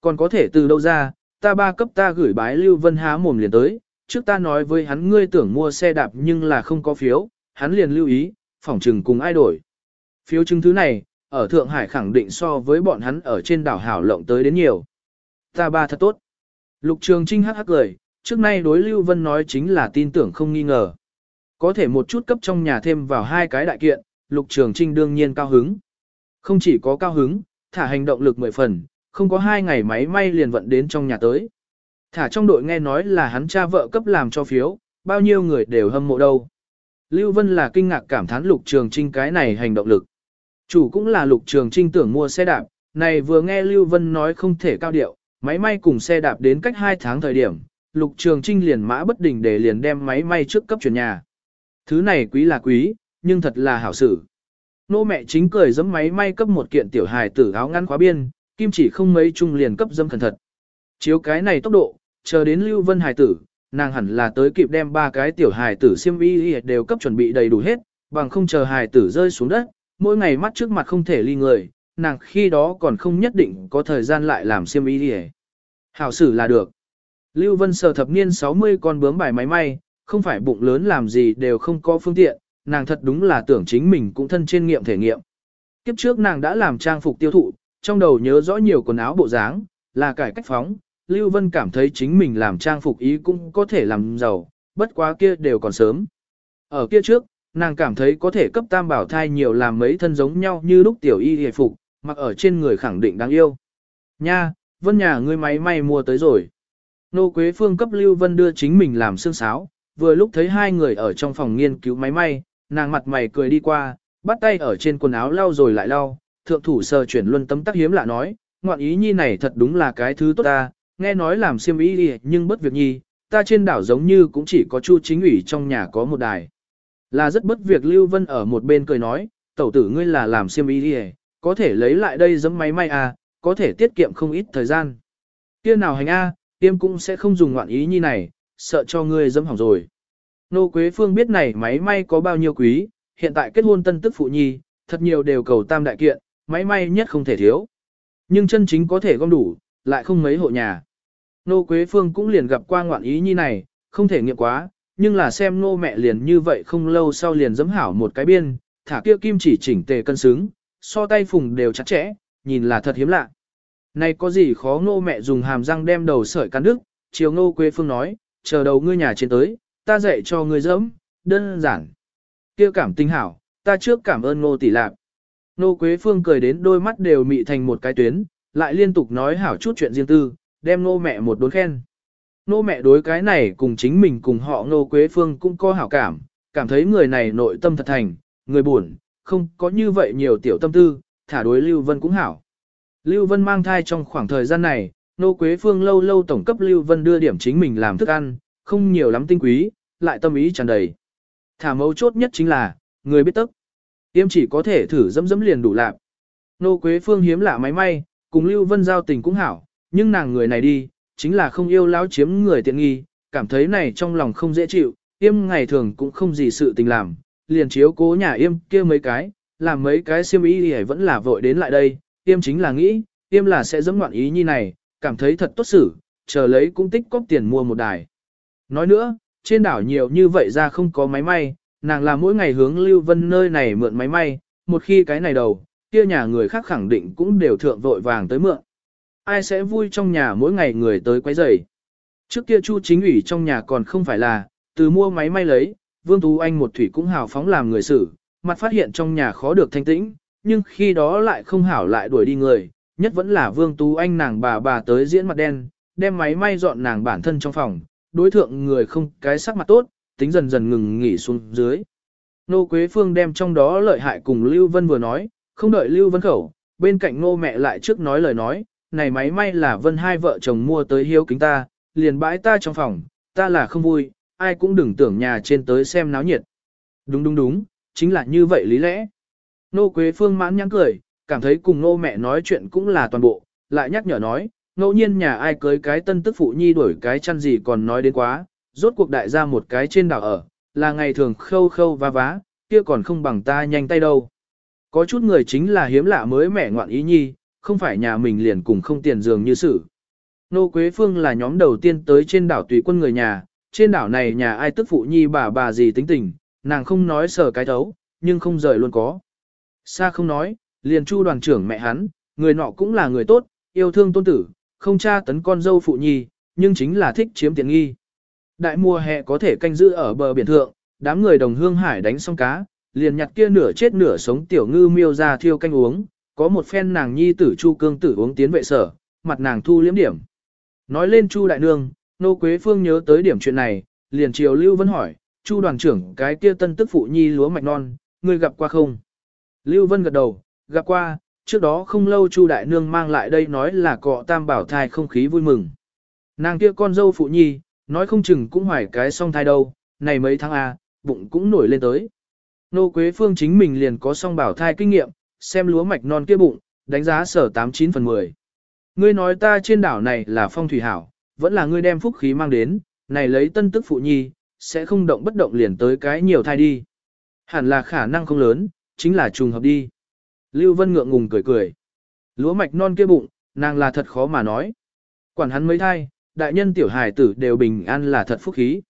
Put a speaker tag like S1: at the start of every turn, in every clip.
S1: Còn có thể từ đâu ra, ta ba cấp ta gửi bái Lưu Vân há mồm liền tới, trước ta nói với hắn ngươi tưởng mua xe đạp nhưng là không có phiếu, hắn liền lưu ý, phỏng trừng cùng ai đổi. Phiếu chứng thứ này, ở Thượng Hải khẳng định so với bọn hắn ở trên đảo Hảo Lộng tới đến nhiều. Ta ba thật tốt. Lục Trường Trinh hắc hắc cười, trước nay đối Lưu Vân nói chính là tin tưởng không nghi ngờ. Có thể một chút cấp trong nhà thêm vào hai cái đại kiện, Lục Trường Trinh đương nhiên cao hứng. Không chỉ có cao hứng, thả hành động lực mười phần, không có hai ngày máy may liền vận đến trong nhà tới. Thả trong đội nghe nói là hắn cha vợ cấp làm cho phiếu, bao nhiêu người đều hâm mộ đâu. Lưu Vân là kinh ngạc cảm thán Lục Trường Trinh cái này hành động lực. Chủ cũng là Lục Trường Trinh tưởng mua xe đạp, này vừa nghe Lưu Vân nói không thể cao điệu, máy may cùng xe đạp đến cách 2 tháng thời điểm, Lục Trường Trinh liền mã bất đình để liền đem máy may trước cấp chuyển nhà. Thứ này quý là quý, nhưng thật là hảo sử. Nô mẹ chính cười giấm máy may cấp một kiện tiểu hài tử áo ngắn khóa biên, kim chỉ không mấy chung liền cấp dâm cẩn thật. Chiếu cái này tốc độ, chờ đến Lưu Vân hài tử, nàng hẳn là tới kịp đem ba cái tiểu hài tử xiêm y đều cấp chuẩn bị đầy đủ hết, bằng không chờ hài tử rơi xuống đất, mỗi ngày mắt trước mặt không thể ly người, nàng khi đó còn không nhất định có thời gian lại làm xiêm y đi Hảo sử là được. Lưu Vân sờ thập niên 60 con bướm bài máy may, không phải bụng lớn làm gì đều không có phương tiện, nàng thật đúng là tưởng chính mình cũng thân trên nghiệm thể nghiệm. Kiếp trước nàng đã làm trang phục tiêu thụ, trong đầu nhớ rõ nhiều quần áo bộ dáng, là cải cách phóng, Lưu Vân cảm thấy chính mình làm trang phục ý cũng có thể làm giàu, bất quá kia đều còn sớm. Ở kia trước, nàng cảm thấy có thể cấp tam bảo thai nhiều làm mấy thân giống nhau như lúc tiểu y hề phục, mặc ở trên người khẳng định đáng yêu. Nha, Vân nhà ngươi máy may mua tới rồi. Nô Quế Phương cấp Lưu Vân đưa chính mình làm xương sáo, vừa lúc thấy hai người ở trong phòng nghiên cứu máy may, nàng mặt mày cười đi qua, bắt tay ở trên quần áo lau rồi lại lau, thượng thủ sờ chuyển luân tấm tắc hiếm lạ nói, ngoạn ý nhi này thật đúng là cái thứ tốt ta, nghe nói làm xiêm ý đi nhưng bất việc nhi, ta trên đảo giống như cũng chỉ có chu chính ủy trong nhà có một đài. Là rất bất việc Lưu Vân ở một bên cười nói, tẩu tử ngươi là làm xiêm ý đi có thể lấy lại đây giấm máy may à, có thể tiết kiệm không ít thời gian. Kia nào hành a, tiêm cũng sẽ không dùng ngoạn ý nhi này, sợ cho ngươi dâm hỏng rồi. Nô Quế Phương biết này máy may có bao nhiêu quý, hiện tại kết hôn tân tức phụ nhi, thật nhiều đều cầu tam đại kiện, máy may nhất không thể thiếu. Nhưng chân chính có thể gom đủ, lại không mấy hộ nhà. Nô Quế Phương cũng liền gặp qua ngoạn ý như này, không thể nghiệm quá, nhưng là xem nô mẹ liền như vậy không lâu sau liền dấm hảo một cái biên, thả kia kim chỉ chỉnh tề cân xứng, so tay phùng đều chặt chẽ, nhìn là thật hiếm lạ. Này có gì khó nô mẹ dùng hàm răng đem đầu sợi cắn đứt, chiều nô Quế Phương nói, chờ đầu ngươi nhà trên tới, ta dạy cho ngươi dẫm, đơn giản. kia cảm tinh hảo, ta trước cảm ơn nô tỷ lạc. Nô Quế Phương cười đến đôi mắt đều mị thành một cái tuyến, lại liên tục nói hảo chút chuyện riêng tư, đem nô mẹ một đốn khen. Nô mẹ đối cái này cùng chính mình cùng họ nô Quế Phương cũng có hảo cảm, cảm thấy người này nội tâm thật thành, người buồn, không có như vậy nhiều tiểu tâm tư, thả đối Lưu Vân cũng hảo. Lưu Vân mang thai trong khoảng thời gian này, nô Quế Phương lâu lâu tổng cấp Lưu Vân đưa điểm chính mình làm thức ăn, không nhiều lắm tinh quý, lại tâm ý tràn đầy. Thả mấu chốt nhất chính là, người biết tức. Tiêm chỉ có thể thử dẫm dẫm liền đủ lạc. Nô Quế Phương hiếm lạ máy may, cùng Lưu Vân giao tình cũng hảo, nhưng nàng người này đi, chính là không yêu lão chiếm người tiện nghi, cảm thấy này trong lòng không dễ chịu, yêm ngày thường cũng không gì sự tình làm, liền chiếu cố nhà yêm kia mấy cái, làm mấy cái siêm ý thì vẫn là vội đến lại đây, yêm chính là nghĩ, yêm là sẽ dẫm loạn ý như này, cảm thấy thật tốt xử, chờ lấy cũng tích cóp tiền mua một đài. Nói nữa, trên đảo nhiều như vậy ra không có máy may, nàng là mỗi ngày hướng Lưu Vân nơi này mượn máy may, một khi cái này đầu, kia nhà người khác khẳng định cũng đều thượng vội vàng tới mượn. Ai sẽ vui trong nhà mỗi ngày người tới quấy rầy. Trước kia Chu chính ủy trong nhà còn không phải là, từ mua máy may lấy, Vương Tú Anh một thủy cũng hào phóng làm người xử, mặt phát hiện trong nhà khó được thanh tĩnh, nhưng khi đó lại không hảo lại đuổi đi người, nhất vẫn là Vương Tú Anh nàng bà bà tới diễn mặt đen, đem máy may dọn nàng bản thân trong phòng, đối thượng người không cái sắc mặt tốt, tính dần dần ngừng nghỉ xuống dưới. Nô Quế Phương đem trong đó lợi hại cùng Lưu Vân vừa nói, không đợi Lưu Vân khẩu, bên cạnh nô mẹ lại trước nói lời nói, này máy may là Vân hai vợ chồng mua tới hiếu kính ta, liền bãi ta trong phòng, ta là không vui, ai cũng đừng tưởng nhà trên tới xem náo nhiệt. Đúng đúng đúng, chính là như vậy lý lẽ. Nô Quế Phương mãn nhãn cười, cảm thấy cùng nô mẹ nói chuyện cũng là toàn bộ, lại nhắc nhở nói, ngẫu nhiên nhà ai cưới cái tân tức phụ nhi đổi cái chăn gì còn nói đến quá, rốt cuộc đại gia một cái trên đảo ở, là ngày thường khâu khâu va vá, kia còn không bằng ta nhanh tay đâu. Có chút người chính là hiếm lạ mới mẻ ngoạn ý nhi, không phải nhà mình liền cùng không tiền giường như sự. Nô Quế Phương là nhóm đầu tiên tới trên đảo tùy quân người nhà, trên đảo này nhà ai tức phụ nhi bà bà gì tính tình, nàng không nói sở cái thấu, nhưng không rời luôn có. Xa không nói, liền chu đoàn trưởng mẹ hắn, người nọ cũng là người tốt, yêu thương tôn tử, không tra tấn con dâu phụ nhi, nhưng chính là thích chiếm tiện nghi. Đại mùa hè có thể canh giữ ở bờ biển thượng, đám người đồng hương hải đánh xong cá, liền nhặt kia nửa chết nửa sống tiểu ngư miêu ra thiêu canh uống, có một phen nàng nhi tử chu cương tử uống tiến vệ sở, mặt nàng thu liếm điểm. Nói lên chu đại nương, nô quế phương nhớ tới điểm chuyện này, liền Triều Lưu Vân hỏi, chu đoàn trưởng cái kia tân tức phụ nhi lúa mạch non, ngươi gặp qua không? Lưu Vân gật đầu, gặp qua, trước đó không lâu chu đại nương mang lại đây nói là cọ tam bảo thai không khí vui mừng. Nàng kia con dâu phụ nhi, nói không chừng cũng hoài cái song thai đâu, này mấy tháng A, bụng cũng nổi lên tới. Nô Quế Phương chính mình liền có song bảo thai kinh nghiệm, xem lúa mạch non kia bụng, đánh giá sở 89 phần 10. Ngươi nói ta trên đảo này là phong thủy hảo, vẫn là ngươi đem phúc khí mang đến, này lấy tân tức phụ nhi, sẽ không động bất động liền tới cái nhiều thai đi. Hẳn là khả năng không lớn, chính là trùng hợp đi. Lưu Vân ngượng ngùng cười cười. Lúa mạch non kia bụng, nàng là thật khó mà nói. Quản hắn mấy thai, đại nhân tiểu hài tử đều bình an là thật phúc khí.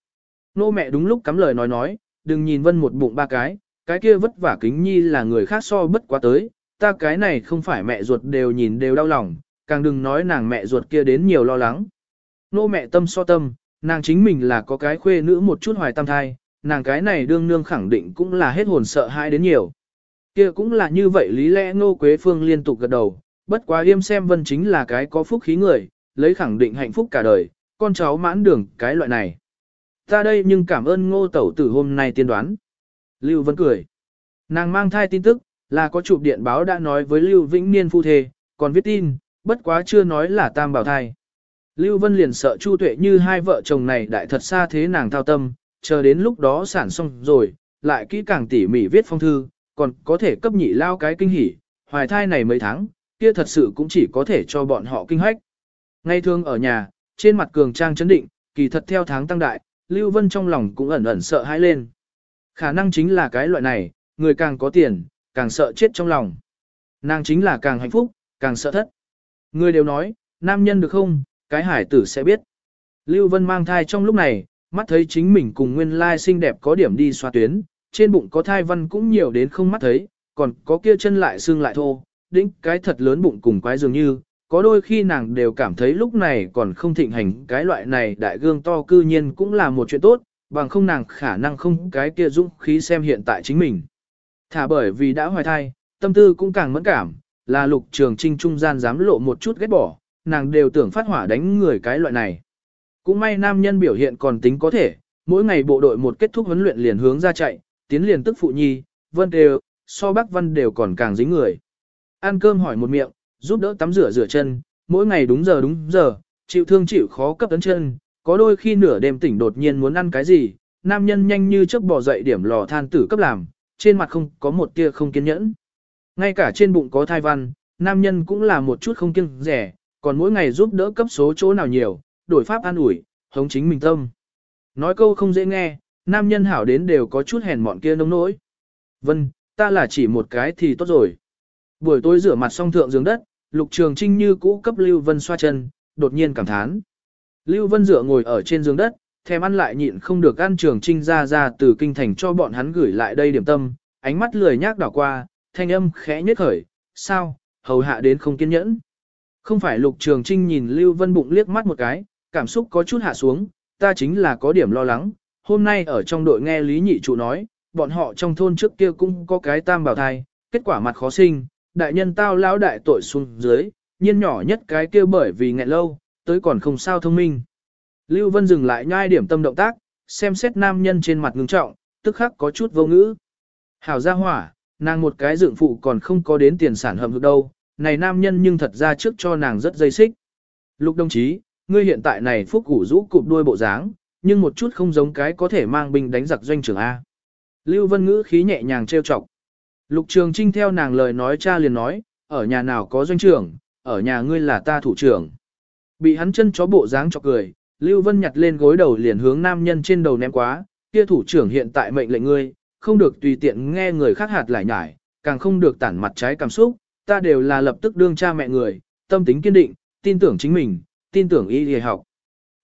S1: Nô mẹ đúng lúc cắm lời nói nói, đừng nhìn Vân một bụng ba cái, cái kia vất vả kính nhi là người khác so bất quá tới, ta cái này không phải mẹ ruột đều nhìn đều đau lòng, càng đừng nói nàng mẹ ruột kia đến nhiều lo lắng. Nô mẹ tâm so tâm, nàng chính mình là có cái khuê nữ một chút hoài tam thai, nàng cái này đương nương khẳng định cũng là hết hồn sợ hãi đến nhiều. Kia cũng là như vậy lý lẽ Ngô Quế Phương liên tục gật đầu, bất quá yêm xem vân chính là cái có phúc khí người, lấy khẳng định hạnh phúc cả đời, con cháu mãn đường cái loại này. Ta đây nhưng cảm ơn ngô tẩu tử hôm nay tiên đoán. Lưu Vân cười. Nàng mang thai tin tức, là có chụp điện báo đã nói với Lưu Vĩnh Niên phu thê, còn viết tin, bất quá chưa nói là tam bảo thai. Lưu Vân liền sợ Chu Tuệ như hai vợ chồng này đại thật xa thế nàng thao tâm, chờ đến lúc đó sản xong rồi, lại kỹ càng tỉ mỉ viết phong thư, còn có thể cấp nhị lao cái kinh hỉ, hoài thai này mấy tháng, kia thật sự cũng chỉ có thể cho bọn họ kinh hách. Ngay thường ở nhà, trên mặt cường trang chấn định, kỳ thật theo tháng tăng đại, Lưu Vân trong lòng cũng ẩn ẩn sợ hãi lên. Khả năng chính là cái loại này, người càng có tiền, càng sợ chết trong lòng. Nàng chính là càng hạnh phúc, càng sợ thất. Người đều nói, nam nhân được không, cái hải tử sẽ biết. Lưu Vân mang thai trong lúc này, mắt thấy chính mình cùng nguyên lai xinh đẹp có điểm đi xoa tuyến, trên bụng có thai văn cũng nhiều đến không mắt thấy, còn có kia chân lại xương lại thô, đĩnh cái thật lớn bụng cùng quái dường như, có đôi khi nàng đều cảm thấy lúc này còn không thịnh hành cái loại này đại gương to cư nhiên cũng là một chuyện tốt, bằng không nàng khả năng không cái kia dũng khí xem hiện tại chính mình. Thả bởi vì đã hoài thai, tâm tư cũng càng mẫn cảm, là lục trường trinh trung gian dám lộ một chút ghét bỏ, nàng đều tưởng phát hỏa đánh người cái loại này. Cũng may nam nhân biểu hiện còn tính có thể, mỗi ngày bộ đội một kết thúc huấn luyện liền hướng ra chạy, tiến liền tức phụ nhi, vân đều, so bác văn đều còn càng dính người. Ăn cơm hỏi một miệng, giúp đỡ tắm rửa rửa chân, mỗi ngày đúng giờ đúng giờ, chịu thương chịu khó cấp tấn chân, có đôi khi nửa đêm tỉnh đột nhiên muốn ăn cái gì, nam nhân nhanh như chớp bò dậy điểm lò than tử cấp làm, trên mặt không có một tia không kiên nhẫn. Ngay cả trên bụng có thai văn, nam nhân cũng là một chút không kiêng rẻ, còn mỗi ngày giúp đỡ cấp số chỗ nào nhiều, đổi pháp an ủi, hống chính mình tâm. Nói câu không dễ nghe, nam nhân hảo đến đều có chút hèn mọn kia nông nỗi. Vân, ta là chỉ một cái thì tốt rồi. Buổi tối rửa mặt xong thượng giường đất, Lục Trường Trinh như cũ cấp Lưu Vân xoa chân, đột nhiên cảm thán. Lưu Vân dựa ngồi ở trên giường đất, thèm ăn lại nhịn không được ăn Trường Trinh ra ra từ kinh thành cho bọn hắn gửi lại đây điểm tâm, ánh mắt lười nhác đảo qua, thanh âm khẽ nhếch khởi, sao, hầu hạ đến không kiên nhẫn. Không phải Lục Trường Trinh nhìn Lưu Vân bụng liếc mắt một cái, cảm xúc có chút hạ xuống, ta chính là có điểm lo lắng, hôm nay ở trong đội nghe Lý Nhị Trụ nói, bọn họ trong thôn trước kia cũng có cái tam bảo thai, kết quả mặt khó sinh, đại nhân tao lão đại tội xuống dưới, nhiên nhỏ nhất cái kia bởi vì nghẹn lâu, tới còn không sao thông minh. Lưu Vân dừng lại nhai điểm tâm động tác, xem xét nam nhân trên mặt ngưng trọng, tức khắc có chút vô ngữ. Hảo gia hỏa, nàng một cái dựng phụ còn không có đến tiền sản hầm được đâu, này nam nhân nhưng thật ra trước cho nàng rất dây xích. Lục đồng chí, ngươi hiện tại này phúc củ rũ cụp đuôi bộ dáng, nhưng một chút không giống cái có thể mang binh đánh giặc doanh trưởng A. Lưu Vân ngữ khí nhẹ nhàng trêu chọc. Lục Trường Trinh theo nàng lời nói cha liền nói, ở nhà nào có doanh trưởng, ở nhà ngươi là ta thủ trưởng. Bị hắn chân chó bộ dáng chọc cười, Lưu Vân nhặt lên gối đầu liền hướng nam nhân trên đầu ném quá, kia thủ trưởng hiện tại mệnh lệnh ngươi, không được tùy tiện nghe người khác hạt lại nhải, càng không được tản mặt trái cảm xúc, ta đều là lập tức đương cha mẹ người, tâm tính kiên định, tin tưởng chính mình, tin tưởng y y học.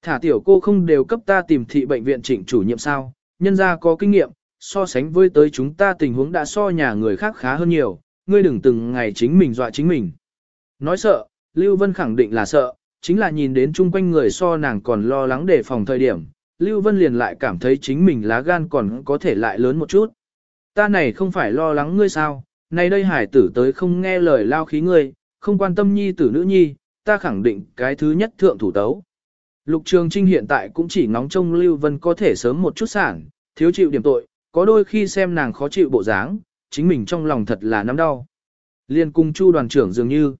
S1: Thả tiểu cô không đều cấp ta tìm thị bệnh viện chỉnh chủ nhiệm sao, nhân ra có kinh nghiệm, so sánh với tới chúng ta tình huống đã so nhà người khác khá hơn nhiều, ngươi đừng từng ngày chính mình dọa chính mình. Nói sợ, Lưu Vân khẳng định là sợ, chính là nhìn đến chung quanh người so nàng còn lo lắng đề phòng thời điểm, Lưu Vân liền lại cảm thấy chính mình lá gan còn có thể lại lớn một chút. Ta này không phải lo lắng ngươi sao, nay đây hải tử tới không nghe lời lao khí ngươi, không quan tâm nhi tử nữ nhi, ta khẳng định cái thứ nhất thượng thủ tấu. Lục Trường Trinh hiện tại cũng chỉ ngóng trông Lưu Vân có thể sớm một chút sản, thiếu chịu điểm tội, có đôi khi xem nàng khó chịu bộ dáng, chính mình trong lòng thật là nắm đau. Liên cung chu đoàn trưởng dường như.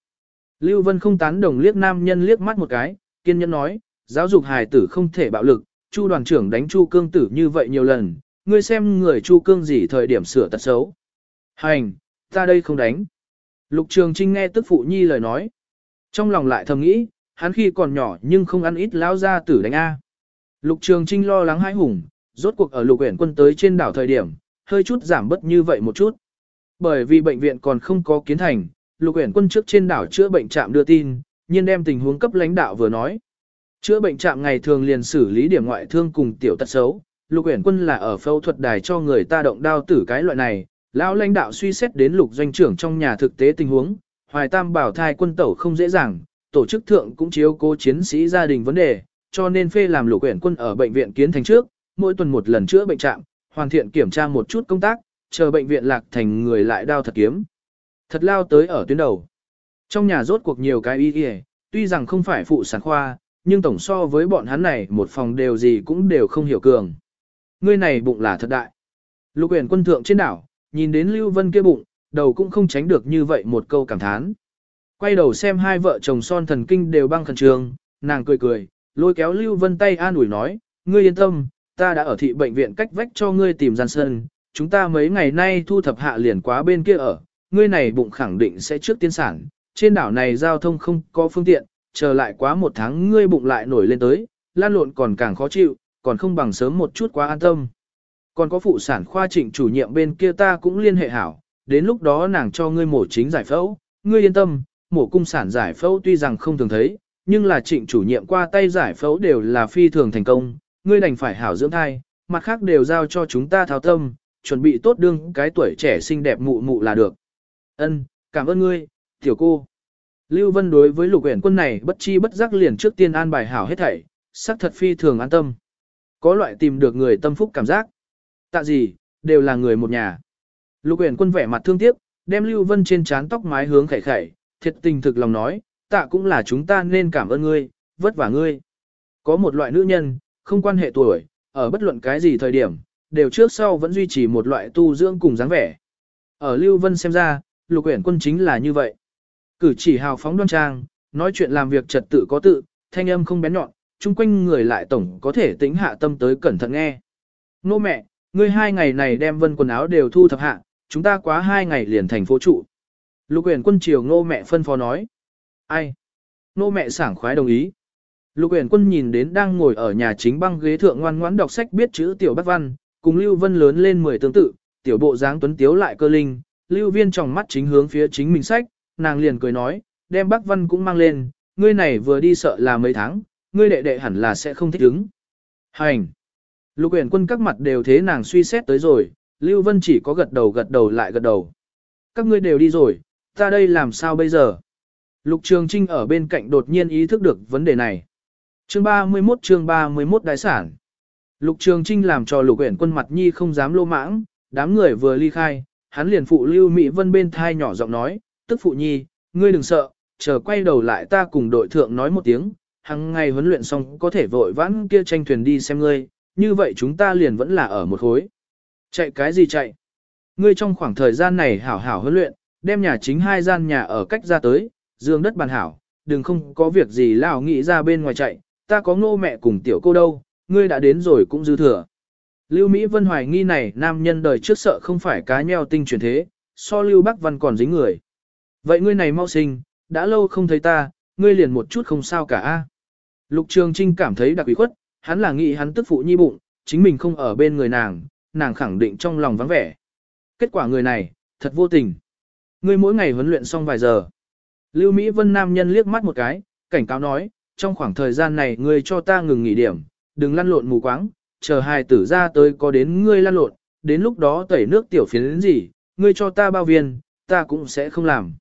S1: Lưu Vân không tán đồng liếc nam nhân liếc mắt một cái, kiên nhẫn nói, giáo dục hài tử không thể bạo lực, chu đoàn trưởng đánh chu cương tử như vậy nhiều lần, ngươi xem người chu cương gì thời điểm sửa tật xấu. Hành, ta đây không đánh. Lục Trường Trinh nghe tức phụ nhi lời nói. Trong lòng lại thầm nghĩ, hắn khi còn nhỏ nhưng không ăn ít lão ra tử đánh A. Lục Trường Trinh lo lắng hãi hùng, rốt cuộc ở lục huyện quân tới trên đảo thời điểm, hơi chút giảm bớt như vậy một chút. Bởi vì bệnh viện còn không có kiến thành, lục huyện quân trước trên đảo chữa bệnh trạm đưa tin, nhiên đem tình huống cấp lãnh đạo vừa nói. Chữa bệnh trạm ngày thường liền xử lý điểm ngoại thương cùng tiểu tật xấu, lục huyện quân là ở phẫu thuật đài cho người ta động đao tử cái loại này, lão lãnh đạo suy xét đến lục doanh trưởng trong nhà thực tế tình huống, hoài tam bảo thai quân tẩu không dễ dàng, tổ chức thượng cũng chiếu cố chiến sĩ gia đình vấn đề, cho nên phê làm lục huyện quân ở bệnh viện kiến thành trước, mỗi tuần một lần chữa bệnh trạm, hoàn thiện kiểm tra một chút công tác, chờ bệnh viện lạc thành người lại đao thật kiếm. Thật lao tới ở tuyến đầu. Trong nhà rốt cuộc nhiều cái y y, tuy rằng không phải phụ sản khoa, nhưng tổng so với bọn hắn này một phòng đều gì cũng đều không hiểu cường. Ngươi này bụng là thật đại. Lục uyển quân thượng trên đảo, nhìn đến Lưu Vân kia bụng, đầu cũng không tránh được như vậy một câu cảm thán. Quay đầu xem hai vợ chồng son thần kinh đều băng khẩn trường, nàng cười cười, lôi kéo Lưu Vân tay an ủi nói, ngươi yên tâm, ta đã ở thị bệnh viện cách vách cho ngươi tìm gian sơn, chúng ta mấy ngày nay thu thập hạ liền quá bên kia ở, ngươi này bụng khẳng định sẽ trước tiên sản, trên đảo này giao thông không có phương tiện, chờ lại quá một tháng ngươi bụng lại nổi lên tới, lan lộn còn càng khó chịu, còn không bằng sớm một chút quá an tâm. Còn có phụ sản khoa trịnh chủ nhiệm bên kia ta cũng liên hệ hảo, đến lúc đó nàng cho ngươi mổ chính giải phẫu, ngươi yên tâm, mổ cung sản giải phẫu tuy rằng không thường thấy, nhưng là trịnh chủ nhiệm qua tay giải phẫu đều là phi thường thành công, ngươi đành phải hảo dưỡng thai, mặt khác đều giao cho chúng ta thao tâm, chuẩn bị tốt đương cái tuổi trẻ xinh đẹp mụ mụ là được. Ân, cảm ơn ngươi, tiểu cô. Lưu Vân đối với lục uyển quân này bất chi bất giác liền trước tiên an bài hảo hết thảy, sắc thật phi thường an tâm. Có loại tìm được người tâm phúc cảm giác. Tạ gì, đều là người một nhà. Lục uyển quân vẻ mặt thương tiếc, đem Lưu Vân trên trán tóc mái hướng khẩy khẩy, thiệt tình thực lòng nói, tạ cũng là chúng ta nên cảm ơn ngươi, vất vả ngươi. Có một loại nữ nhân, không quan hệ tuổi, ở bất luận cái gì thời điểm, đều trước sau vẫn duy trì một loại tu dưỡng cùng dáng vẻ. Ở Lưu Vân xem ra, lục uyển quân chính là như vậy. Cử chỉ hào phóng đoan trang, nói chuyện làm việc trật tự có tự, thanh âm không bén nhọn, chung quanh người lại tổng có thể tính hạ tâm tới cẩn thận nghe. Nô mẹ, ngươi hai ngày này đem vân quần áo đều thu thập hạ, chúng ta quá hai ngày liền thành phố trụ. Lục uyển quân chiều ngô mẹ phân phó nói. Ai? Nô mẹ sảng khoái đồng ý. Lục uyển quân nhìn đến đang ngồi ở nhà chính băng ghế thượng ngoan ngoãn đọc sách biết chữ tiểu bác văn, cùng Lưu Vân lớn lên mười tương tự, tiểu bộ dáng tuấn tiếu lại cơ linh, Lưu Viên trong mắt chính hướng phía chính mình sách, nàng liền cười nói, đem bác văn cũng mang lên, ngươi này vừa đi sợ là mấy tháng, ngươi đệ đệ hẳn là sẽ không thích ứng. Hành! Lục uyển quân các mặt đều thế nàng suy xét tới rồi, Lưu Vân chỉ có gật đầu gật đầu lại gật đầu. Các ngươi đều đi rồi, ta đây làm sao bây giờ? Lục Trường Trinh ở bên cạnh đột nhiên ý thức được vấn đề này. Chương 31 chương 31 đại sản. Lục Trường Trinh làm cho Lục Uyển Quân mặt nhi không dám lô mãng, đám người vừa ly khai, hắn liền phụ Lưu Mỹ Vân bên thai nhỏ giọng nói, tức phụ nhi, ngươi đừng sợ, chờ quay đầu lại ta cùng đội thượng nói một tiếng, hằng ngày huấn luyện xong có thể vội vãn kia tranh thuyền đi xem ngươi, như vậy chúng ta liền vẫn là ở một khối. Chạy cái gì chạy? Ngươi trong khoảng thời gian này hảo hảo huấn luyện, đem nhà chính hai gian nhà ở cách ra tới, giường đất bàn hảo, đừng không có việc gì lão nghĩ ra bên ngoài chạy, ta có ngô mẹ cùng tiểu cô đâu, ngươi đã đến rồi cũng dư thừa. Lưu Mỹ Vân hoài nghi này nam nhân đời trước sợ không phải cá nheo tinh truyền thế, so Lưu Bắc Văn còn dính người. Vậy ngươi này mau sinh, đã lâu không thấy ta, ngươi liền một chút không sao cả a. Lục Trường Trinh cảm thấy đặc ủy khuất, hắn là nghĩ hắn tức phụ nhi bụng, chính mình không ở bên người nàng, nàng khẳng định trong lòng vắng vẻ. Kết quả người này, thật vô tình. ngươi mỗi ngày huấn luyện xong vài giờ. Lưu Mỹ Vân nam nhân liếc mắt một cái, cảnh cáo nói, trong khoảng thời gian này ngươi cho ta ngừng nghỉ điểm, đừng lăn lộn mù quáng, chờ hài tử ra tới có đến ngươi lăn lộn, đến lúc đó tẩy nước tiểu phiến đến gì, ngươi cho ta bao viên, ta cũng sẽ không làm.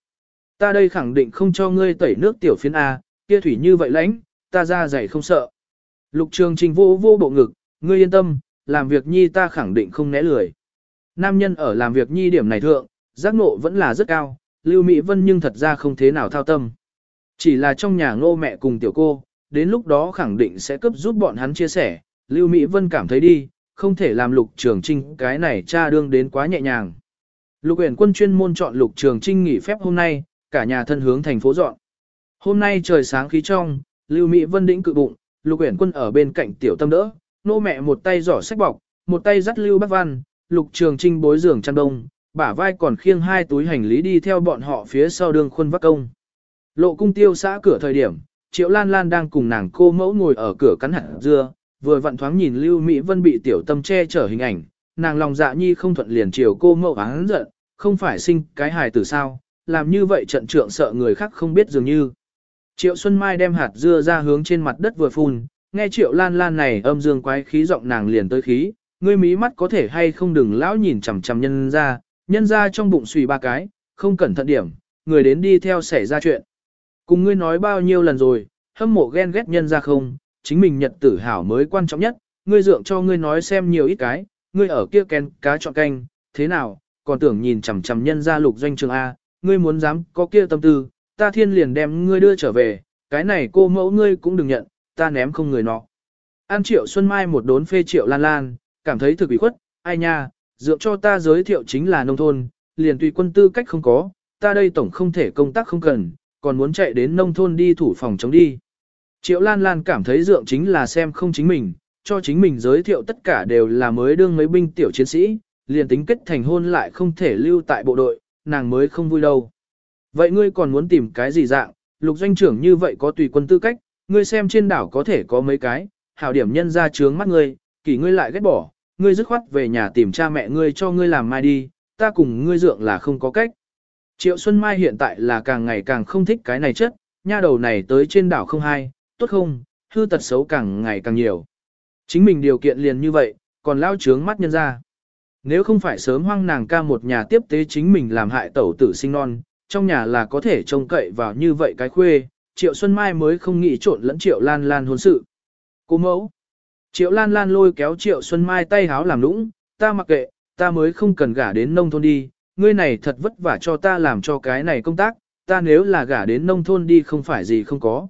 S1: Ta đây khẳng định không cho ngươi tẩy nước tiểu phiến A, kia thủy như vậy lãnh, ta ra dày không sợ. Lục trường trình vô vô bộ ngực, ngươi yên tâm, làm việc nhi ta khẳng định không né lười. Nam nhân ở làm việc nhi điểm này thượng, giác ngộ vẫn là rất cao, Lưu Mỹ Vân nhưng thật ra không thế nào thao tâm. Chỉ là trong nhà ngô mẹ cùng tiểu cô, đến lúc đó khẳng định sẽ cấp giúp bọn hắn chia sẻ, Lưu Mỹ Vân cảm thấy đi, không thể làm lục trường trinh cái này cha đương đến quá nhẹ nhàng. Lục uyển quân chuyên môn chọn lục trường trinh nghỉ phép hôm nay, cả nhà thân hướng thành phố dọn. Hôm nay trời sáng khí trong, Lưu Mỹ Vân đĩnh cự bụng, lục uyển quân ở bên cạnh tiểu tâm đỡ, nô mẹ một tay giỏ sách bọc, một tay dắt Lưu Bắc Văn, lục trường trinh bối giường chăn đông, bả vai còn khiêng hai túi hành lý đi theo bọn họ phía sau đường khuôn vác công. Lộ cung tiêu xã cửa thời điểm, Triệu Lan Lan đang cùng nàng cô mẫu ngồi ở cửa cắn hạt dưa, vừa vặn thoáng nhìn Lưu Mỹ Vân bị tiểu tâm che chở hình ảnh, nàng lòng dạ nhi không thuận liền chiều cô mẫu án giận, không phải sinh cái hài tử sao, làm như vậy trận trượng sợ người khác không biết dường như. Triệu Xuân Mai đem hạt dưa ra hướng trên mặt đất vừa phun, nghe Triệu Lan Lan này âm dương quái khí giọng nàng liền tới khí, ngươi mí mắt có thể hay không đừng lão nhìn chằm chằm nhân ra, nhân ra trong bụng xùy ba cái, không cẩn thận điểm, người đến đi theo xảy ra chuyện. Cùng ngươi nói bao nhiêu lần rồi, hâm mộ ghen ghét nhân ra không, chính mình nhật tử hảo mới quan trọng nhất, ngươi dượng cho ngươi nói xem nhiều ít cái, ngươi ở kia kén cá chọn canh, thế nào, còn tưởng nhìn chằm chằm nhân ra lục doanh trường A, ngươi muốn dám có kia tâm tư, ta thiên liền đem ngươi đưa trở về, cái này cô mẫu ngươi cũng đừng nhận, ta ném không người nọ. An triệu Xuân Mai một đốn phê triệu lan lan, cảm thấy thực bị khuất, ai nha, dượng cho ta giới thiệu chính là nông thôn, liền tùy quân tư cách không có, ta đây tổng không thể công tác không cần, còn muốn chạy đến nông thôn đi thủ phòng chống đi. Triệu Lan Lan cảm thấy dượng chính là xem không chính mình, cho chính mình giới thiệu tất cả đều là mới đương mấy binh tiểu chiến sĩ, liền tính kết thành hôn lại không thể lưu tại bộ đội, nàng mới không vui đâu. Vậy ngươi còn muốn tìm cái gì dạng, lục doanh trưởng như vậy có tùy quân tư cách, ngươi xem trên đảo có thể có mấy cái, hảo điểm nhân ra trướng mắt ngươi, kỳ ngươi lại ghét bỏ, ngươi dứt khoát về nhà tìm cha mẹ ngươi cho ngươi làm mai đi, ta cùng ngươi dượng là không có cách. Triệu Xuân Mai hiện tại là càng ngày càng không thích cái này chất, nha đầu này tới trên đảo không hay, tốt không, hư tật xấu càng ngày càng nhiều. Chính mình điều kiện liền như vậy, còn lao trướng mắt nhân ra. Nếu không phải sớm hoang nàng ca một nhà tiếp tế chính mình làm hại tẩu tử sinh non, trong nhà là có thể trông cậy vào như vậy cái khuê, Triệu Xuân Mai mới không nghĩ trộn lẫn Triệu Lan Lan hôn sự. Cô mẫu. Triệu Lan Lan lôi kéo Triệu Xuân Mai tay háo làm lũng, ta mặc kệ, ta mới không cần gả đến nông thôn đi, ngươi này thật vất vả cho ta làm cho cái này công tác, ta nếu là gả đến nông thôn đi không phải gì không có.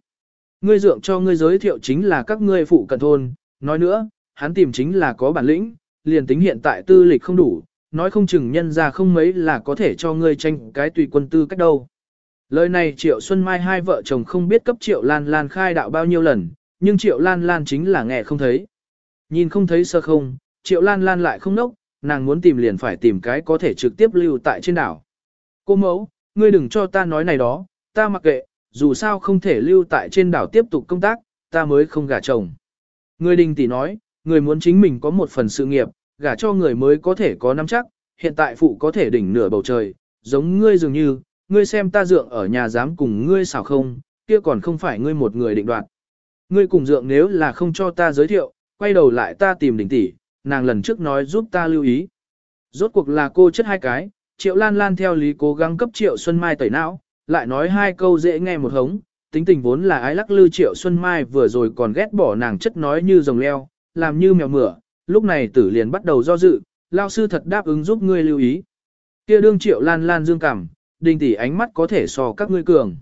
S1: Ngươi dượng cho ngươi giới thiệu chính là các ngươi phụ cận thôn, nói nữa, hắn tìm chính là có bản lĩnh, liền tính hiện tại tư lịch không đủ, nói không chừng nhân ra không mấy là có thể cho ngươi tranh cái tùy quân tư cách đâu. Lời này Triệu Xuân Mai hai vợ chồng không biết cấp Triệu Lan Lan khai đạo bao nhiêu lần, nhưng Triệu Lan Lan chính là nghe không thấy. Nhìn không thấy sơ không, Triệu Lan Lan lại không nốc, nàng muốn tìm liền phải tìm cái có thể trực tiếp lưu tại trên đảo. Cô mẫu, ngươi đừng cho ta nói này đó, ta mặc kệ, dù sao không thể lưu tại trên đảo tiếp tục công tác, ta mới không gả chồng. Người đình tỷ nói, người muốn chính mình có một phần sự nghiệp, gả cho người mới có thể có nắm chắc, hiện tại phụ có thể đỉnh nửa bầu trời, giống ngươi dường như, ngươi xem ta dượng ở nhà dám cùng ngươi xảo không, kia còn không phải ngươi một người định đoạt. Ngươi cùng dượng nếu là không cho ta giới thiệu, quay đầu lại ta tìm đỉnh tỷ, nàng lần trước nói giúp ta lưu ý. Rốt cuộc là cô chất hai cái, Triệu Lan Lan theo lý cố gắng cấp Triệu Xuân Mai tẩy não, lại nói hai câu dễ nghe một hống, tính tình vốn là ái lắc lư Triệu Xuân Mai vừa rồi còn ghét bỏ nàng chất nói như rồng leo, làm như mèo mửa, lúc này tử liền bắt đầu do dự, lao sư thật đáp ứng giúp ngươi lưu ý. Kia đương Triệu Lan Lan dương cảm, đình tỷ ánh mắt có thể so các ngươi cường.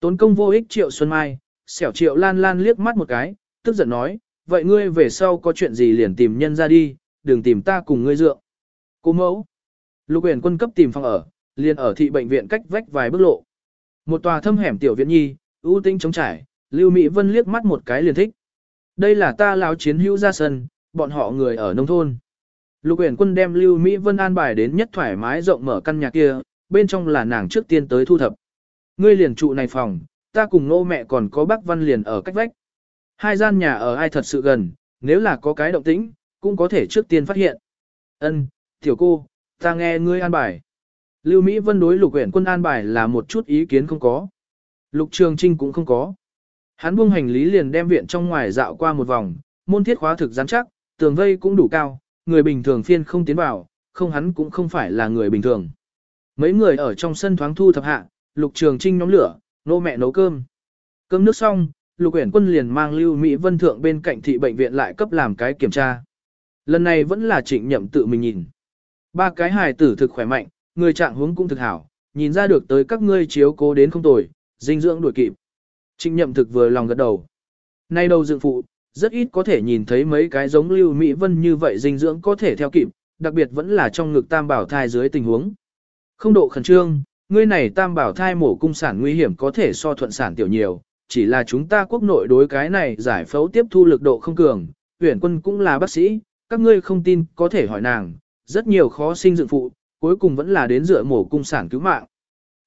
S1: Tốn công vô ích Triệu Xuân Mai, xẻo Triệu Lan Lan liếc mắt một cái, tức giận nói, vậy ngươi về sau có chuyện gì liền tìm nhân ra đi, đừng tìm ta cùng ngươi dựa. Cô mẫu. Lục huyền quân cấp tìm phòng ở, liền ở thị bệnh viện cách vách vài bước lộ. Một tòa thâm hẻm tiểu viện nhi, ưu tinh chống trải, Lưu Mỹ Vân liếc mắt một cái liền thích. Đây là ta lão chiến hữu ra sân, bọn họ người ở nông thôn. Lục huyền quân đem Lưu Mỹ Vân an bài đến nhất thoải mái rộng mở căn nhà kia, bên trong là nàng trước tiên tới thu thập. Ngươi liền trụ này phòng, ta cùng nô mẹ còn có bác văn liền ở cách vách. Hai gian nhà ở ai thật sự gần, nếu là có cái động tĩnh, cũng có thể trước tiên phát hiện. Ân, tiểu cô, ta nghe ngươi an bài. Lưu Mỹ Vân đối lục huyện quân an bài là một chút ý kiến không có. Lục Trường Trinh cũng không có. Hắn buông hành lý liền đem viện trong ngoài dạo qua một vòng, môn thiết khóa thực rắn chắc, tường vây cũng đủ cao, người bình thường phiên không tiến vào, không hắn cũng không phải là người bình thường. Mấy người ở trong sân thoáng thu thập hạ, Lục Trường Trinh nhóm lửa, nô mẹ nấu cơm. Cơm nước xong, Lục Uyển Quân liền mang Lưu Mỹ Vân thượng bên cạnh thị bệnh viện lại cấp làm cái kiểm tra. Lần này vẫn là Trịnh Nhậm tự mình nhìn. Ba cái hài tử thực khỏe mạnh, người trạng huống cũng thực hảo, nhìn ra được tới các ngươi chiếu cố đến không tồi, dinh dưỡng đuổi kịp. Trịnh Nhậm thực vừa lòng gật đầu. Nay đầu dựng phụ, rất ít có thể nhìn thấy mấy cái giống Lưu Mỹ Vân như vậy dinh dưỡng có thể theo kịp, đặc biệt vẫn là trong ngực tam bảo thai dưới tình huống. Không độ khẩn trương, ngươi này tam bảo thai mổ cung sản nguy hiểm có thể so thuận sản tiểu nhiều, chỉ là chúng ta quốc nội đối cái này giải phẫu tiếp thu lực độ không cường, tuyển quân cũng là bác sĩ, các ngươi không tin có thể hỏi nàng, rất nhiều khó sinh dựng phụ, cuối cùng vẫn là đến dựa mổ cung sản cứu mạng.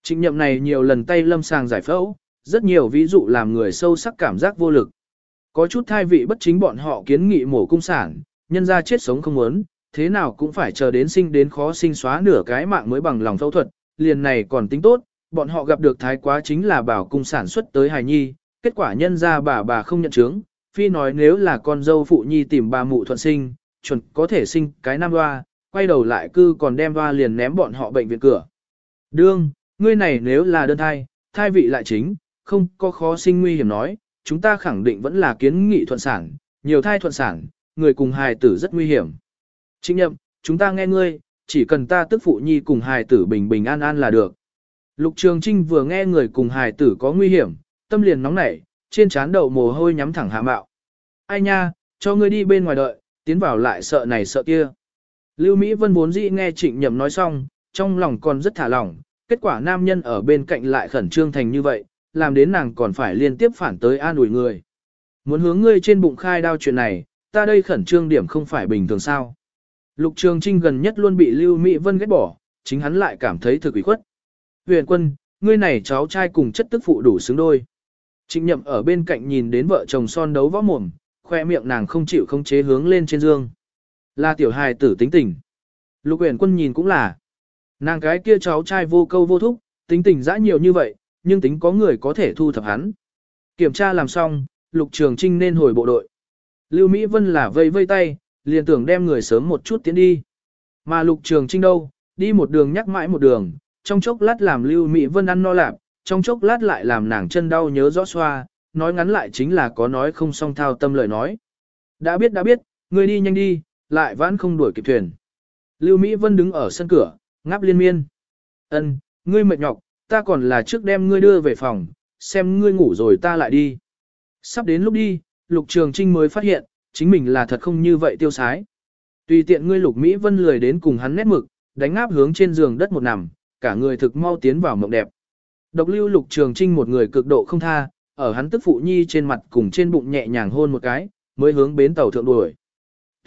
S1: Trịnh nhậm này nhiều lần tay lâm sàng giải phẫu, rất nhiều ví dụ làm người sâu sắc cảm giác vô lực. Có chút thai vị bất chính bọn họ kiến nghị mổ cung sản, nhân ra chết sống không muốn, thế nào cũng phải chờ đến sinh đến khó sinh xóa nửa cái mạng mới bằng lòng phẫu thuật, liền này còn tính tốt, bọn họ gặp được thái quá chính là bảo cung sản xuất tới hài nhi, kết quả nhân ra bà bà không nhận chứng, phi nói nếu là con dâu phụ nhi tìm bà mụ thuận sinh, chuẩn có thể sinh cái nam hoa, quay đầu lại cư còn đem hoa liền ném bọn họ bệnh viện cửa. Đương, ngươi này nếu là đơn thai, thai vị lại chính, không có khó sinh nguy hiểm nói, chúng ta khẳng định vẫn là kiến nghị thuận sản, nhiều thai thuận sản, người cùng hài tử rất nguy hiểm. Trịnh nhậm, chúng ta nghe ngươi, chỉ cần ta tức phụ nhi cùng hài tử bình bình an an là được. Lục Trường Trinh vừa nghe người cùng hài tử có nguy hiểm, tâm liền nóng nảy, trên trán đầu mồ hôi nhắm thẳng hạ mạo. Ai nha, cho ngươi đi bên ngoài đợi, tiến vào lại sợ này sợ kia. Lưu Mỹ Vân vốn dĩ nghe trịnh nhậm nói xong, trong lòng còn rất thả lỏng, kết quả nam nhân ở bên cạnh lại khẩn trương thành như vậy, làm đến nàng còn phải liên tiếp phản tới an ủi người. Muốn hướng ngươi trên bụng khai đao chuyện này, ta đây khẩn trương điểm không phải bình thường sao. Lục Trường Trinh gần nhất luôn bị Lưu Mỹ Vân ghét bỏ, chính hắn lại cảm thấy thực ủy khuất. Huyền quân, ngươi này cháu trai cùng chất tức phụ đủ xứng đôi. Trịnh nhậm ở bên cạnh nhìn đến vợ chồng son đấu võ mồm, khoe miệng nàng không chịu không chế hướng lên trên dương. Là tiểu hài tử tính tình. Lục huyền quân nhìn cũng là. Nàng cái kia cháu trai vô câu vô thúc, tính tình dã nhiều như vậy, nhưng tính có người có thể thu thập hắn. Kiểm tra làm xong, Lục Trường Trinh nên hồi bộ đội. Lưu Mỹ Vân là vây vây tay, liền tưởng đem người sớm một chút tiến đi. Mà Lục Trường Trinh đâu, đi một đường nhắc mãi một đường, trong chốc lát làm Lưu Mỹ Vân ăn no lạp, trong chốc lát lại làm nàng chân đau nhớ rõ xoa, nói ngắn lại chính là có nói không song thao tâm lời nói. Đã biết đã biết, ngươi đi nhanh đi, lại vãn không đuổi kịp thuyền. Lưu Mỹ Vân đứng ở sân cửa, ngáp liên miên. Ân, ngươi mệt nhọc, ta còn là trước đem ngươi đưa về phòng, xem ngươi ngủ rồi ta lại đi. Sắp đến lúc đi, Lục Trường Trinh mới phát hiện, chính mình là thật không như vậy tiêu sái. Tùy tiện ngươi Lục Mỹ Vân lười đến cùng hắn nét mực, đánh áp hướng trên giường đất một nằm, cả người thực mau tiến vào mộng đẹp. Độc lưu Lục Trường Trinh một người cực độ không tha, ở hắn tức phụ nhi trên mặt cùng trên bụng nhẹ nhàng hôn một cái, mới hướng bến tàu thượng đuổi.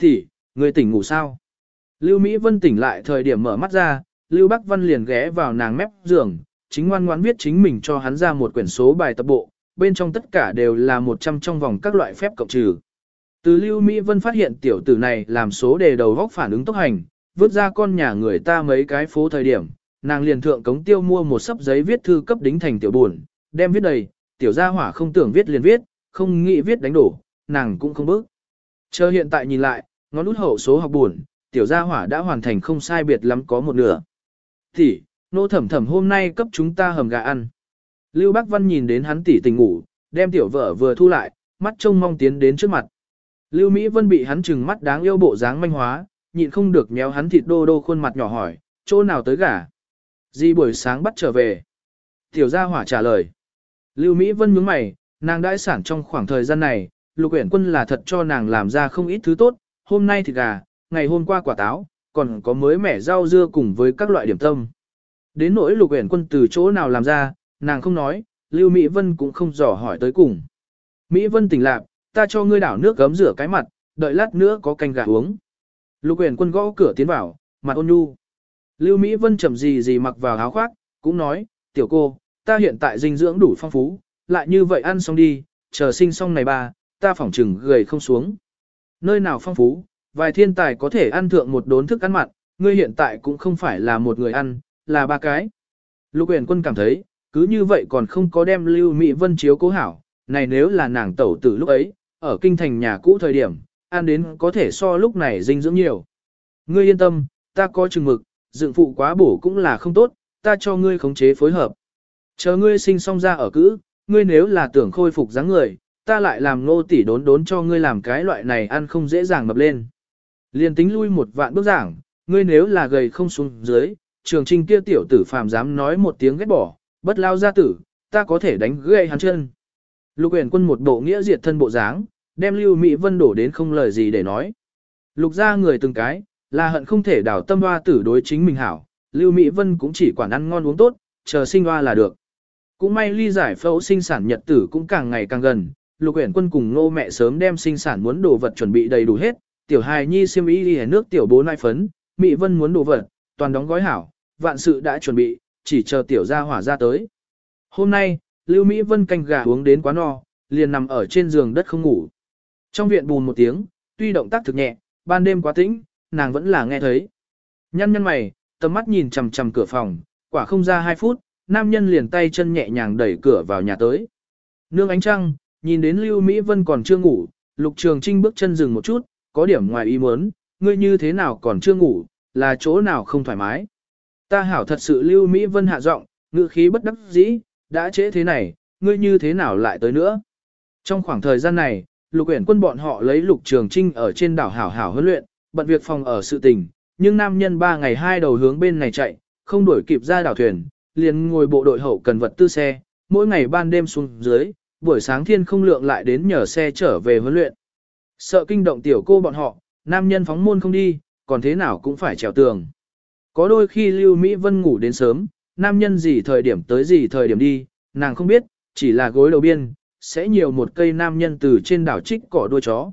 S1: Thì, người tỉnh ngủ sao? Lưu Mỹ Vân tỉnh lại thời điểm mở mắt ra, Lưu Bắc Văn liền ghé vào nàng mép giường, chính ngoan ngoãn viết chính mình cho hắn ra một quyển số bài tập bộ, bên trong tất cả đều là 100 trong vòng các loại phép cộng trừ. Từ Lưu Mỹ Vân phát hiện tiểu tử này làm số đề đầu góc phản ứng tốc hành, vứt ra con nhà người ta mấy cái phố thời điểm, nàng liền thượng cống tiêu mua một sấp giấy viết thư cấp đính thành tiểu buồn, đem viết đầy, tiểu gia hỏa không tưởng viết liền viết, không nghĩ viết đánh đổ, nàng cũng không bước. Chờ hiện tại nhìn lại, ngón út hậu số học buồn, tiểu gia hỏa đã hoàn thành không sai biệt lắm có một nửa. Thì, nô thẩm thẩm hôm nay cấp chúng ta hầm gà ăn. Lưu Bác Văn nhìn đến hắn tỉ tình ngủ, đem tiểu vợ vừa thu lại, mắt trông mong tiến đến trước mặt. Lưu Mỹ Vân bị hắn trừng mắt đáng yêu bộ dáng manh hóa, nhịn không được nhéo hắn thịt đô đô khuôn mặt nhỏ hỏi, chỗ nào tới gà? Di buổi sáng bắt trở về. Tiểu gia hỏa trả lời. Lưu Mỹ Vân nhướng mày, nàng đãi sản trong khoảng thời gian này, lục uyển quân là thật cho nàng làm ra không ít thứ tốt, hôm nay thịt gà, ngày hôm qua quả táo, còn có mới mẻ rau dưa cùng với các loại điểm tâm. Đến nỗi lục uyển quân từ chỗ nào làm ra, nàng không nói, Lưu Mỹ Vân cũng không dò hỏi tới cùng. Mỹ Vân tỉnh lạc, ta cho ngươi đảo nước gấm rửa cái mặt, đợi lát nữa có canh gà uống. Lục uyển quân gõ cửa tiến vào, mặt ôn nhu. Lưu Mỹ Vân chậm gì gì mặc vào áo khoác, cũng nói, tiểu cô, ta hiện tại dinh dưỡng đủ phong phú, lại như vậy ăn xong đi, chờ sinh xong này ba, ta phỏng chừng gầy không xuống. Nơi nào phong phú, vài thiên tài có thể ăn thượng một đốn thức ăn mặn, ngươi hiện tại cũng không phải là một người ăn, là ba cái. Lục Uyển Quân cảm thấy, cứ như vậy còn không có đem Lưu Mỹ Vân chiếu cố hảo, này nếu là nàng tẩu tử lúc ấy, ở kinh thành nhà cũ thời điểm, ăn đến có thể so lúc này dinh dưỡng nhiều. Ngươi yên tâm, ta có chừng mực, dựng phụ quá bổ cũng là không tốt, ta cho ngươi khống chế phối hợp. Chờ ngươi sinh xong ra ở cữ, ngươi nếu là tưởng khôi phục dáng người, ta lại làm nô tỉ đốn đốn cho ngươi làm cái loại này ăn không dễ dàng mập lên. Liên tính lui một vạn bước giảng, ngươi nếu là gầy không xuống dưới, trường trinh kia tiểu tử phàm dám nói một tiếng ghét bỏ, bất lao ra tử, ta có thể đánh gãy hắn chân. Lục uyển quân một bộ nghĩa diệt thân bộ dáng, đem Lưu Mỹ Vân đổ đến không lời gì để nói. Lục ra người từng cái, là hận không thể đảo tâm hoa tử đối chính mình hảo, Lưu Mỹ Vân cũng chỉ quản ăn ngon uống tốt, chờ sinh hoa là được. Cũng may ly giải phẫu sinh sản nhật tử cũng càng ngày càng gần, lục uyển quân cùng nô mẹ sớm đem sinh sản muốn đồ vật chuẩn bị đầy đủ hết, tiểu hài nhi xiêm y đi nước tiểu bố nai phấn, Mỹ Vân muốn đồ vật, toàn đóng gói hảo, vạn sự đã chuẩn bị, chỉ chờ tiểu gia hỏa ra tới. Hôm nay, Lưu Mỹ Vân canh gà uống đến quá no, liền nằm ở trên giường đất không ngủ. Trong viện bùn một tiếng, tuy động tác thực nhẹ, ban đêm quá tĩnh, nàng vẫn là nghe thấy. Nhăn nhăn mày, tầm mắt nhìn chằm chằm cửa phòng, quả không ra 2 phút, nam nhân liền tay chân nhẹ nhàng đẩy cửa vào nhà tới. Nương ánh trăng, nhìn đến Lưu Mỹ Vân còn chưa ngủ, Lục Trường Trinh bước chân dừng một chút, có điểm ngoài ý muốn, ngươi như thế nào còn chưa ngủ, là chỗ nào không thoải mái. Ta hảo thật sự Lưu Mỹ Vân hạ giọng, ngữ khí bất đắc dĩ, đã trễ thế này, ngươi như thế nào lại tới nữa. Trong khoảng thời gian này, lục uyển quân bọn họ lấy lục trường trinh ở trên đảo hảo hảo huấn luyện, bận việc phòng ở sự tình, nhưng nam nhân ba ngày hai đầu hướng bên này chạy, không đuổi kịp ra đảo thuyền, liền ngồi bộ đội hậu cần vật tư xe, mỗi ngày ban đêm xuống dưới, buổi sáng thiên không lượng lại đến nhờ xe trở về huấn luyện. Sợ kinh động tiểu cô bọn họ, nam nhân phóng môn không đi, còn thế nào cũng phải trèo tường. Có đôi khi Lưu Mỹ Vân ngủ đến sớm, nam nhân gì thời điểm tới gì thời điểm đi, nàng không biết, chỉ là gối đầu biên, sẽ nhiều một cây nam nhân từ trên đảo trích cỏ đuôi chó.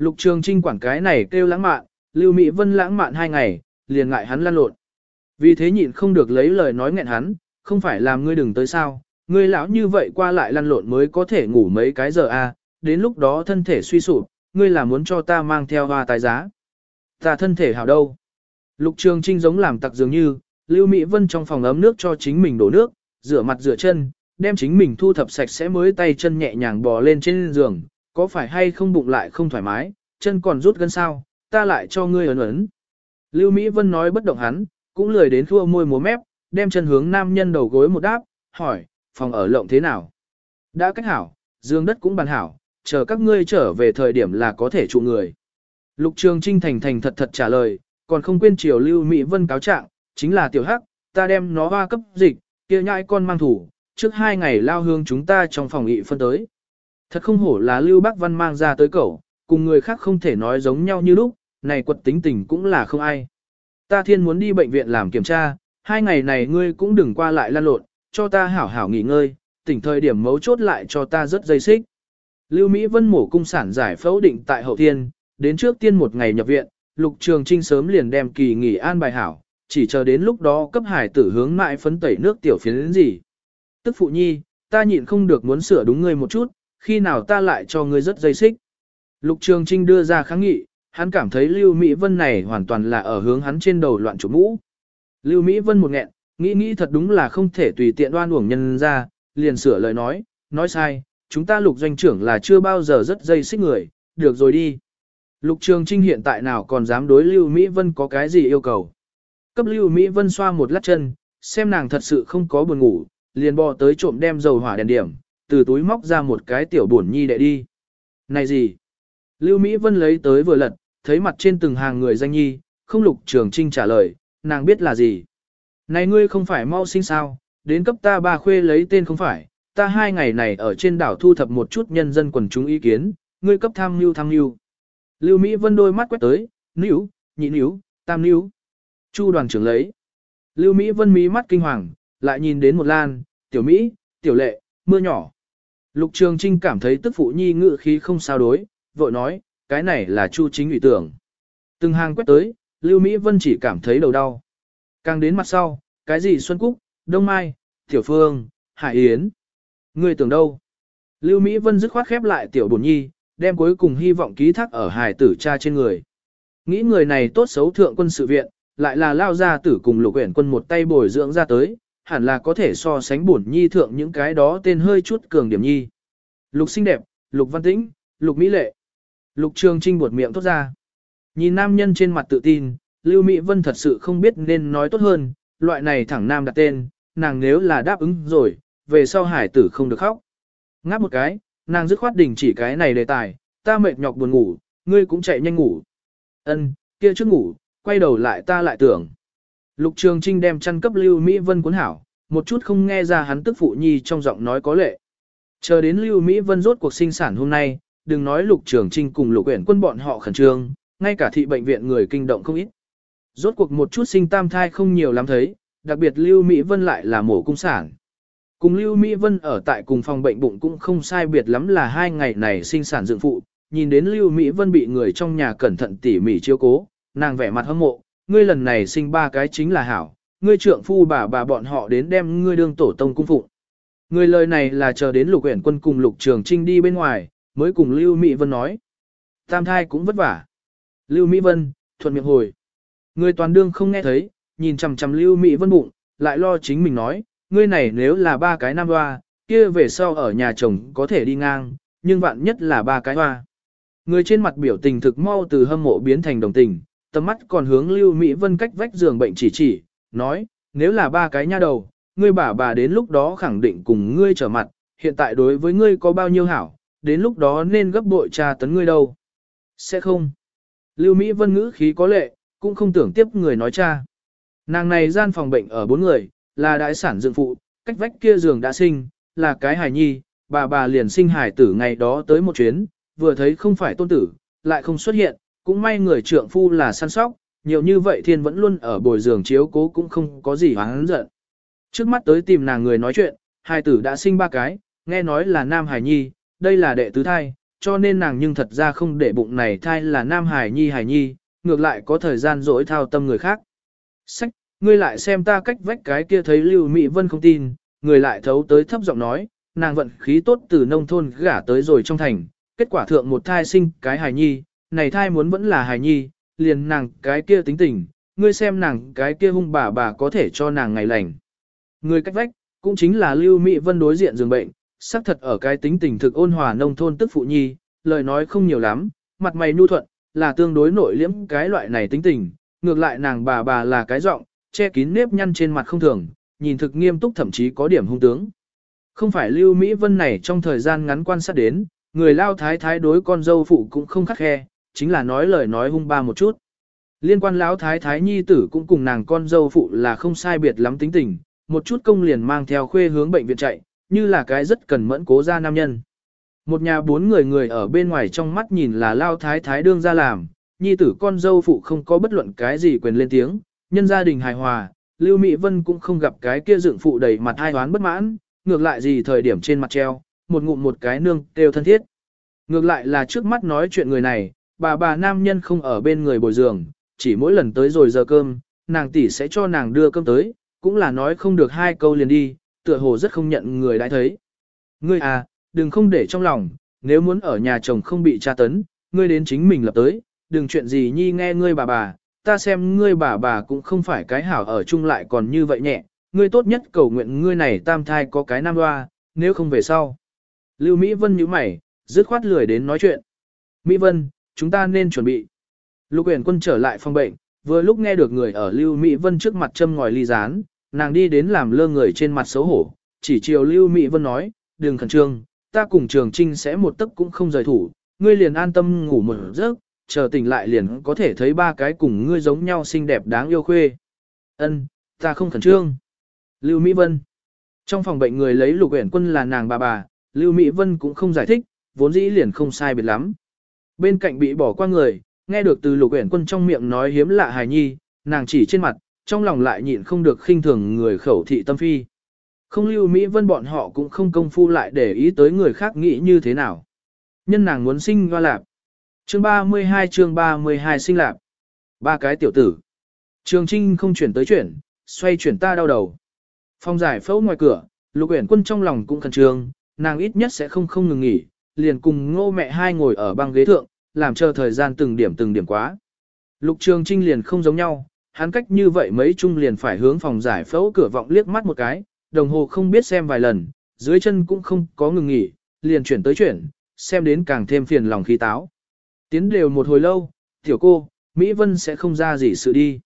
S1: Lục Trường Trinh quản cái này kêu lãng mạn, Lưu Mỹ Vân lãng mạn hai ngày, liền ngại hắn lăn lộn. Vì thế nhịn không được lấy lời nói nghẹn hắn, không phải làm ngươi đừng tới sao, ngươi lão như vậy qua lại lăn lộn mới có thể ngủ mấy cái giờ a, à, đến lúc đó thân thể suy sụp, ngươi là muốn cho ta mang theo hoa tài giá. Ta thân thể hảo đâu. Lục Trường Trinh giống làm tặc dường như, Lưu Mỹ Vân trong phòng ấm nước cho chính mình đổ nước, rửa mặt rửa chân, đem chính mình thu thập sạch sẽ mới tay chân nhẹ nhàng bò lên trên giường, có phải hay không bụng lại không thoải mái, chân còn rút gân sao, ta lại cho ngươi ấn ấn. Lưu Mỹ Vân nói bất động hắn, cũng lười đến thua môi múa mép, đem chân hướng nam nhân đầu gối một đáp, hỏi, phòng ở lộng thế nào? Đã cách hảo, Dương đất cũng bàn hảo, chờ các ngươi trở về thời điểm là có thể trụ người. Lục Trường Trinh thành thành thật thật trả lời, còn không quên chiều Lưu Mỹ Vân cáo trạng, chính là tiểu hắc, ta đem nó hoa cấp dịch, kia nhãi con mang thủ, trước hai ngày lao hương chúng ta trong phòng nghị phân tới. Thật không hổ là Lưu Bác Văn mang ra tới cậu, cùng người khác không thể nói giống nhau như lúc, này quật tính tình cũng là không ai. Ta thiên muốn đi bệnh viện làm kiểm tra, hai ngày này ngươi cũng đừng qua lại lan lộn, cho ta hảo hảo nghỉ ngơi, tỉnh thời điểm mấu chốt lại cho ta rất dây xích. Lưu Mỹ Vân mổ cung sản giải phẫu định tại hậu thiên, đến trước tiên một ngày nhập viện, Lục Trường Trinh sớm liền đem kỳ nghỉ an bài hảo, chỉ chờ đến lúc đó cấp hải tử hướng mại phấn tẩy nước tiểu phiến đến gì. Tức phụ nhi, ta nhịn không được muốn sửa đúng ngươi một chút, khi nào ta lại cho ngươi rất dây xích. Lục Trường Trinh đưa ra kháng nghị, hắn cảm thấy Lưu Mỹ Vân này hoàn toàn là ở hướng hắn trên đầu loạn chủ mũ. Lưu Mỹ Vân một nghẹn, nghĩ nghĩ thật đúng là không thể tùy tiện đoan uổng nhân ra, liền sửa lời nói, nói sai, chúng ta lục doanh trưởng là chưa bao giờ rất dây xích người, được rồi đi. Lục Trường Trinh hiện tại nào còn dám đối Lưu Mỹ Vân có cái gì yêu cầu. Cấp Lưu Mỹ Vân xoa một lát chân, xem nàng thật sự không có buồn ngủ, liền bò tới trộm đem dầu hỏa đèn điểm, từ túi móc ra một cái tiểu bổn nhi đệ đi. Này gì? Lưu Mỹ Vân lấy tới vừa lật, thấy mặt trên từng hàng người danh nhi, không lục trường trinh trả lời, nàng biết là gì. Này ngươi không phải mau sinh sao, đến cấp ta ba khuê lấy tên không phải, ta hai ngày này ở trên đảo thu thập một chút nhân dân quần chúng ý kiến, ngươi cấp tham mưu tham mưu. Lưu Mỹ Vân đôi mắt quét tới, níu, nhị níu, tam níu. Chu đoàn trưởng lấy. Lưu Mỹ Vân mí mắt kinh hoàng, lại nhìn đến một lan, tiểu Mỹ, tiểu lệ, mưa nhỏ. Lục Trường Trinh cảm thấy tức phụ nhi ngự khí không sao đối, vội nói, cái này là Chu chính ủy tưởng. Từng hàng quét tới, Lưu Mỹ Vân chỉ cảm thấy đầu đau. Càng đến mặt sau, cái gì Xuân Cúc, Đông Mai, Tiểu Phương, Hải Yến. Người tưởng đâu? Lưu Mỹ Vân dứt khoát khép lại Tiểu Bồn Nhi, đem cuối cùng hy vọng ký thác ở hải tử cha trên người. Nghĩ người này tốt xấu thượng quân sự viện, lại là lao ra tử cùng lục uyển quân một tay bồi dưỡng ra tới, hẳn là có thể so sánh bổn nhi thượng những cái đó tên hơi chút cường điểm nhi. Lục xinh đẹp, lục văn tĩnh, lục mỹ lệ. Lục trường trinh buột miệng thốt ra. Nhìn nam nhân trên mặt tự tin, Lưu Mỹ Vân thật sự không biết nên nói tốt hơn, loại này thẳng nam đặt tên, nàng nếu là đáp ứng rồi, về sau hải tử không được khóc. Ngáp một cái, nàng dứt khoát đình chỉ cái này đề tài, ta mệt nhọc buồn ngủ, ngươi cũng chạy nhanh ngủ. Ân, kia trước ngủ, quay đầu lại ta lại tưởng. Lục Trường Trinh đem chăn cấp Lưu Mỹ Vân cuốn hảo, một chút không nghe ra hắn tức phụ nhi trong giọng nói có lệ. Chờ đến Lưu Mỹ Vân rốt cuộc sinh sản hôm nay, đừng nói Lục Trường Trinh cùng Lục Uyển Quân bọn họ khẩn trương, ngay cả thị bệnh viện người kinh động không ít. Rốt cuộc một chút sinh tam thai không nhiều lắm thấy, đặc biệt Lưu Mỹ Vân lại là mổ cung sản. Cùng Lưu Mỹ Vân ở tại cùng phòng bệnh bụng cũng không sai biệt lắm là hai ngày này sinh sản dựng phụ, nhìn đến Lưu Mỹ Vân bị người trong nhà cẩn thận tỉ mỉ chiếu cố, nàng vẻ mặt hâm mộ, ngươi lần này sinh ba cái chính là hảo, ngươi trượng phu bà bà bọn họ đến đem ngươi đương tổ tông cung phụng. Người lời này là chờ đến lục uyển quân cùng lục trường trinh đi bên ngoài, mới cùng Lưu Mỹ Vân nói. Tam thai cũng vất vả. Lưu Mỹ Vân, thuận miệng hồi. Người toàn đương không nghe thấy, nhìn chằm chằm Lưu Mỹ Vân bụng, lại lo chính mình nói, ngươi này nếu là ba cái nam hoa, kia về sau ở nhà chồng có thể đi ngang, nhưng vạn nhất là ba cái hoa. Người trên mặt biểu tình thực mau từ hâm mộ biến thành đồng tình, tầm mắt còn hướng Lưu Mỹ Vân cách vách giường bệnh chỉ chỉ, nói, nếu là ba cái nha đầu, ngươi bà bà đến lúc đó khẳng định cùng ngươi trở mặt, hiện tại đối với ngươi có bao nhiêu hảo, đến lúc đó nên gấp bội tra tấn ngươi đâu. Sẽ không. Lưu Mỹ Vân ngữ khí có lệ, cũng không tưởng tiếp người nói cha. Nàng này gian phòng bệnh ở bốn người, là đại sản dựng phụ, cách vách kia giường đã sinh, là cái hài nhi, bà bà liền sinh hài tử ngày đó tới một chuyến, vừa thấy không phải tôn tử, lại không xuất hiện, cũng may người trượng phu là săn sóc, nhiều như vậy thiên vẫn luôn ở bồi giường chiếu cố cũng không có gì hoáng giận. Trước mắt tới tìm nàng người nói chuyện, hai tử đã sinh ba cái, nghe nói là nam hải nhi, đây là đệ tứ thai, cho nên nàng nhưng thật ra không để bụng này thai là nam hải nhi hải nhi, ngược lại có thời gian dỗi thao tâm người khác. Sách, ngươi lại xem ta cách vách cái kia thấy Lưu Mỹ Vân không tin, người lại thấu tới thấp giọng nói, nàng vận khí tốt từ nông thôn gả tới rồi trong thành, kết quả thượng một thai sinh cái hài nhi, này thai muốn vẫn là hài nhi, liền nàng cái kia tính tình, ngươi xem nàng cái kia hung bà bà có thể cho nàng ngày lành. Người cách vách, cũng chính là Lưu Mỹ Vân đối diện giường bệnh, xác thật ở cái tính tình thực ôn hòa nông thôn tức phụ nhi, lời nói không nhiều lắm, mặt mày nhu thuận, là tương đối nội liễm cái loại này tính tình, ngược lại nàng bà bà là cái giọng, che kín nếp nhăn trên mặt không thường, nhìn thực nghiêm túc thậm chí có điểm hung tướng. Không phải Lưu Mỹ Vân này trong thời gian ngắn quan sát đến, người lao thái thái đối con dâu phụ cũng không khắc khe, chính là nói lời nói hung ba một chút. Liên quan lão thái thái nhi tử cũng cùng nàng con dâu phụ là không sai biệt lắm tính tình, một chút công liền mang theo khuê hướng bệnh viện chạy, như là cái rất cần mẫn cố ra nam nhân. Một nhà bốn người người ở bên ngoài trong mắt nhìn là lao thái thái đương ra làm, nhi tử con dâu phụ không có bất luận cái gì quyền lên tiếng, nhân gia đình hài hòa, Lưu Mỹ Vân cũng không gặp cái kia dựng phụ đầy mặt hai đoán bất mãn, ngược lại gì thời điểm trên mặt treo, một ngụm một cái nương đều thân thiết. Ngược lại là trước mắt nói chuyện người này, bà bà nam nhân không ở bên người bồi giường, chỉ mỗi lần tới rồi giờ cơm, nàng tỷ sẽ cho nàng đưa cơm tới, cũng là nói không được hai câu liền đi, tựa hồ rất không nhận người đã thấy. Ngươi à, đừng không để trong lòng, nếu muốn ở nhà chồng không bị tra tấn, ngươi đến chính mình lập tới, đừng chuyện gì nhi nghe ngươi bà bà, ta xem ngươi bà bà cũng không phải cái hảo ở chung lại còn như vậy nhẹ, ngươi tốt nhất cầu nguyện ngươi này tam thai có cái nam hoa, nếu không về sau. Lưu Mỹ Vân nhíu mày, dứt khoát lười đến nói chuyện. Mỹ Vân, chúng ta nên chuẩn bị. Lục Uyển Quân trở lại phòng bệnh, vừa lúc nghe được người ở Lưu Mỹ Vân trước mặt châm ngòi ly rán, nàng đi đến làm lơ người trên mặt xấu hổ, chỉ chiều Lưu Mỹ Vân nói, đừng khẩn trương, ta cùng Trường Trinh sẽ một tấc cũng không rời thủ, ngươi liền an tâm ngủ một giấc, chờ tỉnh lại liền có thể thấy ba cái cùng ngươi giống nhau xinh đẹp đáng yêu khuê. Ân, ta không khẩn trương. Lưu Mỹ Vân. Trong phòng bệnh người lấy Lục Uyển Quân là nàng bà bà, Lưu Mỹ Vân cũng không giải thích, vốn dĩ liền không sai biệt lắm. Bên cạnh bị bỏ qua người, nghe được từ Lục Uyển Quân trong miệng nói hiếm lạ hài nhi, nàng chỉ trên mặt, trong lòng lại nhịn không được khinh thường người khẩu thị tâm phi. Không Lưu Mỹ Vân bọn họ cũng không công phu lại để ý tới người khác nghĩ như thế nào. Nhân nàng muốn sinh hoa lạp. Chương 32 chương 32 sinh lạp. Ba cái tiểu tử. Trường Trinh không chuyển tới chuyển, xoay chuyển ta đau đầu. Phong giải phẫu ngoài cửa, Lục Uyển Quân trong lòng cũng khẩn trương, nàng ít nhất sẽ không không ngừng nghỉ, liền cùng ngô mẹ hai ngồi ở băng ghế thượng, làm chờ thời gian từng điểm từng điểm quá. Lục Trường Trinh liền không giống nhau, hắn cách như vậy mấy chung liền phải hướng phòng giải phẫu cửa vọng liếc mắt một cái, đồng hồ không biết xem vài lần, dưới chân cũng không có ngừng nghỉ, liền chuyển tới chuyển, xem đến càng thêm phiền lòng khí táo. Tiến đều một hồi lâu, tiểu cô, Mỹ Vân sẽ không ra gì sự đi.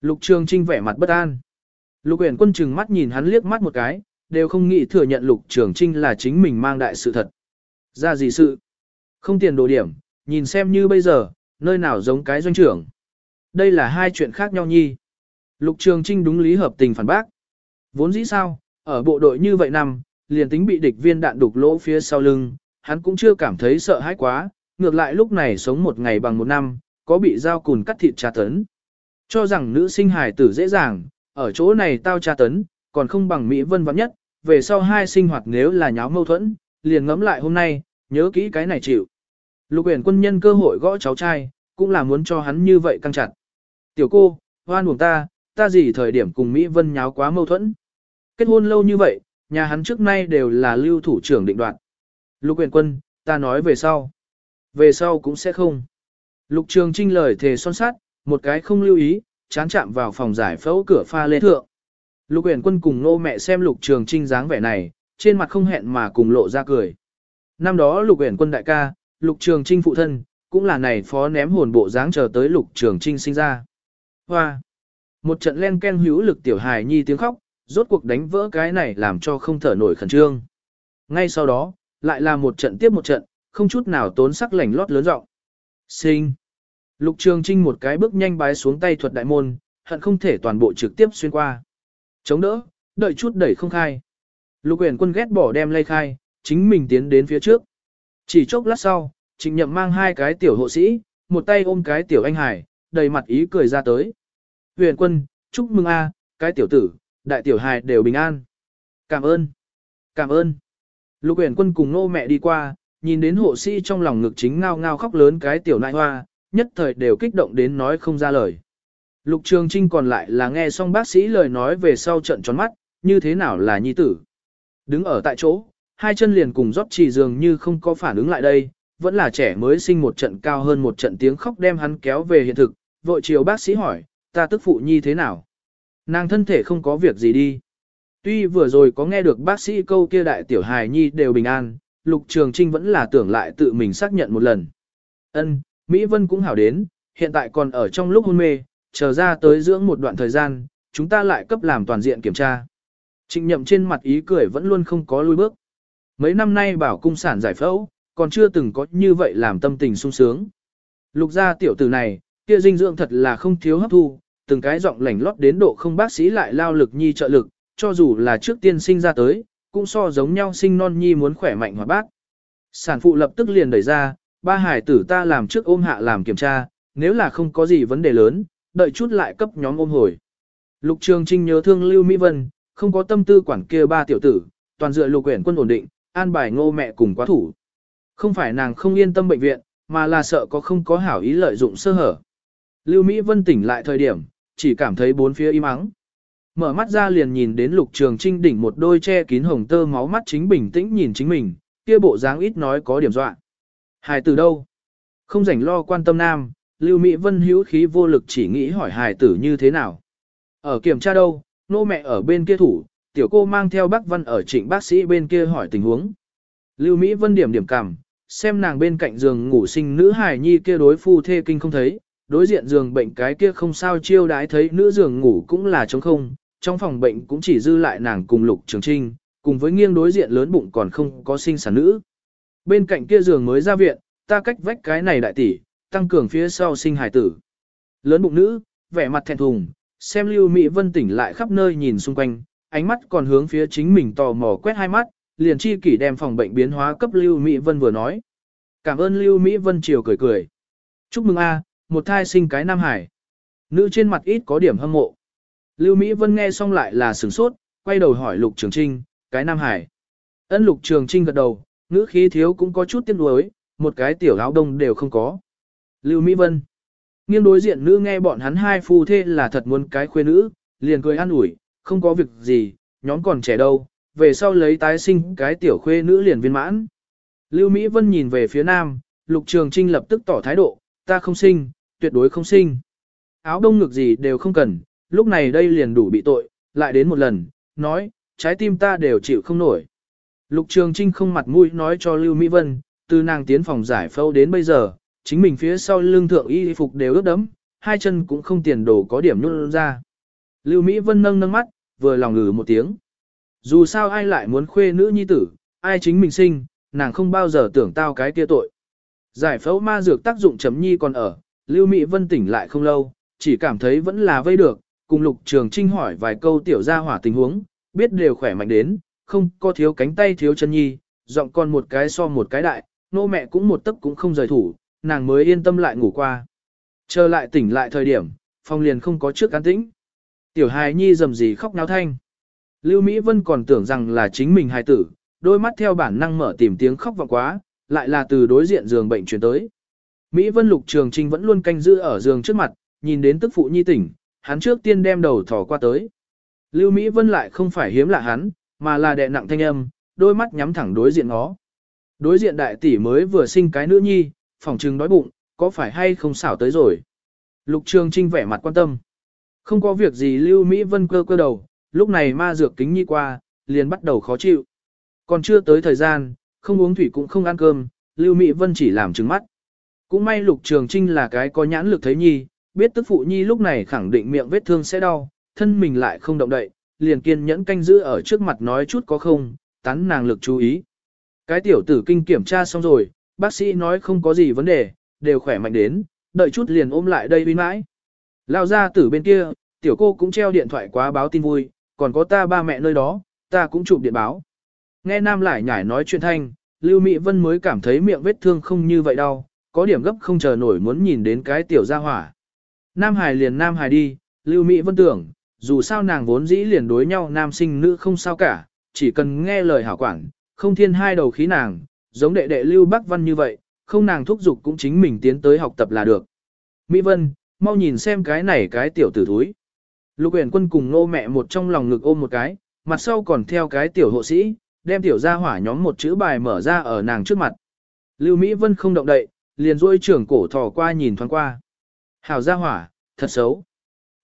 S1: Lục Trường Trinh vẻ mặt bất an. Lục Uyển Quân chừng mắt nhìn hắn liếc mắt một cái, đều không nghĩ thừa nhận Lục Trường Trinh là chính mình mang đại sự thật. Ra gì sự? Không tiền đồ điểm, nhìn xem như bây giờ, nơi nào giống cái doanh trưởng. Đây là hai chuyện khác nhau nhi. Lục Trường Trinh đúng lý hợp tình phản bác. Vốn dĩ sao, ở bộ đội như vậy nằm, liền tính bị địch viên đạn đục lỗ phía sau lưng, hắn cũng chưa cảm thấy sợ hãi quá, ngược lại lúc này sống một ngày bằng một năm, có bị dao cùn cắt thịt tra tấn. Cho rằng nữ sinh hài tử dễ dàng, ở chỗ này tao tra tấn, còn không bằng Mỹ Vân vắng nhất, về sau hai sinh hoạt nếu là nháo mâu thuẫn, liền ngẫm lại hôm nay, nhớ kỹ cái này chịu. Lục uyển quân nhân cơ hội gõ cháu trai, cũng là muốn cho hắn như vậy căng chặt. Tiểu cô, hoan buồn ta, ta gì thời điểm cùng Mỹ Vân nháo quá mâu thuẫn. Kết hôn lâu như vậy, nhà hắn trước nay đều là lưu thủ trưởng định đoạt. Lục uyển quân, ta nói về sau. Về sau cũng sẽ không. Lục trường trinh lời thề son sát, một cái không lưu ý, chán chạm vào phòng giải phẫu cửa pha lê thượng. Lục uyển quân cùng nô mẹ xem lục trường trinh dáng vẻ này, trên mặt không hẹn mà cùng lộ ra cười. Năm đó lục uyển quân đại ca, lục trường trinh phụ thân, cũng là này phó ném hồn bộ dáng chờ tới lục trường trinh sinh ra. Hoa! Một trận len ken hữu lực tiểu hài nhi tiếng khóc, rốt cuộc đánh vỡ cái này làm cho không thở nổi khẩn trương. Ngay sau đó, lại là một trận tiếp một trận, không chút nào tốn sắc lảnh lót lớn rộng. Sinh! Lục trường trinh một cái bước nhanh bái xuống tay thuật đại môn, hận không thể toàn bộ trực tiếp xuyên qua. Chống đỡ, đợi chút đẩy không khai. Lục uyển quân ghét bỏ đem lây khai, chính mình tiến đến phía trước. Chỉ chốc lát sau, trịnh nhậm mang hai cái tiểu hộ sĩ, một tay ôm cái tiểu anh hải, đầy mặt ý cười ra tới. Huyền quân, chúc mừng a, cái tiểu tử, đại tiểu hài đều bình an. Cảm ơn, cảm ơn. Lục huyền quân cùng nô mẹ đi qua, nhìn đến hộ sĩ trong lòng ngực chính ngao ngao khóc lớn cái tiểu nại hoa, nhất thời đều kích động đến nói không ra lời. Lục Trường Trinh còn lại là nghe xong bác sĩ lời nói về sau trận tròn mắt, như thế nào là nhi tử. Đứng ở tại chỗ, hai chân liền cùng rót chỉ dường như không có phản ứng lại đây, vẫn là trẻ mới sinh một trận cao hơn một trận tiếng khóc đem hắn kéo về hiện thực, vội chiều bác sĩ hỏi, ta tức phụ nhi thế nào? Nàng thân thể không có việc gì đi. Tuy vừa rồi có nghe được bác sĩ câu kia đại tiểu hài nhi đều bình an, Lục Trường Trinh vẫn là tưởng lại tự mình xác nhận một lần. Ân, Mỹ Vân cũng hảo đến, hiện tại còn ở trong lúc hôn mê, chờ ra tới dưỡng một đoạn thời gian, chúng ta lại cấp làm toàn diện kiểm tra. Trịnh nhậm trên mặt ý cười vẫn luôn không có lui bước. Mấy năm nay bảo cung sản giải phẫu, còn chưa từng có như vậy làm tâm tình sung sướng. Lục gia tiểu tử này, kia dinh dưỡng thật là không thiếu hấp thu, từng cái giọng lảnh lót đến độ không bác sĩ lại lao lực nhi trợ lực, cho dù là trước tiên sinh ra tới, cũng so giống nhau sinh non nhi muốn khỏe mạnh hoạt bác. Sản phụ lập tức liền đẩy ra, ba hải tử ta làm trước ôm hạ làm kiểm tra, nếu là không có gì vấn đề lớn, đợi chút lại cấp nhóm ôm hồi. Lục Trường Trinh nhớ thương Lưu Mỹ Vân, không có tâm tư quản kia ba tiểu tử, toàn dựa lục quyển quân ổn định, an bài ngô mẹ cùng quá thủ. Không phải nàng không yên tâm bệnh viện, mà là sợ có không có hảo ý lợi dụng sơ hở. Lưu Mỹ Vân tỉnh lại thời điểm, chỉ cảm thấy bốn phía im ắng. Mở mắt ra liền nhìn đến lục trường trinh đỉnh một đôi che kín hồng tơ máu mắt chính bình tĩnh nhìn chính mình, kia bộ dáng ít nói có điểm dọa. Hài tử đâu? Không rảnh lo quan tâm nam, Lưu Mỹ Vân hữu khí vô lực chỉ nghĩ hỏi hài tử như thế nào. Ở kiểm tra đâu, nô mẹ ở bên kia thủ, tiểu cô mang theo bác văn ở trịnh bác sĩ bên kia hỏi tình huống. Lưu Mỹ Vân điểm điểm cảm, xem nàng bên cạnh giường ngủ sinh nữ hài nhi kia đối phu thê kinh không thấy, đối diện giường bệnh cái kia không sao chiêu đái thấy nữ giường ngủ cũng là trống không, trong phòng bệnh cũng chỉ dư lại nàng cùng lục trường trinh, cùng với nghiêng đối diện lớn bụng còn không có sinh sản nữ. Bên cạnh kia giường mới ra viện, ta cách vách cái này đại tỷ, tăng cường phía sau sinh hài tử. Lớn bụng nữ, vẻ mặt thẹn thùng, xem Lưu Mỹ Vân tỉnh lại khắp nơi nhìn xung quanh, ánh mắt còn hướng phía chính mình tò mò quét hai mắt, liền chi kỷ đem phòng bệnh biến hóa cấp Lưu Mỹ Vân vừa nói. Cảm ơn Lưu Mỹ Vân chiều cười cười. Chúc mừng a, một thai sinh cái Nam Hải. Nữ trên mặt ít có điểm hâm mộ. Lưu Mỹ Vân nghe xong lại là sửng sốt, quay đầu hỏi Lục Trường Trinh, cái Nam Hải. Ân Lục Trường Trinh gật đầu, ngữ khí thiếu cũng có chút tiếc nuối, một cái tiểu áo đông đều không có. Lưu Mỹ Vân. Nghiêng đối diện nữ nghe bọn hắn hai phu thê là thật muốn cái khuê nữ, liền cười an ủi, không có việc gì, nhóm còn trẻ đâu, về sau lấy tái sinh cái tiểu khuê nữ liền viên mãn. Lưu Mỹ Vân nhìn về phía nam, Lục Trường Trinh lập tức tỏ thái độ, ta không sinh, tuyệt đối không sinh. áo đông ngực gì đều không cần, lúc này đây liền đủ bị tội, lại đến một lần, nói, trái tim ta đều chịu không nổi. Lục Trường Trinh không mặt mũi nói cho Lưu Mỹ Vân, từ nàng tiến phòng giải phẫu đến bây giờ, chính mình phía sau lưng thượng y phục đều ướt đẫm, hai chân cũng không tiền đồ có điểm nhún ra. Lưu Mỹ Vân nâng nâng mắt, vừa lòng ngừ một tiếng. Dù sao ai lại muốn khuê nữ nhi tử, ai chính mình sinh, nàng không bao giờ tưởng tao cái kia tội. Giải phẫu ma dược tác dụng chấm nhi còn ở, Lưu Mỹ Vân tỉnh lại không lâu, chỉ cảm thấy vẫn là vây được, cùng Lục Trường Trinh hỏi vài câu tiểu gia hỏa tình huống, biết đều khỏe mạnh đến, không có thiếu cánh tay thiếu chân nhi, giọng con một cái so một cái đại, nô mẹ cũng một tấc cũng không rời thủ, nàng mới yên tâm lại ngủ qua. Trở lại tỉnh lại thời điểm, phòng liền không có trước cán tĩnh. Tiểu hài nhi rầm rì khóc náo thanh. Lưu Mỹ Vân còn tưởng rằng là chính mình hài tử, đôi mắt theo bản năng mở tìm tiếng khóc vọng quá, lại là từ đối diện giường bệnh chuyển tới. Mỹ Vân Lục Trường Trinh vẫn luôn canh giữ ở giường trước mặt, nhìn đến tức phụ nhi tỉnh, hắn trước tiên đem đầu thò qua tới. Lưu Mỹ Vân lại không phải hiếm lạ hắn, mà là đệ nặng thanh âm, đôi mắt nhắm thẳng đối diện nó, Đối diện đại tỷ mới vừa sinh cái nữ nhi, phòng trừng đói bụng, có phải hay không xảo tới rồi. Lục Trường Trinh vẻ mặt quan tâm. Không có việc gì Lưu Mỹ Vân cơ cơ đầu, lúc này ma dược kính nhi qua, liền bắt đầu khó chịu. Còn chưa tới thời gian, không uống thủy cũng không ăn cơm, Lưu Mỹ Vân chỉ làm trứng mắt. Cũng may Lục Trường Trinh là cái có nhãn lực thấy nhi, biết tức phụ nhi lúc này khẳng định miệng vết thương sẽ đau, thân mình lại không động đậy, liền kiên nhẫn canh giữ ở trước mặt nói chút có không, tán nàng lực chú ý. Cái tiểu tử kinh kiểm tra xong rồi, bác sĩ nói không có gì vấn đề, đều khỏe mạnh đến, đợi chút liền ôm lại đây uy mãi. Lao ra tử bên kia, tiểu cô cũng treo điện thoại quá báo tin vui, còn có ta ba mẹ nơi đó, ta cũng chụp điện báo. Nghe Nam lại nhải nói chuyện thanh, Lưu Mỹ Vân mới cảm thấy miệng vết thương không như vậy đau, có điểm gấp không chờ nổi muốn nhìn đến cái tiểu gia hỏa. Nam Hải liền Nam Hải đi, Lưu Mỹ Vân tưởng, dù sao nàng vốn dĩ liền đối nhau nam sinh nữ không sao cả, chỉ cần nghe lời hảo quản, không thiên hai đầu khí nàng, giống đệ đệ Lưu Bắc Văn như vậy, không nàng thúc giục cũng chính mình tiến tới học tập là được. Mỹ Vân, mau nhìn xem cái này cái tiểu tử thúi. Lục uyển quân cùng nô mẹ một trong lòng ngực ôm một cái, mặt sau còn theo cái tiểu hộ sĩ, đem tiểu gia hỏa nhóm một chữ bài mở ra ở nàng trước mặt. Lưu Mỹ Vân không động đậy, liền duỗi trưởng cổ thò qua nhìn thoáng qua. Hảo gia hỏa, thật xấu.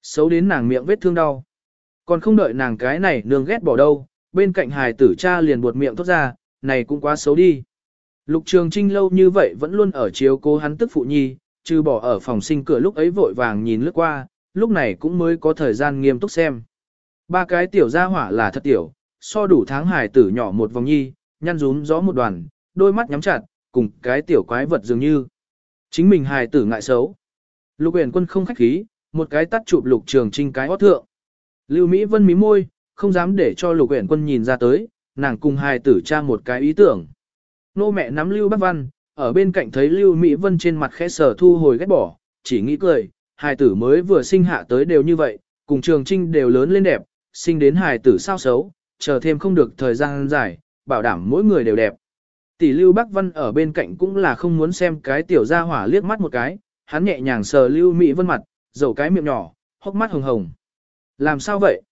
S1: Xấu đến nàng miệng vết thương đau. Còn không đợi nàng cái này nương ghét bỏ đâu, bên cạnh hài tử cha liền buột miệng thốt ra, này cũng quá xấu đi. Lục Trường Trinh lâu như vậy vẫn luôn ở chiếu cố hắn tức phụ nhi, trừ bỏ ở phòng sinh cửa lúc ấy vội vàng nhìn lướt qua, lúc này cũng mới có thời gian nghiêm túc xem. Ba cái tiểu gia hỏa là thật tiểu, so đủ tháng hài tử nhỏ một vòng nhi, nhăn rúm gió một đoàn, đôi mắt nhắm chặt, cùng cái tiểu quái vật dường như. Chính mình hài tử ngại xấu. Lục uyển quân không khách khí, một cái tắt chụp lục trường trinh cái hót thượng. Lưu Mỹ Vân mí môi, không dám để cho lục uyển quân nhìn ra tới, nàng cùng hài tử tra một cái ý tưởng. Nô mẹ nắm Lưu Bắc Văn, ở bên cạnh thấy Lưu Mỹ Vân trên mặt khẽ sở thu hồi ghét bỏ, chỉ nghĩ cười, hài tử mới vừa sinh hạ tới đều như vậy, cùng trường trinh đều lớn lên đẹp, sinh đến hài tử sao xấu, chờ thêm không được thời gian dài, bảo đảm mỗi người đều đẹp. Tỷ Lưu Bắc Văn ở bên cạnh cũng là không muốn xem cái tiểu gia hỏa liếc mắt một cái, hắn nhẹ nhàng sờ Lưu Mỹ Vân mặt, dầu cái miệng nhỏ, hốc mắt hồng hồng. Làm sao vậy?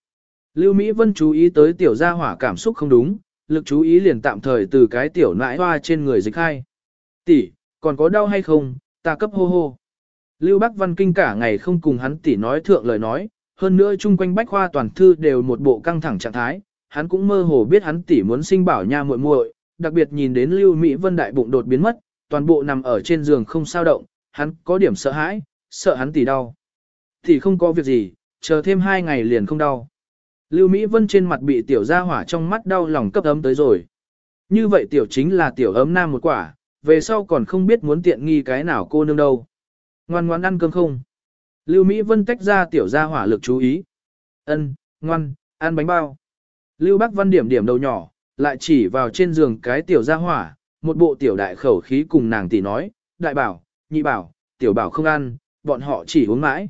S1: Lưu Mỹ Vân chú ý tới tiểu gia hỏa cảm xúc không đúng, lực chú ý liền tạm thời từ cái tiểu nãi hoa trên người dịch hai. Tỷ, còn có đau hay không, ta cấp hô hô. Lưu Bắc Văn Kinh cả ngày không cùng hắn tỷ nói thượng lời nói, hơn nữa chung quanh bách khoa toàn thư đều một bộ căng thẳng trạng thái, hắn cũng mơ hồ biết hắn tỷ muốn sinh bảo nha muội muội, đặc biệt nhìn đến Lưu Mỹ Vân đại bụng đột biến mất, toàn bộ nằm ở trên giường không sao động, hắn có điểm sợ hãi, sợ hắn tỷ đau. Tỷ không có việc gì, chờ thêm hai ngày liền không đau. Lưu Mỹ Vân trên mặt bị tiểu gia hỏa trong mắt đau lòng cấp ấm tới rồi. Như vậy tiểu chính là tiểu ấm nam một quả, về sau còn không biết muốn tiện nghi cái nào cô nương đâu. Ngoan ngoan ăn cơm không? Lưu Mỹ Vân tách ra tiểu gia hỏa lực chú ý. Ân, ngoan, ăn bánh bao. Lưu Bắc Văn điểm điểm đầu nhỏ, lại chỉ vào trên giường cái tiểu gia hỏa, một bộ tiểu đại khẩu khí cùng nàng tỷ nói, đại bảo, nhị bảo, tiểu bảo không ăn, bọn họ chỉ uống mãi.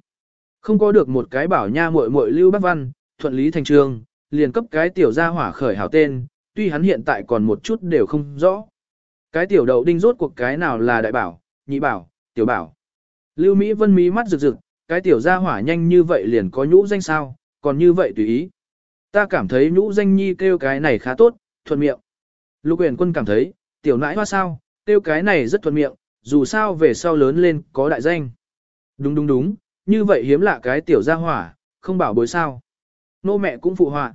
S1: Không có được một cái bảo nha muội muội Lưu Bắc Văn, thuận lý thành trường, liền cấp cái tiểu gia hỏa khởi hảo tên, tuy hắn hiện tại còn một chút đều không rõ. Cái tiểu đậu đinh rốt cuộc cái nào là đại bảo, nhị bảo, tiểu bảo. Lưu Mỹ Vân mí mắt rực rực, cái tiểu gia hỏa nhanh như vậy liền có nhũ danh sao, còn như vậy tùy ý. Ta cảm thấy nhũ danh nhi kêu cái này khá tốt, thuận miệng. Lục uyển quân cảm thấy, tiểu nãi hoa sao, kêu cái này rất thuận miệng, dù sao về sau lớn lên có đại danh. Đúng đúng đúng, như vậy hiếm lạ cái tiểu gia hỏa, không bảo bối sao. Nô mẹ cũng phụ họa.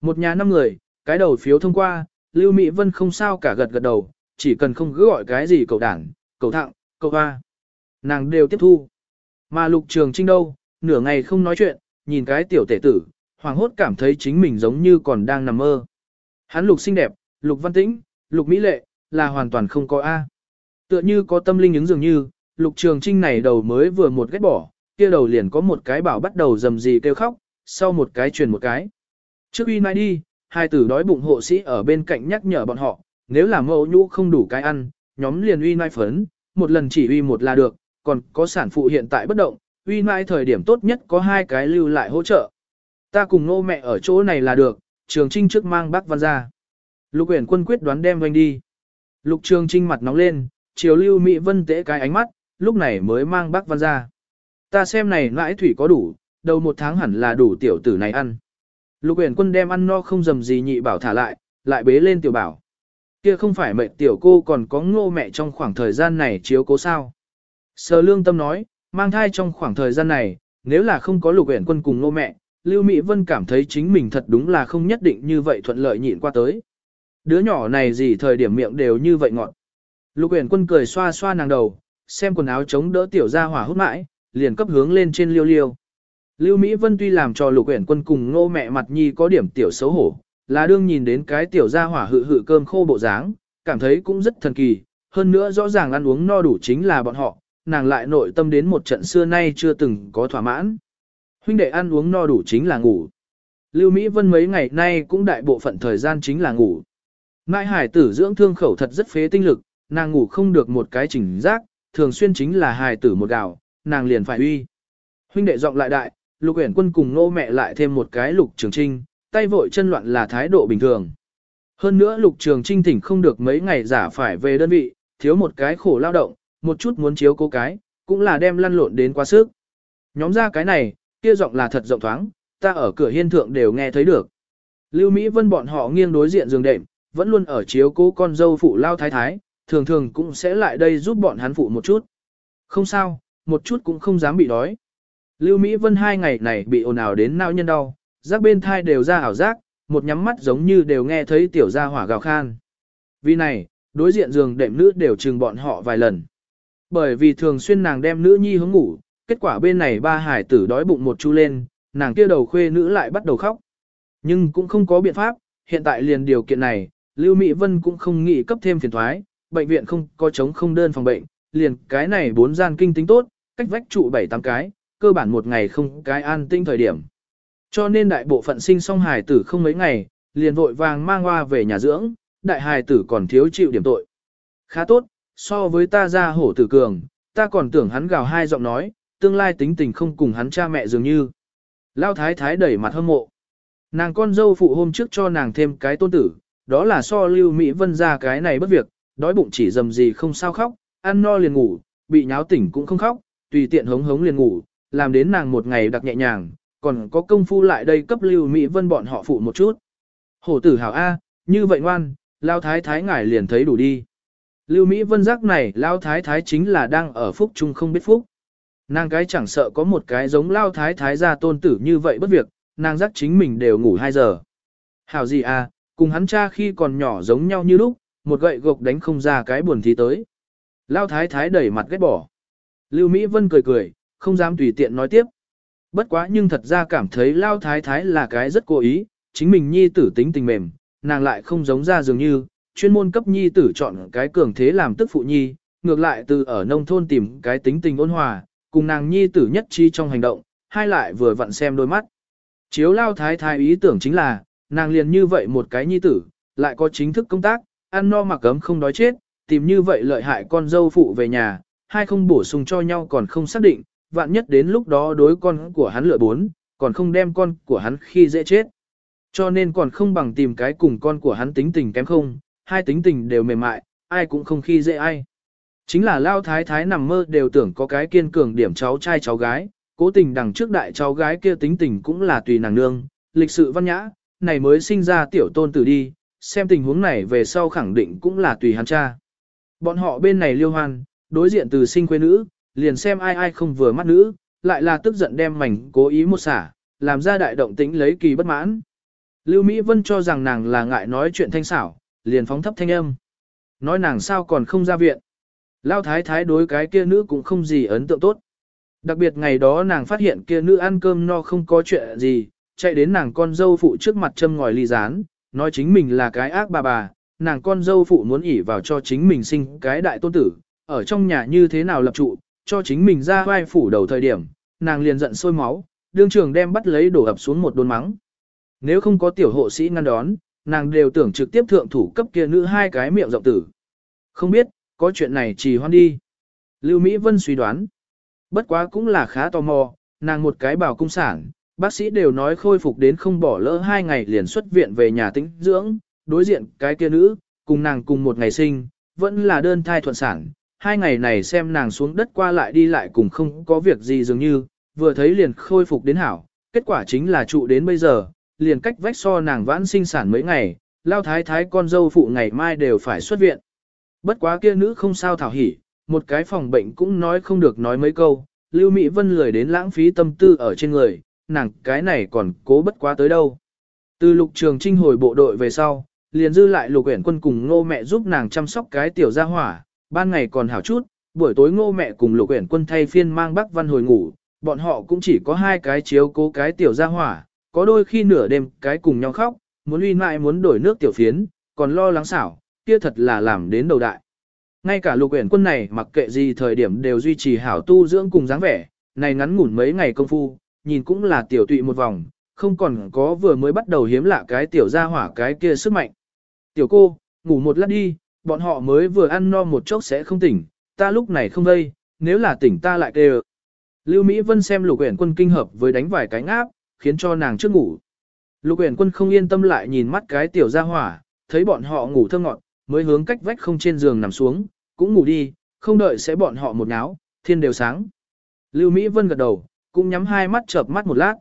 S1: Một nhà năm người, cái đầu phiếu thông qua, Lưu Mỹ Vân không sao cả gật gật đầu, chỉ cần không cứ gọi cái gì cầu đảng, cầu thặng, cầu hoa. Nàng đều tiếp thu. Mà lục trường trinh đâu, nửa ngày không nói chuyện, nhìn cái tiểu tể tử, hoàng hốt cảm thấy chính mình giống như còn đang nằm mơ. Hắn lục xinh đẹp, lục văn tĩnh, lục mỹ lệ, là hoàn toàn không có A. Tựa như có tâm linh ứng dường như, lục trường trinh này đầu mới vừa một ghét bỏ, kia đầu liền có một cái bảo bắt đầu dầm gì kêu khóc, sau một cái truyền một cái. Trước uy nai đi, hai tử đói bụng hộ sĩ ở bên cạnh nhắc nhở bọn họ, nếu là mẫu nhũ không đủ cái ăn, nhóm liền uy nai phấn, một lần chỉ uy một là được, còn có sản phụ hiện tại bất động, uy nai thời điểm tốt nhất có hai cái lưu lại hỗ trợ. Ta cùng nô mẹ ở chỗ này là được, trường trinh trước mang bác văn ra. Lục uyển quân quyết đoán đem doanh đi. Lục trường trinh mặt nóng lên, chiều lưu Mỹ Vân tễ cái ánh mắt, lúc này mới mang bác văn ra. Ta xem này nãi thủy có đủ, đầu một tháng hẳn là đủ tiểu tử này ăn. Lục uyển quân đem ăn no không dầm gì nhị bảo thả lại, lại bế lên tiểu bảo. Kia không phải mệnh tiểu cô còn có ngô mẹ trong khoảng thời gian này chiếu cố sao. Sở lương tâm nói, mang thai trong khoảng thời gian này, nếu là không có lục uyển quân cùng ngô mẹ, Lưu Mỹ Vân cảm thấy chính mình thật đúng là không nhất định như vậy thuận lợi nhịn qua tới. Đứa nhỏ này gì thời điểm miệng đều như vậy ngọt. Lục uyển quân cười xoa xoa nàng đầu, xem quần áo chống đỡ tiểu ra hỏa hút mãi, liền cấp hướng lên trên liêu liêu. Lưu Mỹ Vân tuy làm cho lục uyển quân cùng ngô mẹ mặt nhi có điểm tiểu xấu hổ, là đương nhìn đến cái tiểu gia hỏa hự hự cơm khô bộ dáng, cảm thấy cũng rất thần kỳ, hơn nữa rõ ràng ăn uống no đủ chính là bọn họ, nàng lại nội tâm đến một trận xưa nay chưa từng có thỏa mãn. Huynh đệ ăn uống no đủ chính là ngủ. Lưu Mỹ Vân mấy ngày nay cũng đại bộ phận thời gian chính là ngủ. Mai hải tử dưỡng thương khẩu thật rất phế tinh lực, nàng ngủ không được một cái chỉnh giác, thường xuyên chính là hài tử một gạo, nàng liền phải uy. Huynh đệ giọng lại đại, lục uyển quân cùng nô mẹ lại thêm một cái lục trường trinh, tay vội chân loạn là thái độ bình thường. Hơn nữa lục trường trinh thỉnh không được mấy ngày giả phải về đơn vị, thiếu một cái khổ lao động, một chút muốn chiếu cố cái, cũng là đem lăn lộn đến quá sức. Nhóm ra cái này, kia giọng là thật rộng thoáng, ta ở cửa hiên thượng đều nghe thấy được. Lưu Mỹ Vân bọn họ nghiêng đối diện giường đệm, vẫn luôn ở chiếu cố con dâu phụ lao thái thái, thường thường cũng sẽ lại đây giúp bọn hắn phụ một chút. Không sao, một chút cũng không dám bị đói. Lưu Mỹ Vân hai ngày này bị ồn ào đến nao nhân đau, giác bên thai đều ra ảo giác, một nhắm mắt giống như đều nghe thấy tiểu gia hỏa gào khan. Vì này, đối diện giường đệm nữ đều chừng bọn họ vài lần. Bởi vì thường xuyên nàng đem nữ nhi hướng ngủ, kết quả bên này ba hải tử đói bụng một chu lên, nàng kia đầu khuê nữ lại bắt đầu khóc. Nhưng cũng không có biện pháp, hiện tại liền điều kiện này, Lưu Mỹ Vân cũng không nghĩ cấp thêm phiền thoái, bệnh viện không có chống không đơn phòng bệnh, liền cái này bốn gian kinh tính tốt, cách vách trụ bảy tám cái, cơ bản một ngày không cái an tinh thời điểm. Cho nên đại bộ phận sinh song hài tử không mấy ngày, liền vội vàng mang hoa về nhà dưỡng, đại hài tử còn thiếu chịu điểm tội. Khá tốt, so với ta ra hổ tử cường, ta còn tưởng hắn gào hai giọng nói, tương lai tính tình không cùng hắn cha mẹ dường như. Lao thái thái đẩy mặt hâm mộ. Nàng con dâu phụ hôm trước cho nàng thêm cái tôn tử, đó là so lưu Mỹ Vân ra cái này bất việc, đói bụng chỉ dầm gì không sao khóc, ăn no liền ngủ, bị nháo tỉnh cũng không khóc, tùy tiện hống hống liền ngủ, làm đến nàng một ngày đặc nhẹ nhàng, còn có công phu lại đây cấp lưu Mỹ Vân bọn họ phụ một chút. Hổ tử hảo A, như vậy ngoan, lao thái thái ngải liền thấy đủ đi. Lưu Mỹ Vân giác này lao thái thái chính là đang ở phúc chung không biết phúc. Nàng cái chẳng sợ có một cái giống lao thái thái gia tôn tử như vậy bất việc, nàng giác chính mình đều ngủ 2 giờ. Hảo gì à, cùng hắn cha khi còn nhỏ giống nhau như lúc, một gậy gộc đánh không ra cái buồn thì tới. Lao thái thái đẩy mặt ghét bỏ. Lưu Mỹ Vân cười cười, không dám tùy tiện nói tiếp. Bất quá nhưng thật ra cảm thấy Lao thái thái là cái rất cố ý, chính mình nhi tử tính tình mềm, nàng lại không giống ra dường như, chuyên môn cấp nhi tử chọn cái cường thế làm tức phụ nhi, ngược lại từ ở nông thôn tìm cái tính tình ôn hòa, cùng nàng nhi tử nhất chi trong hành động, hai lại vừa vặn xem đôi mắt. Chiếu lao thái thái ý tưởng chính là, nàng liền như vậy một cái nhi tử, lại có chính thức công tác, ăn no mặc ấm không đói chết, tìm như vậy lợi hại con dâu phụ về nhà, hai không bổ sung cho nhau còn không xác định, vạn nhất đến lúc đó đối con của hắn lựa bốn, còn không đem con của hắn khi dễ chết. Cho nên còn không bằng tìm cái cùng con của hắn tính tình kém không, hai tính tình đều mềm mại, ai cũng không khi dễ ai. Chính là lao thái thái nằm mơ đều tưởng có cái kiên cường điểm cháu trai cháu gái, cố tình đằng trước đại cháu gái kia tính tình cũng là tùy nàng nương, lịch sự văn nhã, này mới sinh ra tiểu tôn tử đi, xem tình huống này về sau khẳng định cũng là tùy hắn cha. Bọn họ bên này liêu hoan, đối diện từ sinh quê nữ, liền xem ai ai không vừa mắt nữ, lại là tức giận đem mảnh cố ý một xả, làm ra đại động tĩnh lấy kỳ bất mãn. Lưu Mỹ Vân cho rằng nàng là ngại nói chuyện thanh xảo, liền phóng thấp thanh âm. Nói nàng sao còn không ra viện. Lao thái thái đối cái kia nữ cũng không gì ấn tượng tốt. Đặc biệt ngày đó nàng phát hiện kia nữ ăn cơm no không có chuyện gì, chạy đến nàng con dâu phụ trước mặt châm ngòi ly rán, nói chính mình là cái ác bà bà, nàng con dâu phụ muốn ỉ vào cho chính mình sinh cái đại tôn tử, ở trong nhà như thế nào lập trụ, cho chính mình ra vai phủ đầu thời điểm, nàng liền giận sôi máu, đương trường đem bắt lấy đổ ập xuống một đôn mắng. Nếu không có tiểu hộ sĩ ngăn đón, nàng đều tưởng trực tiếp thượng thủ cấp kia nữ hai cái miệng rộng tử. Không biết, có chuyện này trì hoan đi. Lưu Mỹ Vân suy đoán. Bất quá cũng là khá tò mò, nàng một cái bảo cung sản, bác sĩ đều nói khôi phục đến không bỏ lỡ hai ngày liền xuất viện về nhà tĩnh dưỡng, đối diện cái kia nữ, cùng nàng cùng một ngày sinh, vẫn là đơn thai thuận sản. Hai ngày này xem nàng xuống đất qua lại đi lại cùng không có việc gì dường như, vừa thấy liền khôi phục đến hảo, kết quả chính là trụ đến bây giờ, liền cách vách so nàng vãn sinh sản mấy ngày, lao thái thái con dâu phụ ngày mai đều phải xuất viện. Bất quá kia nữ không sao thảo hỉ, một cái phòng bệnh cũng nói không được nói mấy câu, Lưu Mỹ Vân lười đến lãng phí tâm tư ở trên người, nàng cái này còn cố bất quá tới đâu. Từ lục trường trinh hồi bộ đội về sau, liền dư lại lục uyển quân cùng ngô mẹ giúp nàng chăm sóc cái tiểu gia hỏa, ban ngày còn hảo chút, buổi tối ngô mẹ cùng lục uyển quân thay phiên mang bác văn hồi ngủ, bọn họ cũng chỉ có hai cái chiếu cố cái tiểu gia hỏa, có đôi khi nửa đêm cái cùng nhau khóc, muốn uy mại muốn đổi nước tiểu phiến, còn lo lắng xảo, kia thật là làm đến đầu đại. Ngay cả lục uyển quân này mặc kệ gì thời điểm đều duy trì hảo tu dưỡng cùng dáng vẻ, này ngắn ngủn mấy ngày công phu, nhìn cũng là tiểu tụy một vòng, không còn có vừa mới bắt đầu hiếm lạ cái tiểu gia hỏa cái kia sức mạnh. Tiểu cô, ngủ một lát đi, bọn họ mới vừa ăn no một chốc sẽ không tỉnh, ta lúc này không đây, nếu là tỉnh ta lại kêu. Lưu Mỹ Vân xem lục uyển quân kinh hợp với đánh vài cái ngáp khiến cho nàng trước ngủ. Lục uyển quân không yên tâm lại nhìn mắt cái tiểu gia hỏa, thấy bọn họ ngủ thơ ngọn, mới hướng cách vách không trên giường nằm xuống, cũng ngủ đi, không đợi sẽ bọn họ một náo, thiên đều sáng. Lưu Mỹ Vân gật đầu, cũng nhắm hai mắt chợp mắt một lát.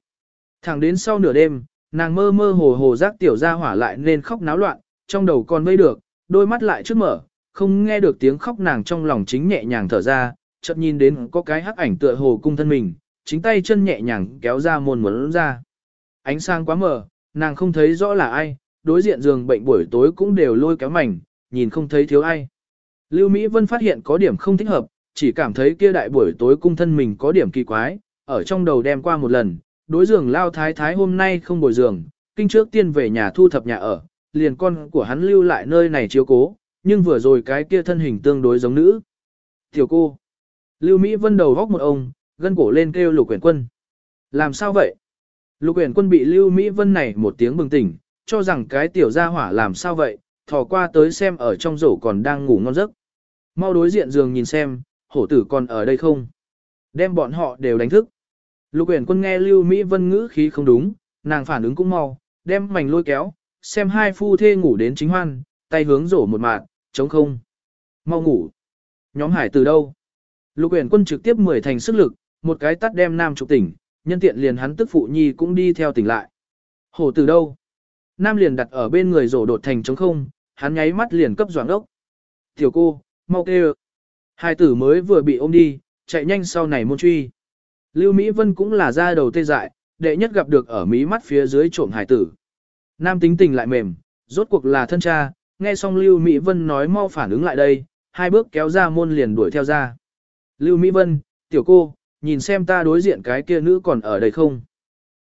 S1: Thẳng đến sau nửa đêm, nàng mơ mơ hồ hồ giác tiểu gia hỏa lại nên khóc náo loạn, trong đầu còn vây được, đôi mắt lại trước mở, không nghe được tiếng khóc nàng trong lòng chính nhẹ nhàng thở ra, chợt nhìn đến có cái hắc ảnh tựa hồ cung thân mình, chính tay chân nhẹ nhàng kéo ra môn muốn ra. Ánh sáng quá mờ, nàng không thấy rõ là ai, đối diện giường bệnh buổi tối cũng đều lôi kéo mảnh, nhìn không thấy thiếu ai. Lưu Mỹ Vân phát hiện có điểm không thích hợp, chỉ cảm thấy kia đại buổi tối cung thân mình có điểm kỳ quái, ở trong đầu đem qua một lần, đối giường lao thái thái hôm nay không bồi giường, kinh trước tiên về nhà thu thập nhà ở, liền con của hắn lưu lại nơi này chiếu cố, nhưng vừa rồi cái kia thân hình tương đối giống nữ. Tiểu cô, Lưu Mỹ Vân đầu góc một ông, gân cổ lên kêu lục quyển quân. Làm sao vậy? Lục quyển quân bị Lưu Mỹ Vân này một tiếng bừng tỉnh, cho rằng cái tiểu gia hỏa làm sao vậy, thò qua tới xem ở trong rổ còn đang ngủ ngon giấc. Mau đối diện giường nhìn xem, hổ tử còn ở đây không? Đem bọn họ đều đánh thức. Lục uyển quân nghe Lưu Mỹ Vân ngữ khí không đúng, nàng phản ứng cũng mau, đem mảnh lôi kéo, xem hai phu thê ngủ đến chính hoan, tay hướng rổ một mạng, chống không. Mau ngủ. Nhóm hải từ đâu? Lục uyển quân trực tiếp mười thành sức lực, một cái tắt đem nam trục tỉnh, nhân tiện liền hắn tức phụ nhi cũng đi theo tỉnh lại. Hổ từ đâu? Nam liền đặt ở bên người rổ đột thành trống không, hắn nháy mắt liền cấp doảng ốc. Tiểu cô, mau kêu. Hai tử mới vừa bị ôm đi, chạy nhanh sau này môn truy. Lưu Mỹ Vân cũng là ra đầu tê dại, đệ nhất gặp được ở mí mắt phía dưới trộm hải tử. Nam tính tình lại mềm, rốt cuộc là thân cha, nghe xong Lưu Mỹ Vân nói mau phản ứng lại đây, hai bước kéo ra môn liền đuổi theo ra. Lưu Mỹ Vân, tiểu cô, nhìn xem ta đối diện cái kia nữ còn ở đây không.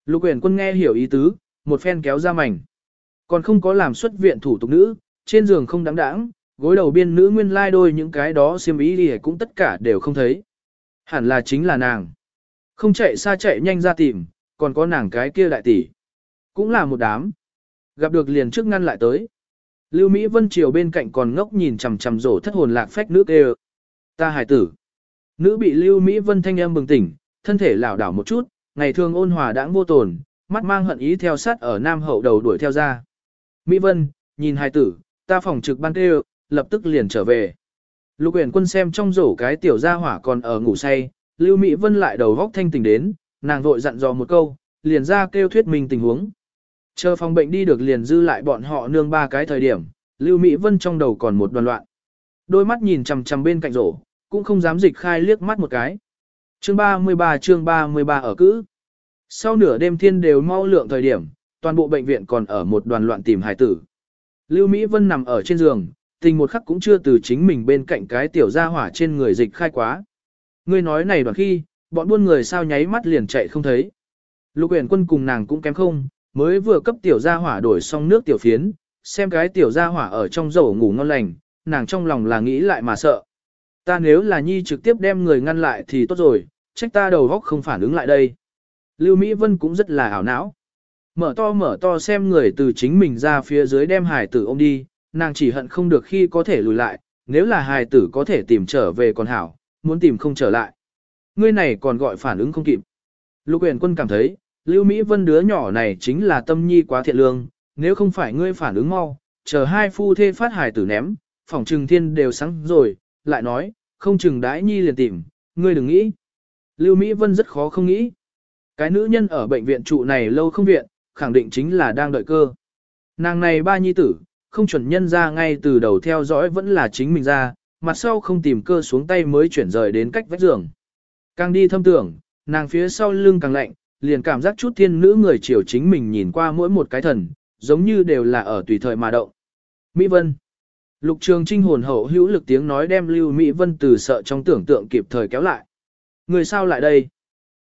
S1: Lục uyển quân nghe hiểu ý tứ, một phen kéo ra mảnh. Còn không có làm xuất viện thủ tục nữ, trên giường không đáng đáng, gối đầu biên nữ nguyên lai đôi những cái đó xiêm ý đi cũng tất cả đều không thấy. Hẳn là chính là nàng. Không chạy xa chạy nhanh ra tìm, còn có nàng cái kia đại tỷ. Cũng là một đám. Gặp được liền trước ngăn lại tới. Lưu Mỹ Vân Triều bên cạnh còn ngốc nhìn chằm chằm rổ thất hồn lạc phách nước kêu. Ta hải tử. Nữ bị Lưu Mỹ Vân thanh âm bừng tỉnh, thân thể lảo đảo một chút, ngày thường ôn hòa đãng vô tồn, mắt mang hận ý theo sát ở nam hậu đầu đuổi theo ra. Mỹ Vân, nhìn hải tử, ta phòng trực ban kêu, lập tức liền trở về. Lục uyển quân xem trong rổ cái tiểu gia hỏa còn ở ngủ say, Lưu Mỹ Vân lại đầu góc thanh tỉnh đến, nàng vội dặn dò một câu, liền ra kêu thuyết minh tình huống. Chờ phòng bệnh đi được liền dư lại bọn họ nương ba cái thời điểm, Lưu Mỹ Vân trong đầu còn một đoàn loạn. Đôi mắt nhìn chằm chằm bên cạnh rổ, cũng không dám dịch khai liếc mắt một cái. Chương 33 chương 33 ở cữ. Sau nửa đêm thiên đều mau lượng thời điểm, toàn bộ bệnh viện còn ở một đoàn loạn tìm hải tử. Lưu Mỹ Vân nằm ở trên giường, tình một khắc cũng chưa từ chính mình bên cạnh cái tiểu gia hỏa trên người dịch khai quá. Ngươi nói này đoàn khi, bọn buôn người sao nháy mắt liền chạy không thấy. Lục uyển quân cùng nàng cũng kém không, mới vừa cấp tiểu gia hỏa đổi xong nước tiểu phiến, xem cái tiểu gia hỏa ở trong dầu ngủ ngon lành, nàng trong lòng là nghĩ lại mà sợ. Ta nếu là nhi trực tiếp đem người ngăn lại thì tốt rồi, trách ta đầu góc không phản ứng lại đây. Lưu Mỹ Vân cũng rất là ảo não. Mở to mở to xem người từ chính mình ra phía dưới đem hài tử ôm đi, nàng chỉ hận không được khi có thể lùi lại, nếu là hài tử có thể tìm trở về còn hảo, muốn tìm không trở lại. Ngươi này còn gọi phản ứng không kịp. Lục Uyển Quân cảm thấy, Lưu Mỹ Vân đứa nhỏ này chính là tâm nhi quá thiện lương, nếu không phải ngươi phản ứng mau, chờ hai phu thê phát hài tử ném, phòng trừng thiên đều sáng rồi, lại nói, không chừng đãi nhi liền tìm, ngươi đừng nghĩ. Lưu Mỹ Vân rất khó không nghĩ. Cái nữ nhân ở bệnh viện trụ này lâu không viện, khẳng định chính là đang đợi cơ. Nàng này ba nhi tử, không chuẩn nhân ra ngay từ đầu theo dõi vẫn là chính mình ra, mặt sau không tìm cơ xuống tay mới chuyển rời đến cách vách giường. Càng đi thâm tưởng, nàng phía sau lưng càng lạnh, liền cảm giác chút thiên nữ người chiều chính mình nhìn qua mỗi một cái thần, giống như đều là ở tùy thời mà động. Mỹ Vân Lục trường trinh hồn hậu hữu lực tiếng nói đem Lưu Mỹ Vân từ sợ trong tưởng tượng kịp thời kéo lại. Người sao lại đây?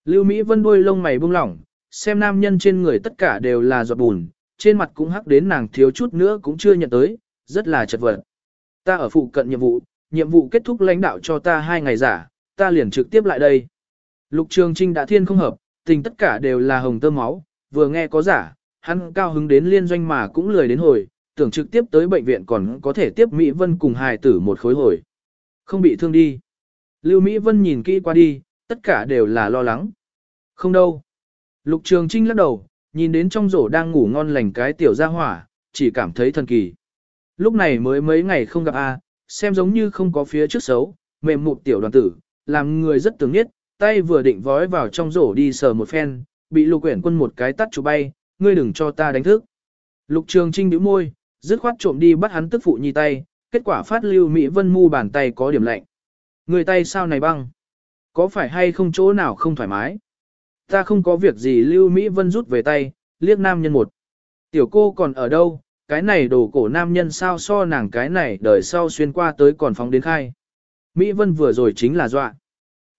S1: Lưu Mỹ Vân đuôi lông mày buông lỏng, xem nam nhân trên người tất cả đều là giọt bùn, trên mặt cũng hắc đến nàng thiếu chút nữa cũng chưa nhận tới, rất là chật vật. Ta ở phụ cận nhiệm vụ, nhiệm vụ kết thúc lãnh đạo cho ta hai ngày giả, ta liền trực tiếp lại đây. Lục Trường Trinh đã thiên không hợp, tình tất cả đều là hồng tơ máu, vừa nghe có giả, hắn cao hứng đến liên doanh mà cũng lười đến hồi, tưởng trực tiếp tới bệnh viện còn có thể tiếp Mỹ Vân cùng hài tử một khối hồi. Không bị thương đi. Lưu Mỹ Vân nhìn kỹ qua đi, tất cả đều là lo lắng. Không đâu. Lục Trường Trinh lắc đầu, nhìn đến trong rổ đang ngủ ngon lành cái tiểu gia hỏa, chỉ cảm thấy thần kỳ. Lúc này mới mấy ngày không gặp a, xem giống như không có phía trước xấu, mềm mụt tiểu đoàn tử, làm người rất tưởng nhất, tay vừa định vói vào trong rổ đi sờ một phen, bị lục quyển quân một cái tắt chụp bay, ngươi đừng cho ta đánh thức. Lục Trường Trinh nhíu môi, dứt khoát trộm đi bắt hắn tức phụ nhi tay, kết quả phát lưu Mỹ Vân mu bàn tay có điểm lạnh. Người tay sao này băng? Có phải hay không chỗ nào không thoải mái? Ta không có việc gì lưu Mỹ Vân rút về tay, liếc nam nhân một. Tiểu cô còn ở đâu? Cái này đồ cổ nam nhân sao so nàng cái này đời sau xuyên qua tới còn phóng đến khai. Mỹ Vân vừa rồi chính là dọa.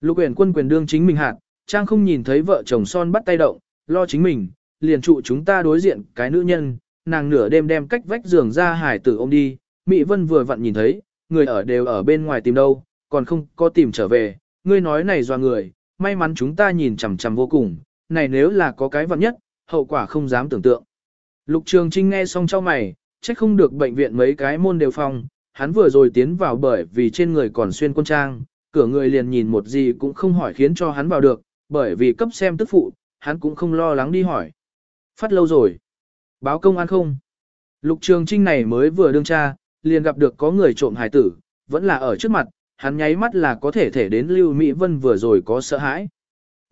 S1: Lục uyển quân quyền đương chính mình hạt, Trang không nhìn thấy vợ chồng son bắt tay động, lo chính mình, liền trụ chúng ta đối diện cái nữ nhân, nàng nửa đêm đem cách vách giường ra hải tử ôm đi, Mỹ Vân vừa vặn nhìn thấy, người ở đều ở bên ngoài tìm đâu, còn không có tìm trở về, ngươi nói này do người, may mắn chúng ta nhìn chằm chằm vô cùng, này nếu là có cái vặn nhất, hậu quả không dám tưởng tượng. Lục Trường Trinh nghe xong cho mày, chắc không được bệnh viện mấy cái môn đều phòng, hắn vừa rồi tiến vào bởi vì trên người còn xuyên quân trang, cửa người liền nhìn một gì cũng không hỏi khiến cho hắn vào được, bởi vì cấp xem tức phụ, hắn cũng không lo lắng đi hỏi. Phát lâu rồi. Báo công an không? Lục Trường Trinh này mới vừa đương tra, liền gặp được có người trộm hài tử, vẫn là ở trước mặt, hắn nháy mắt là có thể thể đến Lưu Mỹ Vân vừa rồi có sợ hãi.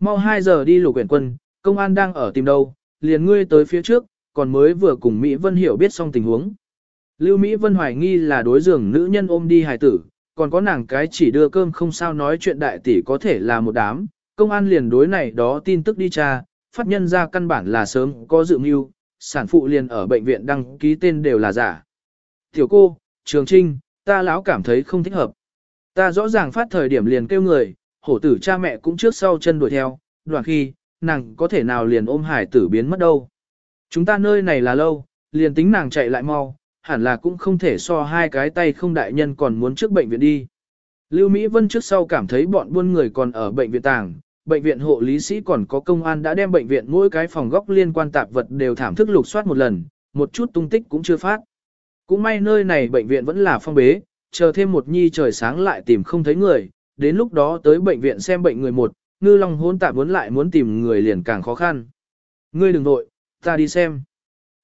S1: Mau 2 giờ đi lục quyển quân, công an đang ở tìm đâu, liền ngươi tới phía trước, còn mới vừa cùng Mỹ Vân hiểu biết xong tình huống. Lưu Mỹ Vân hoài nghi là đối giường nữ nhân ôm đi hài tử, còn có nàng cái chỉ đưa cơm không sao nói chuyện đại tỷ có thể là một đám, công an liền đối này đó tin tức đi tra, phát nhân ra căn bản là sớm có dự mưu, sản phụ liền ở bệnh viện đăng ký tên đều là giả. Tiểu cô, Trường Trinh, ta lão cảm thấy không thích hợp. Ta rõ ràng phát thời điểm liền kêu người, hổ tử cha mẹ cũng trước sau chân đuổi theo, đoạn khi, nàng có thể nào liền ôm hải tử biến mất đâu. Chúng ta nơi này là lâu, liền tính nàng chạy lại mau, hẳn là cũng không thể so hai cái tay không đại nhân còn muốn trước bệnh viện đi. Lưu Mỹ Vân trước sau cảm thấy bọn buôn người còn ở bệnh viện tàng, bệnh viện hộ lý sĩ còn có công an đã đem bệnh viện mỗi cái phòng góc liên quan tạp vật đều thảm thức lục soát một lần, một chút tung tích cũng chưa phát. Cũng may nơi này bệnh viện vẫn là phong bế, chờ thêm một nhi trời sáng lại tìm không thấy người, đến lúc đó tới bệnh viện xem bệnh người một, ngư long hôn tạp muốn lại muốn tìm người liền càng khó khăn. Ngươi đừng nội, ta đi xem.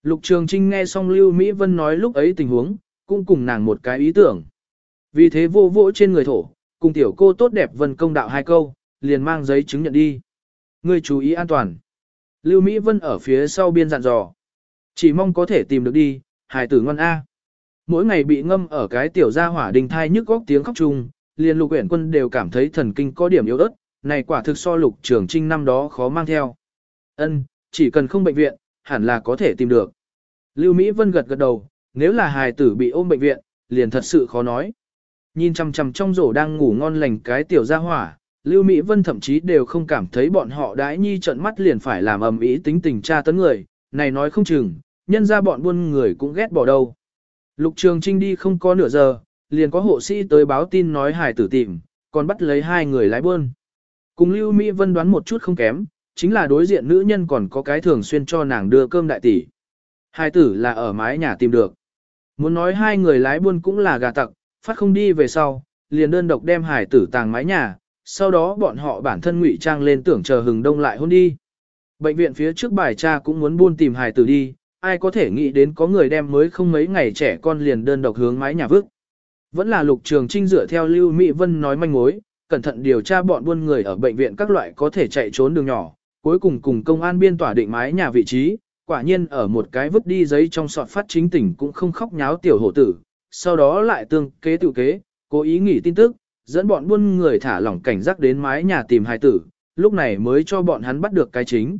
S1: Lục Trường Trinh nghe xong Lưu Mỹ Vân nói lúc ấy tình huống, cũng cùng nàng một cái ý tưởng. Vì thế vô vỗ trên người thổ, cùng tiểu cô tốt đẹp vân công đạo hai câu, liền mang giấy chứng nhận đi. Ngươi chú ý an toàn. Lưu Mỹ Vân ở phía sau biên dặn dò. Chỉ mong có thể tìm được đi, hài tử ngon A. Mỗi ngày bị ngâm ở cái tiểu gia hỏa đình thai nhức góc tiếng khóc chung, liền lục uyển quân đều cảm thấy thần kinh có điểm yếu ớt, này quả thực so lục trường trinh năm đó khó mang theo. Ân, chỉ cần không bệnh viện, hẳn là có thể tìm được. Lưu Mỹ Vân gật gật đầu, nếu là hài tử bị ôm bệnh viện, liền thật sự khó nói. Nhìn chằm chằm trong rổ đang ngủ ngon lành cái tiểu gia hỏa, Lưu Mỹ Vân thậm chí đều không cảm thấy bọn họ đãi nhi trận mắt liền phải làm ầm ĩ tính tình tra tấn người, này nói không chừng, nhân ra bọn buôn người cũng ghét bỏ đâu. Lục Trường Trinh đi không có nửa giờ, liền có hộ sĩ tới báo tin nói hài tử tìm, còn bắt lấy hai người lái buôn. Cùng Lưu Mỹ Vân đoán một chút không kém, chính là đối diện nữ nhân còn có cái thường xuyên cho nàng đưa cơm đại tỷ. Hai tử là ở mái nhà tìm được. Muốn nói hai người lái buôn cũng là gà tặc, phát không đi về sau, liền đơn độc đem hải tử tàng mái nhà, sau đó bọn họ bản thân ngụy trang lên tưởng chờ hừng đông lại hôn đi. Bệnh viện phía trước bài cha cũng muốn buôn tìm hải tử đi, ai có thể nghĩ đến có người đem mới không mấy ngày trẻ con liền đơn độc hướng mái nhà vứt. Vẫn là lục trường trinh dựa theo Lưu Mỹ Vân nói manh mối, cẩn thận điều tra bọn buôn người ở bệnh viện các loại có thể chạy trốn đường nhỏ, cuối cùng cùng công an biên tỏa định mái nhà vị trí, quả nhiên ở một cái vứt đi giấy trong sọt phát chính tỉnh cũng không khóc nháo tiểu hổ tử, sau đó lại tương kế tự kế, cố ý nghỉ tin tức, dẫn bọn buôn người thả lỏng cảnh giác đến mái nhà tìm hài tử, lúc này mới cho bọn hắn bắt được cái chính.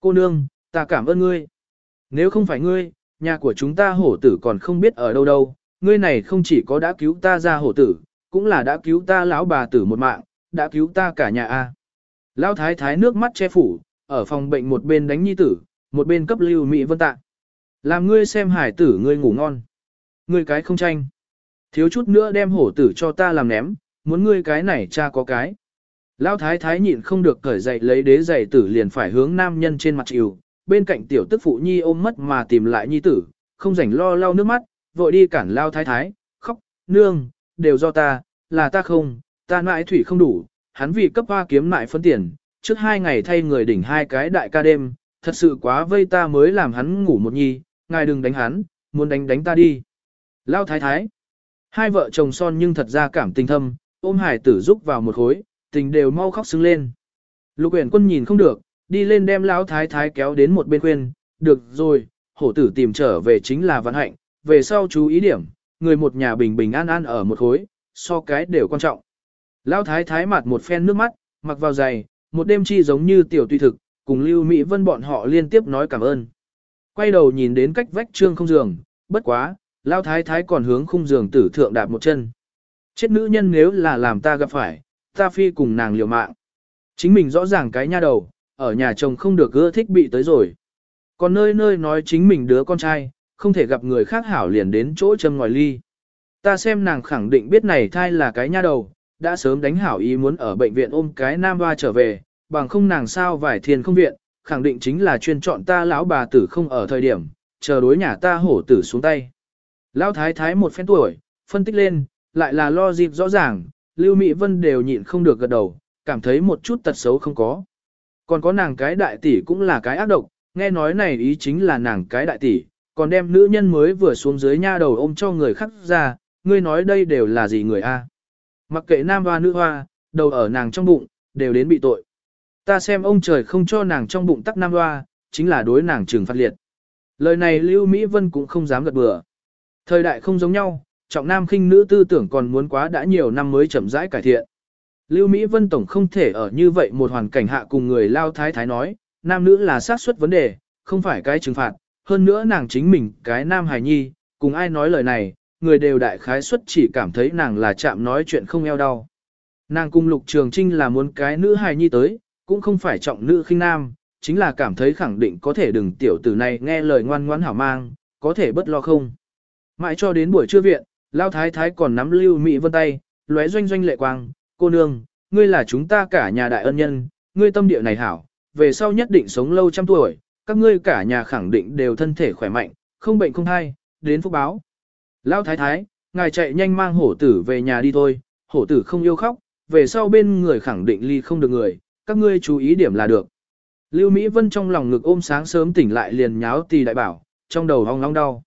S1: Cô nương, ta cảm ơn ngươi. Nếu không phải ngươi, nhà của chúng ta hổ tử còn không biết ở đâu đâu, ngươi này không chỉ có đã cứu ta ra hổ tử, cũng là đã cứu ta lão bà tử một mạng, đã cứu ta cả nhà a. Lão thái thái nước mắt che phủ, ở phòng bệnh một bên đánh nhi tử, một bên cấp lưu mỹ vân tạ. Làm ngươi xem hải tử ngươi ngủ ngon. Ngươi cái không tranh. Thiếu chút nữa đem hổ tử cho ta làm ném, muốn ngươi cái này cha có cái. Lão thái thái nhịn không được cởi dậy lấy đế giày tử liền phải hướng nam nhân trên mặt chịu, bên cạnh tiểu tức phụ nhi ôm mất mà tìm lại nhi tử, không rảnh lo lau nước mắt, vội đi cản lao thái thái, khóc, nương, đều do ta, là ta không, ta mãi thủy không đủ, hắn vì cấp hoa kiếm lại phân tiền, trước hai ngày thay người đỉnh hai cái đại ca đêm, thật sự quá vây ta mới làm hắn ngủ một nhi, ngài đừng đánh hắn, muốn đánh đánh ta đi. Lao thái thái, hai vợ chồng son nhưng thật ra cảm tình thâm, ôm hải tử giúp vào một khối, tình đều mau khóc xứng lên. Lục uyển quân nhìn không được, đi lên đem lão thái thái kéo đến một bên khuyên, được rồi, hổ tử tìm trở về chính là vận hạnh, về sau chú ý điểm, người một nhà bình bình an an ở một khối, so cái đều quan trọng. Lão thái thái mặt một phen nước mắt, mặc vào giày, một đêm chi giống như tiểu tùy thực, cùng Lưu Mỹ Vân bọn họ liên tiếp nói cảm ơn. Quay đầu nhìn đến cách vách trương không giường, bất quá, Lão thái thái còn hướng khung giường tử thượng đạp một chân. Chết nữ nhân nếu là làm ta gặp phải, ta phi cùng nàng liều mạng. Chính mình rõ ràng cái nha đầu, ở nhà chồng không được ưa thích bị tới rồi. Còn nơi nơi nói chính mình đứa con trai, không thể gặp người khác hảo liền đến chỗ châm ngòi ly. Ta xem nàng khẳng định biết này thai là cái nha đầu, đã sớm đánh hảo ý muốn ở bệnh viện ôm cái nam hoa trở về, bằng không nàng sao vải thiền không viện, khẳng định chính là chuyên chọn ta lão bà tử không ở thời điểm, chờ đối nhà ta hổ tử xuống tay. Lão thái thái một phen tuổi, phân tích lên, lại là lo dịp rõ ràng, Lưu Mỹ Vân đều nhịn không được gật đầu, cảm thấy một chút tật xấu không có. Còn có nàng cái đại tỷ cũng là cái ác độc, nghe nói này ý chính là nàng cái đại tỷ, còn đem nữ nhân mới vừa xuống dưới nha đầu ôm cho người khác ra, ngươi nói đây đều là gì người a? Mặc kệ nam hoa nữ hoa, đầu ở nàng trong bụng, đều đến bị tội. Ta xem ông trời không cho nàng trong bụng tắc nam hoa, chính là đối nàng trừng phạt liệt. Lời này Lưu Mỹ Vân cũng không dám gật bừa. Thời đại không giống nhau, trọng nam khinh nữ tư tưởng còn muốn quá đã nhiều năm mới chậm rãi cải thiện. Lưu Mỹ Vân Tổng không thể ở như vậy một hoàn cảnh hạ cùng người lao thái thái nói, nam nữ là xác suất vấn đề, không phải cái trừng phạt, hơn nữa nàng chính mình cái nam hài nhi, cùng ai nói lời này, người đều đại khái suất chỉ cảm thấy nàng là chạm nói chuyện không eo đau. Nàng cung lục trường trinh là muốn cái nữ hài nhi tới, cũng không phải trọng nữ khinh nam, chính là cảm thấy khẳng định có thể đừng tiểu tử này nghe lời ngoan ngoãn hảo mang, có thể bất lo không. Mãi cho đến buổi trưa viện, Lao Thái Thái còn nắm Lưu Mỹ Vân tay, lóe doanh doanh lệ quang, cô nương, ngươi là chúng ta cả nhà đại ân nhân, ngươi tâm địa này hảo, về sau nhất định sống lâu trăm tuổi, các ngươi cả nhà khẳng định đều thân thể khỏe mạnh, không bệnh không hay, đến phúc báo. Lão Thái Thái, ngài chạy nhanh mang hổ tử về nhà đi thôi, hổ tử không yêu khóc, về sau bên người khẳng định ly không được người, các ngươi chú ý điểm là được. Lưu Mỹ Vân trong lòng ngực ôm sáng sớm tỉnh lại liền nháo tì đại bảo, trong đầu hong long đau.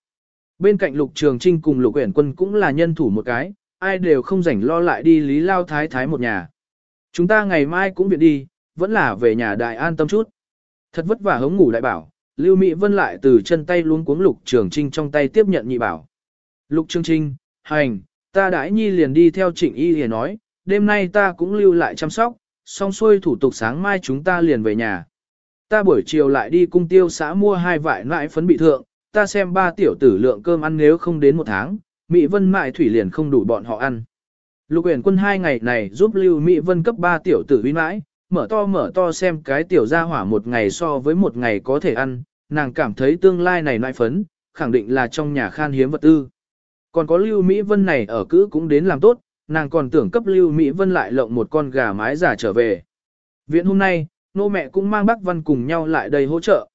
S1: Bên cạnh Lục Trường Trinh cùng Lục Uyển Quân cũng là nhân thủ một cái, ai đều không rảnh lo lại đi Lý Lao Thái Thái một nhà. Chúng ta ngày mai cũng viện đi, vẫn là về nhà đại an tâm chút. Thật vất vả hống ngủ đại bảo, Lưu Mỹ Vân lại từ chân tay luống cuống Lục Trường Trinh trong tay tiếp nhận nhị bảo. Lục Trương Trinh, hành, ta đãi nhi liền đi theo trịnh y hề nói, đêm nay ta cũng lưu lại chăm sóc, xong xuôi thủ tục sáng mai chúng ta liền về nhà. Ta buổi chiều lại đi cung tiêu xã mua hai vải nãi phấn bị thượng, ta xem ba tiểu tử lượng cơm ăn nếu không đến một tháng, Mỹ Vân mại thủy liền không đủ bọn họ ăn. Lục uyển quân hai ngày này giúp Lưu Mỹ Vân cấp ba tiểu tử uy mãi, mở to mở to xem cái tiểu gia hỏa một ngày so với một ngày có thể ăn, nàng cảm thấy tương lai này nãi phấn, khẳng định là trong nhà khan hiếm vật tư. Còn có Lưu Mỹ Vân này ở cữ cũng đến làm tốt, nàng còn tưởng cấp Lưu Mỹ Vân lại lộng một con gà mái giả trở về. Viện hôm nay, nô mẹ cũng mang bác Văn cùng nhau lại đây hỗ trợ.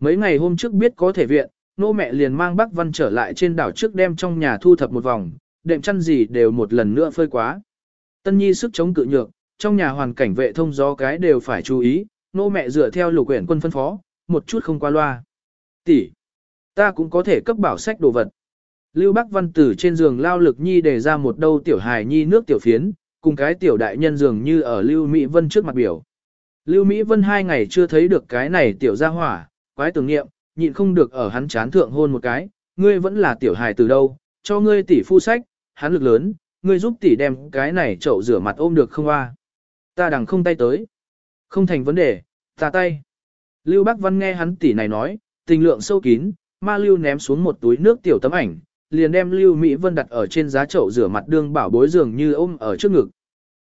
S1: Mấy ngày hôm trước biết có thể viện, nô mẹ liền mang bác Văn trở lại trên đảo trước đem trong nhà thu thập một vòng, đệm chăn gì đều một lần nữa phơi quá. Tân nhi sức chống cự nhược, trong nhà hoàn cảnh vệ thông gió cái đều phải chú ý, nô mẹ dựa theo lục quyển quân phân phó, một chút không qua loa. Tỷ, ta cũng có thể cấp bảo sách đồ vật. Lưu Bắc Văn từ trên giường lao lực nhi để ra một đâu tiểu hài nhi nước tiểu phiến, cùng cái tiểu đại nhân dường như ở Lưu Mỹ Vân trước mặt biểu. Lưu Mỹ Vân hai ngày chưa thấy được cái này tiểu gia hỏa, quái tưởng nghiệm, nhịn không được ở hắn chán thượng hôn một cái, ngươi vẫn là tiểu hài từ đâu, cho ngươi tỷ phu sách, hắn lực lớn, ngươi giúp tỷ đem cái này chậu rửa mặt ôm được không a? Ta đằng không tay tới. Không thành vấn đề, ta tay. Lưu Bắc Văn nghe hắn tỷ này nói, tình lượng sâu kín, ma lưu ném xuống một túi nước tiểu tấm ảnh, liền đem Lưu Mỹ Vân đặt ở trên giá chậu rửa mặt đương bảo bối dường như ôm ở trước ngực.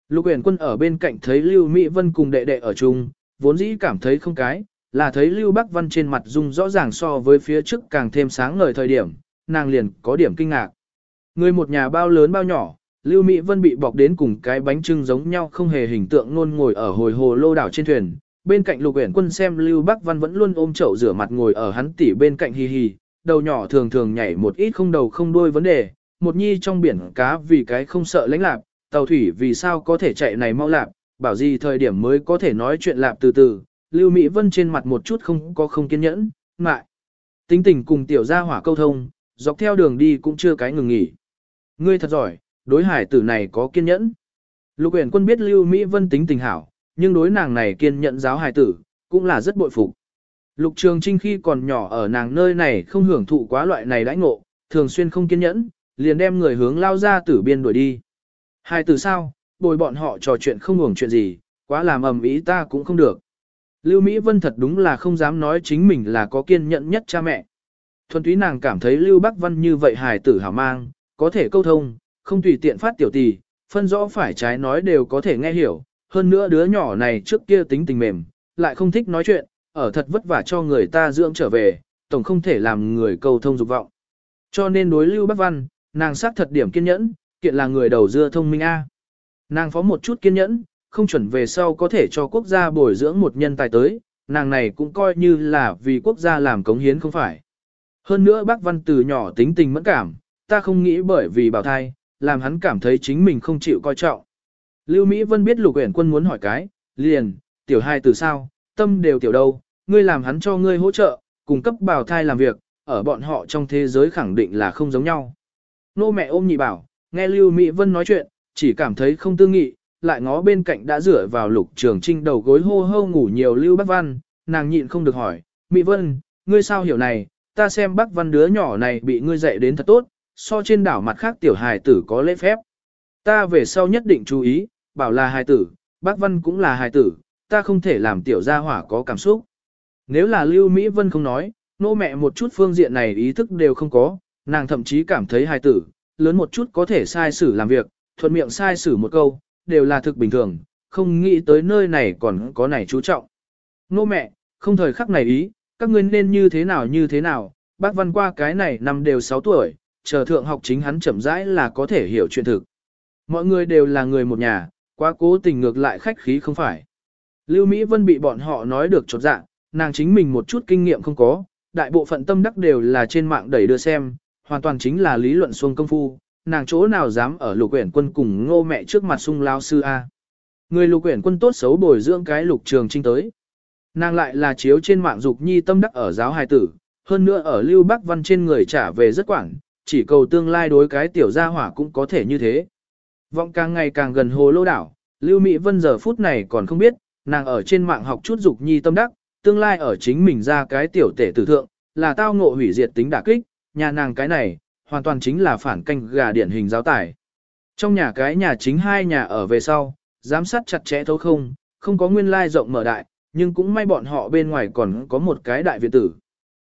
S1: Lục Uyển Quân ở bên cạnh thấy Lưu Mỹ Vân cùng đệ đệ ở chung, vốn dĩ cảm thấy không cái, là thấy Lưu Bắc Văn trên mặt dung rõ ràng so với phía trước càng thêm sáng ngời thời điểm, nàng liền có điểm kinh ngạc. Người một nhà bao lớn bao nhỏ, Lưu Mỹ Vân bị bọc đến cùng cái bánh trưng giống nhau không hề hình tượng nôn ngồi ở hồi hồ lô đảo trên thuyền. Bên cạnh Lục Uyển Quân xem Lưu Bắc Văn vẫn luôn ôm chậu rửa mặt ngồi ở hắn tỉ bên cạnh hì hì, đầu nhỏ thường thường nhảy một ít không đầu không đuôi vấn đề, một nhi trong biển cá vì cái không sợ lãnh lạp, tàu thủy vì sao có thể chạy này mau lạp, bảo gì thời điểm mới có thể nói chuyện lạp từ từ, Lưu Mỹ Vân trên mặt một chút không có không kiên nhẫn, ngại. Tính tình cùng tiểu gia hỏa câu thông, dọc theo đường đi cũng chưa cái ngừng nghỉ. Ngươi thật giỏi, đối hải tử này có kiên nhẫn. Lục uyển quân biết Lưu Mỹ Vân tính tình hảo, nhưng đối nàng này kiên nhẫn giáo hải tử, cũng là rất bội phục. Lục Trường Trinh khi còn nhỏ ở nàng nơi này không hưởng thụ quá loại này đãi ngộ, thường xuyên không kiên nhẫn, liền đem người hướng lao ra tử biên đuổi đi. Hai từ sao, bồi bọn họ trò chuyện không hưởng chuyện gì, quá làm ầm ý ta cũng không được. Lưu Mỹ Vân thật đúng là không dám nói chính mình là có kiên nhẫn nhất cha mẹ. Thuần túy nàng cảm thấy Lưu Bắc Văn như vậy hài tử hảo mang, có thể câu thông, không tùy tiện phát tiểu tì, phân rõ phải trái nói đều có thể nghe hiểu. Hơn nữa đứa nhỏ này trước kia tính tình mềm, lại không thích nói chuyện, ở thật vất vả cho người ta dưỡng trở về, tổng không thể làm người cầu thông dục vọng. Cho nên đối Lưu Bắc Văn, nàng xác thật điểm kiên nhẫn, kiện là người đầu dưa thông minh A. Nàng phó một chút kiên nhẫn, không chuẩn về sau có thể cho quốc gia bồi dưỡng một nhân tài tới, nàng này cũng coi như là vì quốc gia làm cống hiến không phải. Hơn nữa bác Văn từ nhỏ tính tình mẫn cảm, ta không nghĩ bởi vì bào thai, làm hắn cảm thấy chính mình không chịu coi trọng. Lưu Mỹ Vân biết lục uyển quân muốn hỏi cái, liền, tiểu hai từ sao, tâm đều tiểu đâu, ngươi làm hắn cho ngươi hỗ trợ, cung cấp bào thai làm việc, ở bọn họ trong thế giới khẳng định là không giống nhau. Nô mẹ ôm nhị bảo, nghe Lưu Mỹ Vân nói chuyện, chỉ cảm thấy không tư nghị, lại ngó bên cạnh đã rửa vào lục trường trinh đầu gối hô hô ngủ nhiều Lưu Bắc Văn, nàng nhịn không được hỏi, Mỹ Vân, ngươi sao hiểu này, ta xem Bắc Văn đứa nhỏ này bị ngươi dạy đến thật tốt, so trên đảo mặt khác tiểu hài tử có lễ phép. Ta về sau nhất định chú ý, bảo là hài tử, Bắc Văn cũng là hài tử, ta không thể làm tiểu gia hỏa có cảm xúc. Nếu là Lưu Mỹ Vân không nói, nô mẹ một chút phương diện này ý thức đều không có, nàng thậm chí cảm thấy hài tử, lớn một chút có thể sai xử làm việc, thuận miệng sai xử một câu, đều là thực bình thường, không nghĩ tới nơi này còn có này chú trọng. Nô mẹ, không thời khắc này ý, các ngươi nên như thế nào như thế nào, bác văn qua cái này năm đều 6 tuổi, chờ thượng học chính hắn chậm rãi là có thể hiểu chuyện thực. Mọi người đều là người một nhà, quá cố tình ngược lại khách khí không phải. Lưu Mỹ Vân bị bọn họ nói được chột dạ, nàng chính mình một chút kinh nghiệm không có, đại bộ phận tâm đắc đều là trên mạng đẩy đưa xem, hoàn toàn chính là lý luận xuông công phu, nàng chỗ nào dám ở lục quyển quân cùng ngô mẹ trước mặt sung lao sư A. Người lục quyển quân tốt xấu bồi dưỡng cái lục trường trinh tới. Nàng lại là chiếu trên mạng dục nhi tâm đắc ở giáo hài tử, hơn nữa ở lưu bắc văn trên người trả về rất quảng, chỉ cầu tương lai đối cái tiểu gia hỏa cũng có thể như thế. Vọng càng ngày càng gần hồ lô đảo, lưu mỹ vân giờ phút này còn không biết, nàng ở trên mạng học chút dục nhi tâm đắc, tương lai ở chính mình ra cái tiểu tể tử thượng, là tao ngộ hủy diệt tính đả kích, nhà nàng cái này, hoàn toàn chính là phản canh gà điển hình giáo tải. Trong nhà cái nhà chính hai nhà ở về sau, giám sát chặt chẽ thấu không, không có nguyên lai rộng mở đại, nhưng cũng may bọn họ bên ngoài còn có một cái đại viện tử.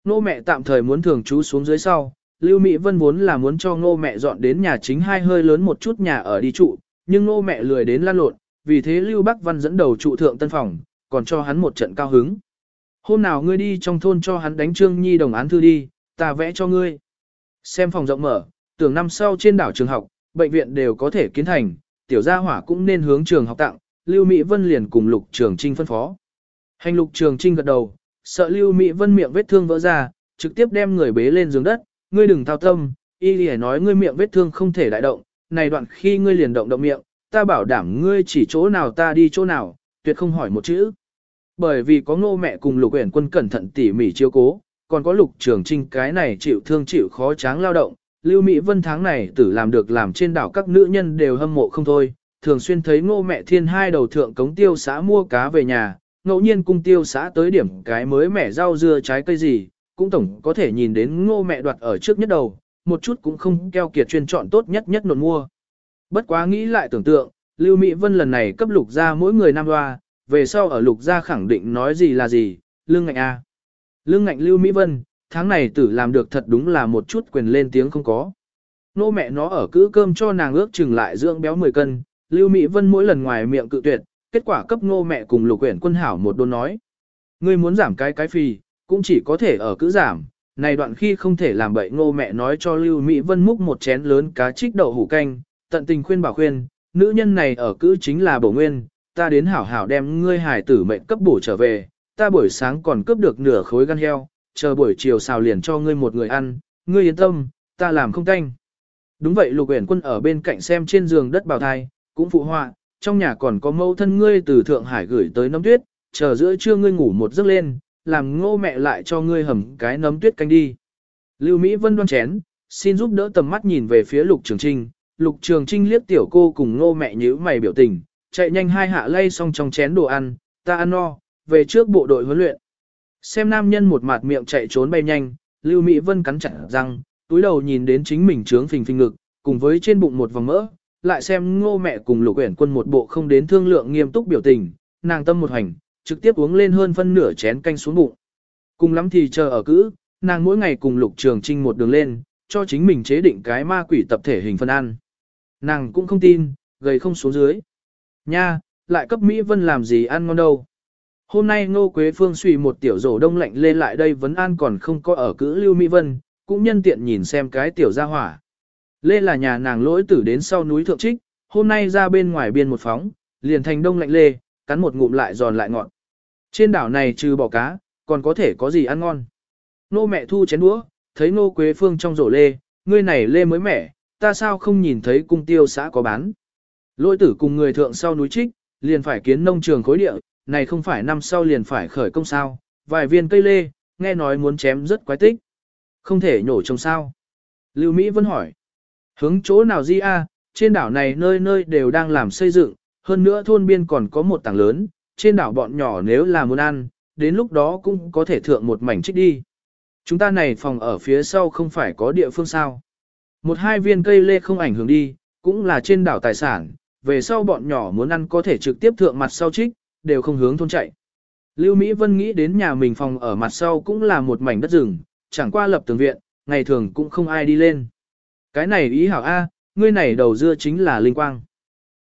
S1: Nô mẹ tạm thời muốn thường trú xuống dưới sau, Lưu Mỹ Vân vốn là muốn cho nô mẹ dọn đến nhà chính hai hơi lớn một chút nhà ở đi trụ, nhưng nô mẹ lười đến lan lộn, vì thế Lưu Bắc Văn dẫn đầu trụ thượng tân phòng, còn cho hắn một trận cao hứng. Hôm nào ngươi đi trong thôn cho hắn đánh trương nhi đồng án thư đi, ta vẽ cho ngươi. Xem phòng rộng mở, tưởng năm sau trên đảo trường học, bệnh viện đều có thể kiến thành, tiểu gia hỏa cũng nên hướng trường học tặng, Lưu Mỹ Vân liền cùng Lục Trường Trinh phân phó. Hành Lục Trường Trinh gật đầu, sợ Lưu Mỹ Vân miệng vết thương vỡ ra, trực tiếp đem người bế lên giường đất, ngươi đừng thao tâm, y lì nói ngươi miệng vết thương không thể đại động, này đoạn khi ngươi liền động động miệng, ta bảo đảm ngươi chỉ chỗ nào ta đi chỗ nào, tuyệt không hỏi một chữ. Bởi vì có ngô mẹ cùng lục uyển quân cẩn thận tỉ mỉ chiếu cố, còn có lục trường trinh cái này chịu thương chịu khó tráng lao động, Lưu Mỹ Vân tháng này tử làm được làm trên đảo các nữ nhân đều hâm mộ không thôi, thường xuyên thấy ngô mẹ thiên hai đầu thượng cống tiêu xã mua cá về nhà, ngẫu nhiên cung tiêu xã tới điểm cái mới mẻ rau dưa trái cây gì, cũng tổng có thể nhìn đến ngô mẹ đoạt ở trước nhất đầu, một chút cũng không keo kiệt chuyên chọn tốt nhất nhất nộn mua. Bất quá nghĩ lại tưởng tượng, Lưu Mỹ Vân lần này cấp lục ra mỗi người năm hoa, về sau ở lục gia khẳng định nói gì là gì, lương ngạnh A. Lương ngạnh Lưu Mỹ Vân, tháng này tử làm được thật đúng là một chút quyền lên tiếng không có. Nô mẹ nó ở cữ cơm cho nàng ước chừng lại dưỡng béo 10 cân, Lưu Mỹ Vân mỗi lần ngoài miệng cự tuyệt, kết quả cấp nô mẹ cùng lục quyển quân hảo một đôn nói. Ngươi muốn giảm cái cái phì, cũng chỉ có thể ở cữ giảm, này đoạn khi không thể làm bậy ngô mẹ nói cho Lưu Mỹ Vân múc một chén lớn cá trích đậu hủ canh, tận tình khuyên bảo khuyên, nữ nhân này ở cữ chính là bổ nguyên, ta đến hảo hảo đem ngươi hải tử mệnh cấp bổ trở về, ta buổi sáng còn cướp được nửa khối gan heo, chờ buổi chiều xào liền cho ngươi một người ăn, ngươi yên tâm, ta làm không canh. Đúng vậy lục uyển quân ở bên cạnh xem trên giường đất bào thai, cũng phụ họa, trong nhà còn có mẫu thân ngươi từ Thượng Hải gửi tới nấm tuyết, chờ giữa trưa ngươi ngủ một giấc lên, làm ngô mẹ lại cho ngươi hầm cái nấm tuyết canh đi. Lưu Mỹ Vân đoan chén, xin giúp đỡ tầm mắt nhìn về phía Lục Trường Trinh, Lục Trường Trinh liếc tiểu cô cùng ngô mẹ nhíu mày biểu tình, chạy nhanh hai hạ lay xong trong chén đồ ăn, ta ăn no, về trước bộ đội huấn luyện. Xem nam nhân một mặt miệng chạy trốn bay nhanh, Lưu Mỹ Vân cắn chặt răng, túi đầu nhìn đến chính mình trướng phình phình ngực, cùng với trên bụng một vòng mỡ, lại xem ngô mẹ cùng lục uyển quân một bộ không đến thương lượng nghiêm túc biểu tình, nàng tâm một hành, trực tiếp uống lên hơn phân nửa chén canh xuống bụng. Cùng lắm thì chờ ở cữ, nàng mỗi ngày cùng lục trường trinh một đường lên, cho chính mình chế định cái ma quỷ tập thể hình phân ăn. Nàng cũng không tin, gầy không xuống dưới. Nha, lại cấp Mỹ Vân làm gì ăn ngon đâu. Hôm nay Ngô Quế Phương suy một tiểu rổ đông lạnh lên lại đây vấn an còn không có ở cữ Lưu Mỹ Vân, cũng nhân tiện nhìn xem cái tiểu gia hỏa. Lê là nhà nàng lỗi tử đến sau núi Thượng Trích, hôm nay ra bên ngoài biên một phóng, liền thành đông lạnh lê, cắn một ngụm lại giòn lại ngọn. Trên đảo này trừ bỏ cá, còn có thể có gì ăn ngon. Nô mẹ thu chén đũa, thấy nô quế phương trong rổ lê, ngươi này lê mới mẻ, ta sao không nhìn thấy cung tiêu xã có bán. Lôi tử cùng người thượng sau núi trích, liền phải kiến nông trường khối địa, này không phải năm sau liền phải khởi công sao, vài viên cây lê, nghe nói muốn chém rất quái tích. Không thể nhổ trồng sao. Lưu Mỹ vẫn hỏi. Hướng chỗ nào di a? trên đảo này nơi nơi đều đang làm xây dựng, hơn nữa thôn biên còn có một tảng lớn, trên đảo bọn nhỏ nếu là muốn ăn, đến lúc đó cũng có thể thượng một mảnh trích đi. Chúng ta này phòng ở phía sau không phải có địa phương sao. Một hai viên cây lê không ảnh hưởng đi, cũng là trên đảo tài sản, về sau bọn nhỏ muốn ăn có thể trực tiếp thượng mặt sau trích, đều không hướng thôn chạy. Lưu Mỹ Vân nghĩ đến nhà mình phòng ở mặt sau cũng là một mảnh đất rừng, chẳng qua lập tường viện, ngày thường cũng không ai đi lên. Cái này ý hảo A, ngươi này đầu dưa chính là linh quang.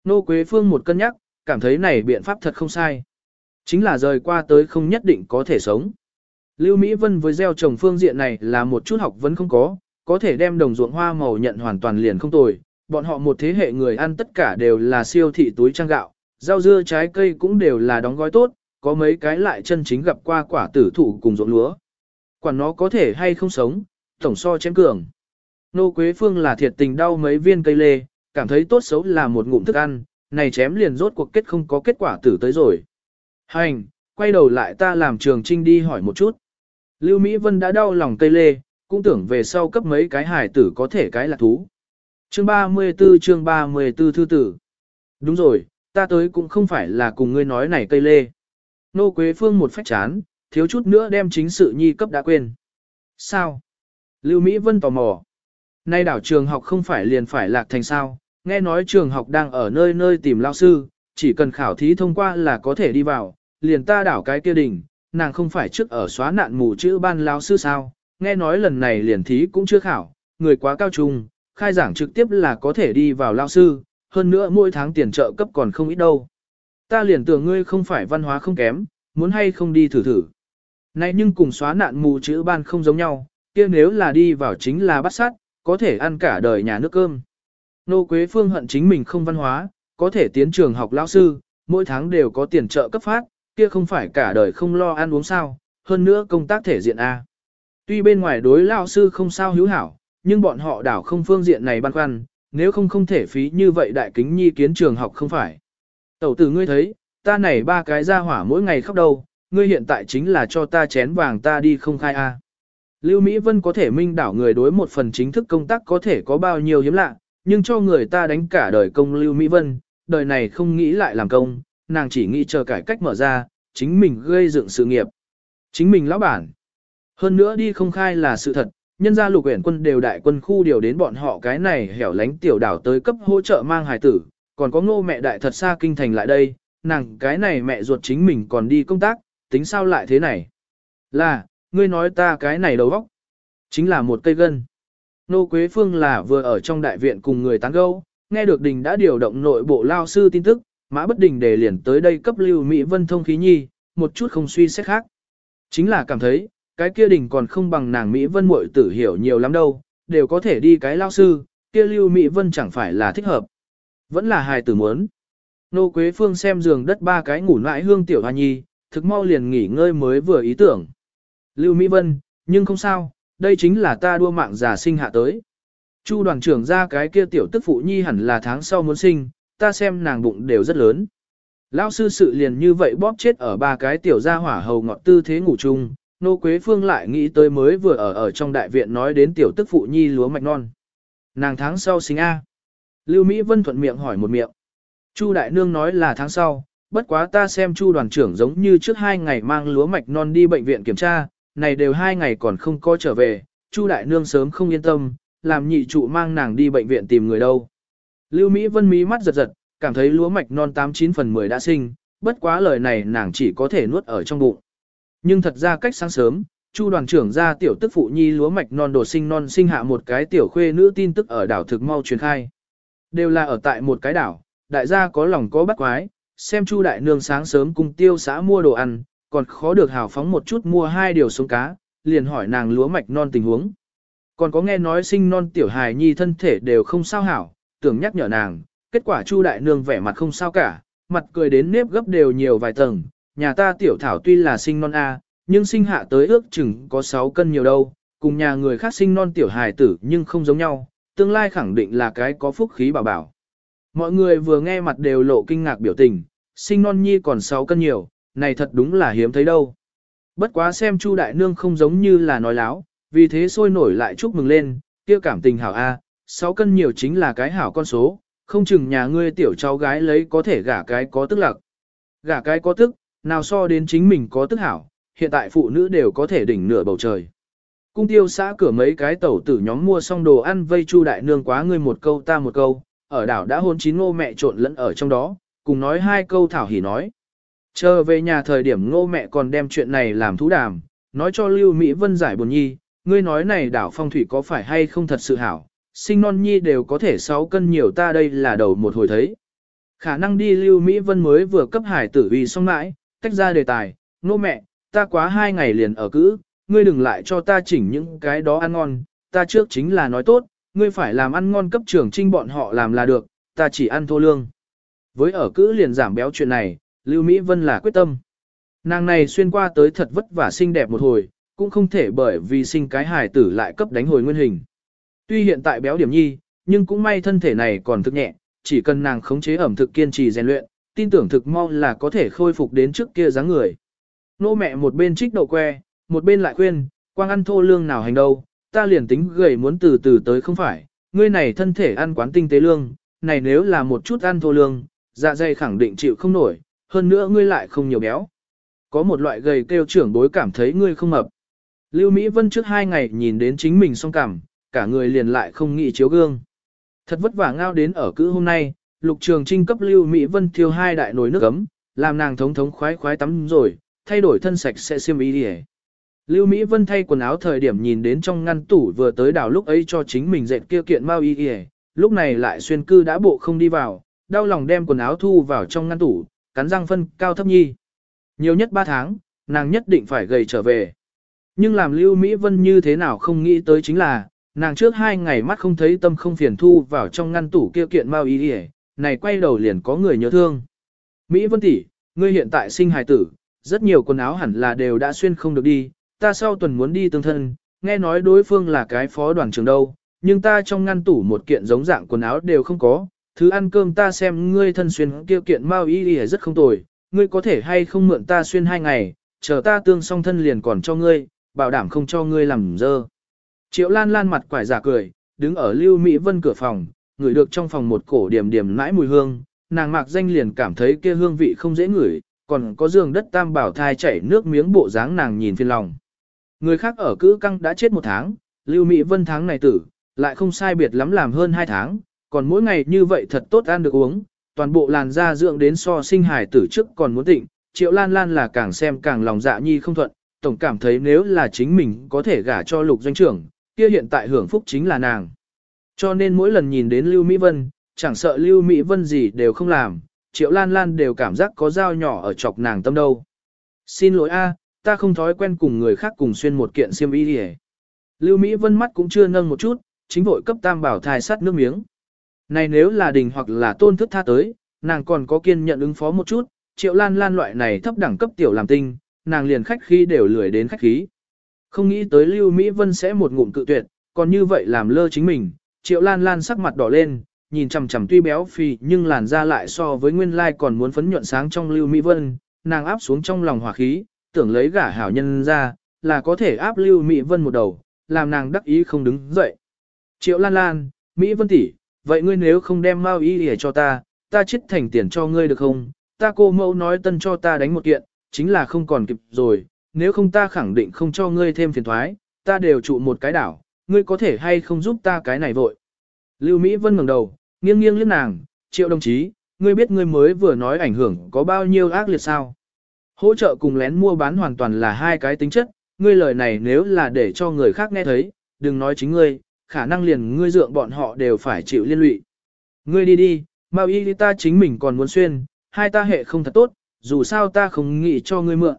S1: Nô Quế Phương một cân nhắc, cảm thấy này biện pháp thật không sai. Chính là rời qua tới không nhất định có thể sống. Lưu Mỹ Vân với gieo trồng phương diện này là một chút học vẫn không có, có thể đem đồng ruộng hoa màu nhận hoàn toàn liền không tồi. Bọn họ một thế hệ người ăn tất cả đều là siêu thị túi trang gạo, rau dưa trái cây cũng đều là đóng gói tốt, có mấy cái lại chân chính gặp qua quả tử thủ cùng ruộng lúa. Quản nó có thể hay không sống, tổng so chém cường. Nô Quế Phương là thiệt tình đau mấy viên cây lê, cảm thấy tốt xấu là một ngụm thức ăn, này chém liền rốt cuộc kết không có kết quả tử tới rồi. Hành, quay đầu lại ta làm trường trinh đi hỏi một chút. Lưu Mỹ Vân đã đau lòng cây lê, cũng tưởng về sau cấp mấy cái hải tử có thể cái là thú. Chương 34 chương 34 thư tử. Đúng rồi, ta tới cũng không phải là cùng ngươi nói này cây lê. Nô Quế Phương một phách chán, thiếu chút nữa đem chính sự nhi cấp đã quên. Sao? Lưu Mỹ Vân tò mò. Nay đảo trường học không phải liền phải lạc thành sao, nghe nói trường học đang ở nơi nơi tìm lao sư, chỉ cần khảo thí thông qua là có thể đi vào, liền ta đảo cái kia đỉnh, nàng không phải trước ở xóa nạn mù chữ ban lao sư sao, nghe nói lần này liền thí cũng chưa khảo, người quá cao trung, khai giảng trực tiếp là có thể đi vào lao sư, hơn nữa mỗi tháng tiền trợ cấp còn không ít đâu. Ta liền tưởng ngươi không phải văn hóa không kém, muốn hay không đi thử thử. Này nhưng cùng xóa nạn mù chữ ban không giống nhau, kia nếu là đi vào chính là bắt sát, có thể ăn cả đời nhà nước cơm. Nô Quế Phương hận chính mình không văn hóa, có thể tiến trường học lao sư, mỗi tháng đều có tiền trợ cấp phát, kia không phải cả đời không lo ăn uống sao, hơn nữa công tác thể diện A. Tuy bên ngoài đối lao sư không sao hữu hảo, nhưng bọn họ đảo không phương diện này băn khoăn, nếu không không thể phí như vậy đại kính nhi kiến trường học không phải. Tẩu tử ngươi thấy, ta này ba cái ra hỏa mỗi ngày khóc đâu, ngươi hiện tại chính là cho ta chén vàng ta đi không khai a. Lưu Mỹ Vân có thể minh đảo người đối một phần chính thức công tác có thể có bao nhiêu hiếm lạ, nhưng cho người ta đánh cả đời công Lưu Mỹ Vân, đời này không nghĩ lại làm công, nàng chỉ nghĩ chờ cải cách mở ra, chính mình gây dựng sự nghiệp. Chính mình lão bản. Hơn nữa đi không khai là sự thật, nhân gia lục uyển quân đều đại quân khu điều đến bọn họ cái này hẻo lánh tiểu đảo tới cấp hỗ trợ mang hài tử, còn có ngô mẹ đại thật xa kinh thành lại đây, nàng cái này mẹ ruột chính mình còn đi công tác, tính sao lại thế này? Là, ngươi nói ta cái này đầu óc, chính là một cây gân. Nô Quế Phương là vừa ở trong đại viện cùng người tán gẫu, nghe được đình đã điều động nội bộ lao sư tin tức, mã bất đình để liền tới đây cấp lưu Mỹ Vân thông khí nhi, một chút không suy xét khác. Chính là cảm thấy, cái kia đỉnh còn không bằng nàng Mỹ Vân muội tử hiểu nhiều lắm đâu, đều có thể đi cái lao sư, kia lưu Mỹ Vân chẳng phải là thích hợp. Vẫn là hài tử muốn. Nô Quế Phương xem giường đất ba cái ngủ lại hương tiểu hoa nhi, thực mau liền nghỉ ngơi mới vừa ý tưởng. Lưu Mỹ Vân, nhưng không sao, đây chính là ta đua mạng giả sinh hạ tới. Chu đoàn trưởng ra cái kia tiểu tức phụ nhi hẳn là tháng sau muốn sinh, ta xem nàng bụng đều rất lớn. Lão sư sự liền như vậy bóp chết ở ba cái tiểu gia hỏa hầu ngọt tư thế ngủ chung, nô quế phương lại nghĩ tới mới vừa ở ở trong đại viện nói đến tiểu tức phụ nhi lúa mạch non. Nàng tháng sau sinh A. Lưu Mỹ Vân thuận miệng hỏi một miệng. Chu đại nương nói là tháng sau, bất quá ta xem chu đoàn trưởng giống như trước hai ngày mang lúa mạch non đi bệnh viện kiểm tra, này đều hai ngày còn không có trở về, chu đại nương sớm không yên tâm, làm nhị trụ mang nàng đi bệnh viện tìm người đâu. Lưu Mỹ Vân mí mắt giật giật, cảm thấy lúa mạch non 89 phần 10 đã sinh, bất quá lời này nàng chỉ có thể nuốt ở trong bụng. Nhưng thật ra cách sáng sớm, Chu đoàn trưởng ra tiểu tức phụ nhi lúa mạch non đồ sinh non sinh hạ một cái tiểu khuê nữ tin tức ở đảo thực mau truyền khai. Đều là ở tại một cái đảo, đại gia có lòng có bắt quái, xem Chu đại nương sáng sớm cùng tiêu xã mua đồ ăn, còn khó được hào phóng một chút mua hai điều sống cá, liền hỏi nàng lúa mạch non tình huống. Còn có nghe nói sinh non tiểu hài nhi thân thể đều không sao hảo, tưởng nhắc nhở nàng, kết quả Chu đại nương vẻ mặt không sao cả, mặt cười đến nếp gấp đều nhiều vài tầng, nhà ta tiểu thảo tuy là sinh non A, nhưng sinh hạ tới ước chừng có 6 cân nhiều đâu, cùng nhà người khác sinh non tiểu hài tử nhưng không giống nhau, tương lai khẳng định là cái có phúc khí bảo bảo. Mọi người vừa nghe mặt đều lộ kinh ngạc biểu tình, sinh non nhi còn 6 cân nhiều, này thật đúng là hiếm thấy đâu. Bất quá xem Chu đại nương không giống như là nói láo, vì thế sôi nổi lại chúc mừng lên, kia cảm tình hảo A, 6 cân nhiều chính là cái hảo con số, không chừng nhà ngươi tiểu cháu gái lấy có thể gả cái có tức lặc. Gả cái có tức, nào so đến chính mình có tức hảo, hiện tại phụ nữ đều có thể đỉnh nửa bầu trời. Cung tiêu xã cửa mấy cái tẩu tử nhóm mua xong đồ ăn vây chu đại nương quá ngươi một câu ta một câu, ở đảo đã hôn chín ngô mẹ trộn lẫn ở trong đó, cùng nói hai câu thảo hỉ nói. Chờ về nhà thời điểm ngô mẹ còn đem chuyện này làm thú đàm, nói cho Lưu Mỹ Vân giải buồn nhi, ngươi nói này đảo phong thủy có phải hay không thật sự hảo, sinh non nhi đều có thể 6 cân nhiều ta đây là đầu một hồi thấy. Khả năng đi Lưu Mỹ Vân mới vừa cấp hải tử vì xong mãi, tách ra đề tài, nô mẹ, ta quá hai ngày liền ở cữ, ngươi đừng lại cho ta chỉnh những cái đó ăn ngon, ta trước chính là nói tốt, ngươi phải làm ăn ngon cấp trưởng trinh bọn họ làm là được, ta chỉ ăn thô lương. Với ở cữ liền giảm béo chuyện này, Lưu Mỹ Vân là quyết tâm. Nàng này xuyên qua tới thật vất vả xinh đẹp một hồi, cũng không thể bởi vì sinh cái hài tử lại cấp đánh hồi nguyên hình. Tuy hiện tại béo điểm nhi, nhưng cũng may thân thể này còn thực nhẹ, chỉ cần nàng khống chế ẩm thực kiên trì rèn luyện, tin tưởng thực mau là có thể khôi phục đến trước kia dáng người. Nô mẹ một bên trích đậu que, một bên lại khuyên, quang ăn thô lương nào hành đâu, ta liền tính gầy muốn từ từ tới không phải, ngươi này thân thể ăn quán tinh tế lương, này nếu là một chút ăn thô lương, dạ dày khẳng định chịu không nổi, hơn nữa ngươi lại không nhiều béo. Có một loại gầy kêu trưởng bối cảm thấy ngươi không mập. Lưu Mỹ Vân trước hai ngày nhìn đến chính mình song cảm, cả người liền lại không nghĩ chiếu gương. Thật vất vả ngao đến ở cữ hôm nay, Lục Trường Trinh cấp Lưu Mỹ Vân thiêu hai đại nồi nước ấm, làm nàng thống thống khoái khoái tắm rồi, thay đổi thân sạch sẽ xiêm y đi Lưu Mỹ Vân thay quần áo thời điểm nhìn đến trong ngăn tủ vừa tới đảo lúc ấy cho chính mình dệt kia kiện mau y y, lúc này lại xuyên cư đã bộ không đi vào, đau lòng đem quần áo thu vào trong ngăn tủ, cắn răng phân cao thấp nhi. Nhiều nhất 3 tháng, nàng nhất định phải gầy trở về. Nhưng làm Lưu Mỹ Vân như thế nào không nghĩ tới chính là, nàng trước hai ngày mắt không thấy tâm không phiền thu vào trong ngăn tủ kia kiện mau y y, này quay đầu liền có người nhớ thương. Mỹ Vân tỷ, ngươi hiện tại sinh hài tử, rất nhiều quần áo hẳn là đều đã xuyên không được đi, ta sau tuần muốn đi tương thân, nghe nói đối phương là cái phó đoàn trưởng đâu, nhưng ta trong ngăn tủ một kiện giống dạng quần áo đều không có, thứ ăn cơm ta xem ngươi thân xuyên kia kiện mau y y rất không tồi, ngươi có thể hay không mượn ta xuyên hai ngày, chờ ta tương song thân liền còn cho ngươi, bảo đảm không cho ngươi làm dơ. Triệu Lan Lan mặt quải giả cười, đứng ở Lưu Mỹ Vân cửa phòng, ngửi được trong phòng một cổ điểm điểm nãi mùi hương, nàng mạc danh liền cảm thấy kia hương vị không dễ ngửi, còn có giường đất tam bảo thai chảy nước miếng bộ dáng nàng nhìn phiền lòng. Người khác ở cữ căng đã chết một tháng, Lưu Mỹ Vân tháng này tử, lại không sai biệt lắm làm hơn hai tháng, còn mỗi ngày như vậy thật tốt ăn được uống, toàn bộ làn da dưỡng đến so sinh hải tử trước còn muốn tịnh, Triệu Lan Lan là càng xem càng lòng dạ nhi không thuận, tổng cảm thấy nếu là chính mình có thể gả cho lục doanh trưởng, kia hiện tại hưởng phúc chính là nàng. Cho nên mỗi lần nhìn đến Lưu Mỹ Vân, chẳng sợ Lưu Mỹ Vân gì đều không làm, Triệu Lan Lan đều cảm giác có dao nhỏ ở chọc nàng tâm đâu. Xin lỗi a, ta không thói quen cùng người khác cùng xuyên một kiện xiêm y đi Lưu Mỹ Vân mắt cũng chưa nâng một chút, chính vội cấp tam bảo thai sắt nước miếng. Này nếu là đình hoặc là tôn thức tha tới, nàng còn có kiên nhận ứng phó một chút, Triệu Lan Lan loại này thấp đẳng cấp tiểu làm tinh, nàng liền khách khí đều lười đến khách khí. Không nghĩ tới Lưu Mỹ Vân sẽ một ngụm cự tuyệt, còn như vậy làm lơ chính mình, Triệu Lan Lan sắc mặt đỏ lên, nhìn chằm chằm tuy béo phì nhưng làn da lại so với nguyên lai còn muốn phấn nhuận sáng trong Lưu Mỹ Vân, nàng áp xuống trong lòng hỏa khí, tưởng lấy gả hảo nhân ra, là có thể áp Lưu Mỹ Vân một đầu, làm nàng đắc ý không đứng dậy. Triệu Lan Lan, Mỹ Vân tỷ, vậy ngươi nếu không đem Mao Y để cho ta, ta chết thành tiền cho ngươi được không? Ta cô mẫu nói tân cho ta đánh một kiện, chính là không còn kịp rồi, nếu không ta khẳng định không cho ngươi thêm phiền thoái, ta đều trụ một cái đảo, ngươi có thể hay không giúp ta cái này vội. Lưu Mỹ Vân ngẩng đầu, nghiêng nghiêng liếc nàng, triệu đồng chí, ngươi biết ngươi mới vừa nói ảnh hưởng có bao nhiêu ác liệt sao? Hỗ trợ cùng lén mua bán hoàn toàn là hai cái tính chất, ngươi lời này nếu là để cho người khác nghe thấy, đừng nói chính ngươi, khả năng liền ngươi dượng bọn họ đều phải chịu liên lụy. Ngươi đi đi, mau y ta chính mình còn muốn xuyên, hai ta hệ không thật tốt, dù sao ta không nghĩ cho ngươi mượn.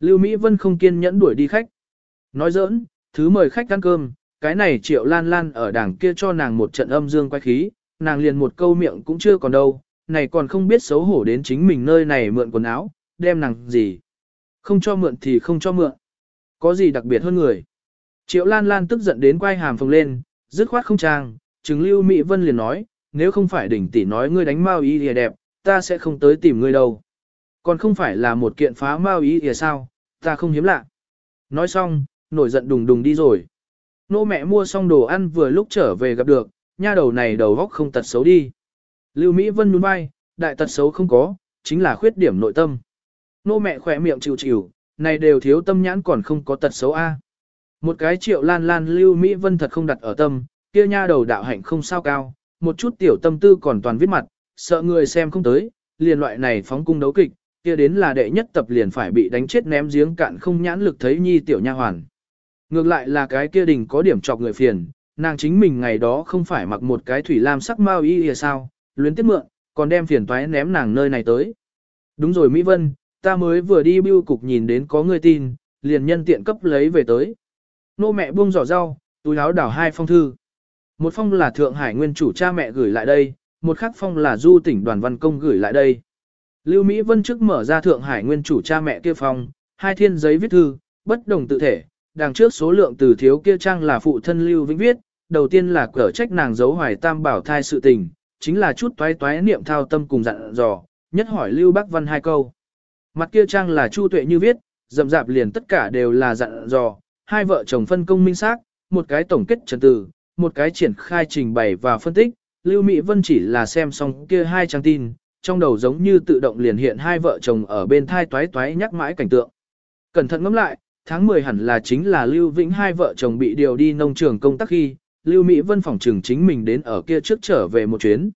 S1: Lưu Mỹ Vân không kiên nhẫn đuổi đi khách. Nói giỡn, thứ mời khách ăn cơm, cái này triệu lan lan ở đảng kia cho nàng một trận âm dương quay khí, nàng liền một câu miệng cũng chưa còn đâu, này còn không biết xấu hổ đến chính mình nơi này mượn quần áo, đem nàng gì. Không cho mượn thì không cho mượn. Có gì đặc biệt hơn người. Triệu lan lan tức giận đến quay hàm phồng lên, dứt khoát không trang, chứng lưu Mỹ Vân liền nói, nếu không phải đỉnh tỷ nói ngươi đánh mau ý thì đẹp, ta sẽ không tới tìm ngươi đâu. Còn không phải là một kiện phá mau ý thì sao, ta không hiếm lạ. Nói xong, nổi giận đùng đùng đi rồi. Nô mẹ mua xong đồ ăn vừa lúc trở về gặp được, nha đầu này đầu góc không tật xấu đi. Lưu Mỹ Vân nhún vai, đại tật xấu không có, chính là khuyết điểm nội tâm. Nô mẹ khỏe miệng chịu chịu, này đều thiếu tâm nhãn còn không có tật xấu A. Một cái triệu lan lan Lưu Mỹ Vân thật không đặt ở tâm, kia nha đầu đạo hạnh không sao cao, một chút tiểu tâm tư còn toàn viết mặt, sợ người xem không tới, liền loại này phóng cung đấu kịch, kia đến là đệ nhất tập liền phải bị đánh chết ném giếng cạn không nhãn lực thấy nhi tiểu nha hoàn. Ngược lại là cái kia đình có điểm chọc người phiền, nàng chính mình ngày đó không phải mặc một cái thủy lam sắc mau y thì sao, luyến tiếp mượn, còn đem phiền toái ném nàng nơi này tới. Đúng rồi Mỹ Vân, ta mới vừa đi bưu cục nhìn đến có người tin, liền nhân tiện cấp lấy về tới. Nô mẹ buông giỏ rau, túi áo đảo hai phong thư. Một phong là Thượng Hải nguyên chủ cha mẹ gửi lại đây, một khác phong là du tỉnh đoàn văn công gửi lại đây. Lưu Mỹ Vân trước mở ra Thượng Hải nguyên chủ cha mẹ kia phong, hai thiên giấy viết thư, bất đồng tự thể, đằng trước số lượng từ thiếu kia trang là phụ thân Lưu Vĩnh viết, đầu tiên là cở trách nàng giấu hoài tam bảo thai sự tình, chính là chút toái toái niệm thao tâm cùng dặn dò, nhất hỏi Lưu Bắc Văn hai câu. Mặt kia trang là Chu Tuệ như viết, dậm dạp liền tất cả đều là dặn dò, hai vợ chồng phân công minh xác, một cái tổng kết trần từ, một cái triển khai trình bày và phân tích, Lưu Mỹ Vân chỉ là xem xong kia hai trang tin, trong đầu giống như tự động liền hiện hai vợ chồng ở bên thai toái toái nhắc mãi cảnh tượng. Cẩn thận ngẫm lại, tháng 10 hẳn là chính là Lưu Vĩnh hai vợ chồng bị điều đi nông trường công tác khi, Lưu Mỹ Vân phòng trường chính mình đến ở kia trước trở về một chuyến.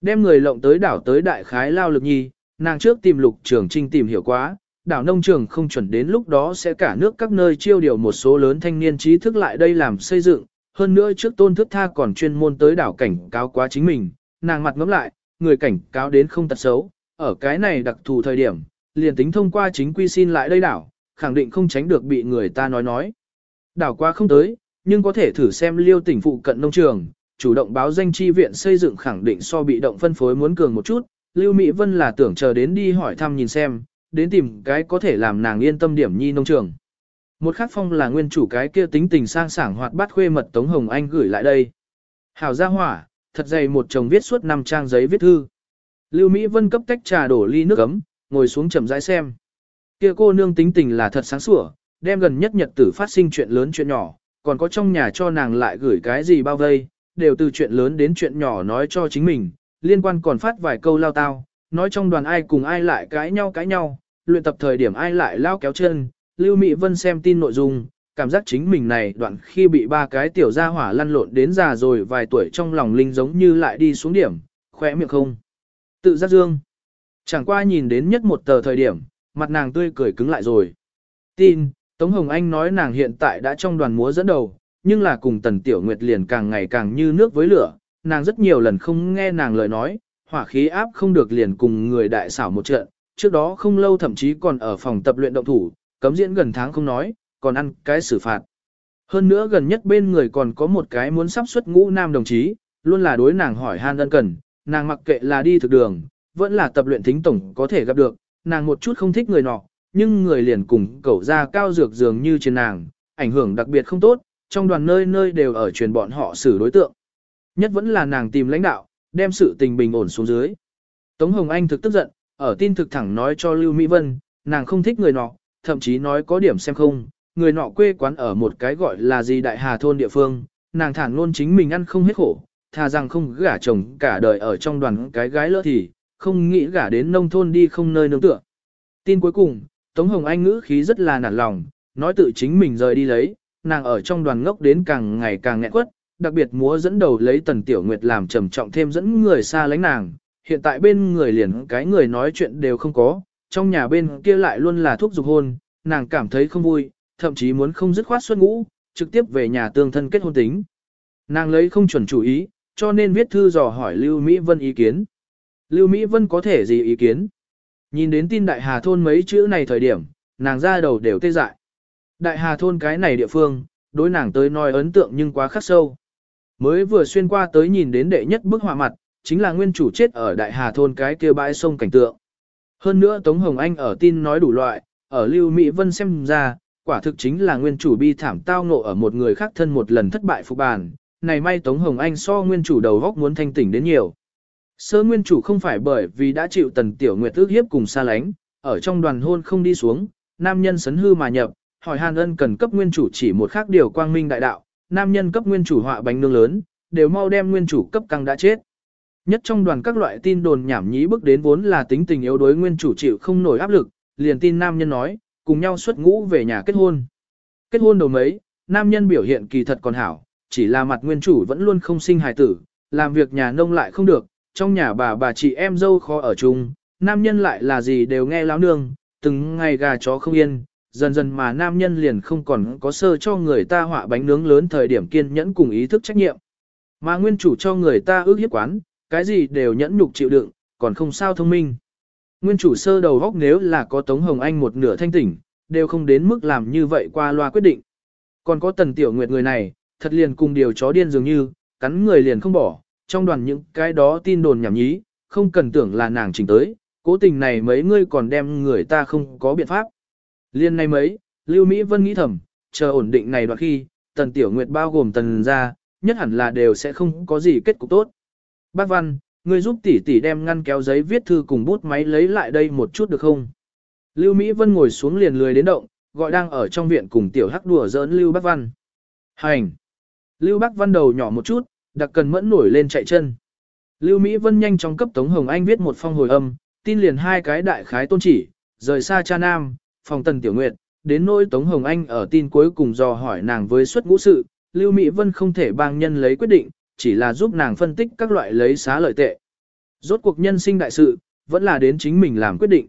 S1: Đem người lộng tới đảo tới đại khái lao lực nhi, nàng trước tìm lục trường trinh tìm hiểu quá, đảo nông trường không chuẩn đến lúc đó sẽ cả nước các nơi chiêu điều một số lớn thanh niên trí thức lại đây làm xây dựng, hơn nữa trước tôn thức tha còn chuyên môn tới đảo cảnh cáo quá chính mình, nàng mặt ngắm lại, người cảnh cáo đến không tật xấu, ở cái này đặc thù thời điểm, liền tính thông qua chính quy xin lại đây đảo, khẳng định không tránh được bị người ta nói nói. Đảo qua không tới, nhưng có thể thử xem liêu tỉnh phụ cận nông trường, chủ động báo danh chi viện xây dựng khẳng định so bị động phân phối muốn cường một chút, Lưu Mỹ Vân là tưởng chờ đến đi hỏi thăm nhìn xem, đến tìm cái có thể làm nàng yên tâm điểm nhi nông trường. Một khắc phong là nguyên chủ cái kia tính tình sang sảng hoạt bát khuê mật Tống Hồng Anh gửi lại đây. Hảo gia hỏa, thật dày một chồng viết suốt năm trang giấy viết thư. Lưu Mỹ Vân cấp tách trà đổ ly nước ấm, ngồi xuống chậm rãi xem. Kia cô nương tính tình là thật sáng sủa, đem gần nhất nhật tử phát sinh chuyện lớn chuyện nhỏ, còn có trong nhà cho nàng lại gửi cái gì bao vây, đều từ chuyện lớn đến chuyện nhỏ nói cho chính mình, liên quan còn phát vài câu lao tao, nói trong đoàn ai cùng ai lại cãi nhau cãi nhau, luyện tập thời điểm ai lại lao kéo chân, Lưu Mị Vân xem tin nội dung, cảm giác chính mình này đoạn khi bị ba cái tiểu gia hỏa lăn lộn đến già rồi vài tuổi trong lòng linh giống như lại đi xuống điểm, khỏe miệng không. Tự giác dương. Chẳng qua nhìn đến nhất một tờ thời điểm, mặt nàng tươi cười cứng lại rồi. Tin, Tống Hồng Anh nói nàng hiện tại đã trong đoàn múa dẫn đầu, nhưng là cùng Tần Tiểu Nguyệt liền càng ngày càng như nước với lửa, nàng rất nhiều lần không nghe nàng lời nói, hỏa khí áp không được liền cùng người đại xảo một trận, trước đó không lâu thậm chí còn ở phòng tập luyện động thủ, cấm diễn gần tháng không nói, còn ăn cái xử phạt. Hơn nữa gần nhất bên người còn có một cái muốn sắp xuất ngũ nam đồng chí, luôn là đối nàng hỏi han ân cần, nàng mặc kệ là đi thực đường, vẫn là tập luyện thính tổng có thể gặp được, nàng một chút không thích người nọ, nhưng người liền cùng cẩu ra cao dược dường như trên nàng, ảnh hưởng đặc biệt không tốt, trong đoàn nơi nơi đều ở truyền bọn họ xử đối tượng. Nhất vẫn là nàng tìm lãnh đạo, đem sự tình bình ổn xuống dưới. Tống Hồng Anh thực tức giận, ở tin thực thẳng nói cho Lưu Mỹ Vân, nàng không thích người nọ, thậm chí nói có điểm xem không, người nọ quê quán ở một cái gọi là gì đại hà thôn địa phương, nàng thản luôn chính mình ăn không hết khổ, thà rằng không gả chồng cả đời ở trong đoàn cái gái lỡ thì, không nghĩ gả đến nông thôn đi không nơi nương tựa. Tin cuối cùng, Tống Hồng Anh ngữ khí rất là nản lòng, nói tự chính mình rời đi lấy, nàng ở trong đoàn ngốc đến càng ngày càng nghẹn quất, đặc biệt múa dẫn đầu lấy Tần Tiểu Nguyệt làm trầm trọng thêm dẫn người xa lánh nàng, hiện tại bên người liền cái người nói chuyện đều không có, trong nhà bên kia lại luôn là thuốc dục hôn, nàng cảm thấy không vui, thậm chí muốn không dứt khoát xuất ngũ, trực tiếp về nhà tương thân kết hôn tính. Nàng lấy không chuẩn chủ ý, cho nên viết thư dò hỏi Lưu Mỹ Vân ý kiến. Lưu Mỹ Vân có thể gì ý kiến? Nhìn đến tin Đại Hà Thôn mấy chữ này thời điểm, nàng ra đầu đều tê dại. Đại Hà Thôn cái này địa phương, đối nàng tới nói ấn tượng nhưng quá khắc sâu. Mới vừa xuyên qua tới nhìn đến đệ nhất bức họa mặt, chính là nguyên chủ chết ở Đại Hà Thôn cái kia bãi sông cảnh tượng. Hơn nữa Tống Hồng Anh ở tin nói đủ loại, ở Lưu Mỹ Vân xem ra, quả thực chính là nguyên chủ bi thảm tao ngộ ở một người khác thân một lần thất bại phục bàn. Này may Tống Hồng Anh so nguyên chủ đầu góc muốn thanh tỉnh đến nhiều. Sơ nguyên chủ không phải bởi vì đã chịu tần tiểu nguyệt ước hiếp cùng xa lánh, ở trong đoàn hôn không đi xuống, nam nhân sấn hư mà nhập, hỏi hàn ân cần cấp nguyên chủ chỉ một khác điều quang minh đại đạo, nam nhân cấp nguyên chủ họa bánh nương lớn, đều mau đem nguyên chủ cấp căng đã chết. Nhất trong đoàn các loại tin đồn nhảm nhí bước đến vốn là tính tình yếu đối nguyên chủ chịu không nổi áp lực, liền tin nam nhân nói, cùng nhau xuất ngũ về nhà kết hôn. Kết hôn đầu mấy, nam nhân biểu hiện kỳ thật còn hảo, chỉ là mặt nguyên chủ vẫn luôn không sinh hài tử, làm việc nhà nông lại không được, trong nhà bà bà chị em dâu khó ở chung, nam nhân lại là gì đều nghe láo nương, từng ngày gà chó không yên, dần dần mà nam nhân liền không còn có sơ cho người ta họa bánh nướng lớn thời điểm kiên nhẫn cùng ý thức trách nhiệm. Mà nguyên chủ cho người ta ước hiếp quán, cái gì đều nhẫn nhục chịu đựng, còn không sao thông minh. Nguyên chủ sơ đầu góc nếu là có Tống Hồng Anh một nửa thanh tỉnh, đều không đến mức làm như vậy qua loa quyết định. Còn có tần tiểu nguyệt người này, thật liền cùng điều chó điên dường như, cắn người liền không bỏ, trong đoàn những cái đó tin đồn nhảm nhí, không cần tưởng là nàng chỉnh tới, cố tình này mấy ngươi còn đem người ta không có biện pháp. Liên này mấy, Lưu Mỹ Vân nghĩ thầm, chờ ổn định này đoạn khi, tần tiểu nguyệt bao gồm tần ra, nhất hẳn là đều sẽ không có gì kết cục tốt. Bác Văn, ngươi giúp tỷ tỷ đem ngăn kéo giấy viết thư cùng bút máy lấy lại đây một chút được không? Lưu Mỹ Vân ngồi xuống liền lười đến động, gọi đang ở trong viện cùng tiểu hắc đùa giỡn Lưu Bác Văn. Hành! Lưu Bác Văn đầu nhỏ một chút, đặc cần mẫn nổi lên chạy chân. Lưu Mỹ Vân nhanh chóng cấp Tống Hồng Anh viết một phong hồi âm, tin liền hai cái đại khái tôn chỉ, rời xa cha nam, phòng tần tiểu nguyệt, đến nỗi Tống Hồng Anh ở tin cuối cùng dò hỏi nàng với suất ngũ sự, Lưu Mỹ Vân không thể bang nhân lấy quyết định, chỉ là giúp nàng phân tích các loại lấy xá lợi tệ. Rốt cuộc nhân sinh đại sự, vẫn là đến chính mình làm quyết định.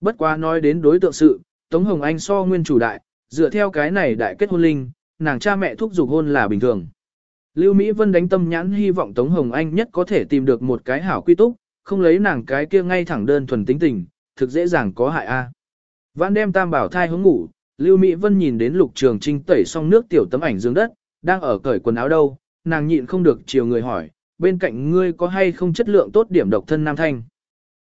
S1: Bất quá nói đến đối tượng sự, Tống Hồng Anh so nguyên chủ đại, dựa theo cái này đại kết hôn linh, nàng cha mẹ thúc giục hôn là bình thường. Lưu Mỹ Vân đánh tâm nhãn hy vọng Tống Hồng Anh nhất có thể tìm được một cái hảo quy túc, không lấy nàng cái kia ngay thẳng đơn thuần tính tình, thực dễ dàng có hại a. À. Vãn đem tam bảo thai hướng ngủ, Lưu Mỹ Vân nhìn đến lục trường trinh tẩy xong nước tiểu tấm ảnh dương đất, đang ở cởi quần áo đâu, nàng nhịn không được chiều người hỏi, bên cạnh ngươi có hay không chất lượng tốt điểm độc thân nam thanh.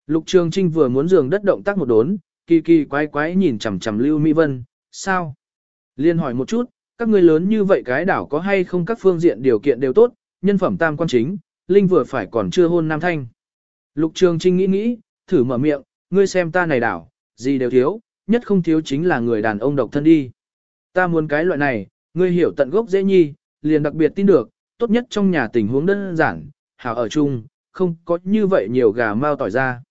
S1: Lục trường trinh vừa muốn giường đất động tác một đốn, kỳ kỳ quái quái nhìn chằm chằm Lưu Mỹ Vân, sao? Liên hỏi một chút, các ngươi lớn như vậy cái đảo có hay không các phương diện điều kiện đều tốt, nhân phẩm tam quan chính, Linh vừa phải còn chưa hôn nam thanh. Lục Trường Trinh nghĩ nghĩ, thử mở miệng, ngươi xem ta này đảo, gì đều thiếu, nhất không thiếu chính là người đàn ông độc thân đi. Ta muốn cái loại này, ngươi hiểu tận gốc dễ nhi, liền đặc biệt tin được, tốt nhất trong nhà tình huống đơn giản, hảo ở chung, không có như vậy nhiều gà mau tỏi ra.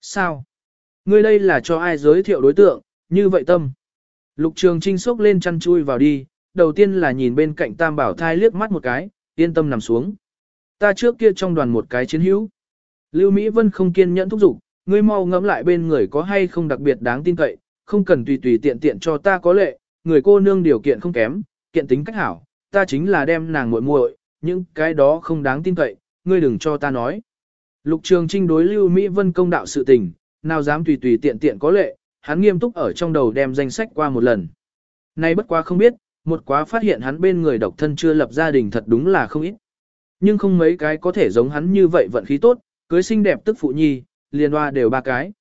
S1: Sao? Ngươi đây là cho ai giới thiệu đối tượng, như vậy tâm. Lục Trường Trinh sốc lên chăn chui vào đi, đầu tiên là nhìn bên cạnh Tam Bảo Thai liếc mắt một cái, yên tâm nằm xuống. Ta trước kia trong đoàn một cái chiến hữu. Lưu Mỹ Vân không kiên nhẫn thúc giục, ngươi mau ngẫm lại bên người có hay không đặc biệt đáng tin cậy, không cần tùy tùy tiện tiện cho ta có lệ, người cô nương điều kiện không kém, kiện tính cách hảo, ta chính là đem nàng muội muội, những cái đó không đáng tin cậy, ngươi đừng cho ta nói. Lục Trường Trinh đối Lưu Mỹ Vân công đạo sự tình, nào dám tùy tùy tiện tiện có lệ, hắn nghiêm túc ở trong đầu đem danh sách qua một lần. Nay bất quá không biết, một quá phát hiện hắn bên người độc thân chưa lập gia đình thật đúng là không ít. Nhưng không mấy cái có thể giống hắn như vậy vận khí tốt, cưới xinh đẹp tức phụ nhi, liền hoa đều ba cái.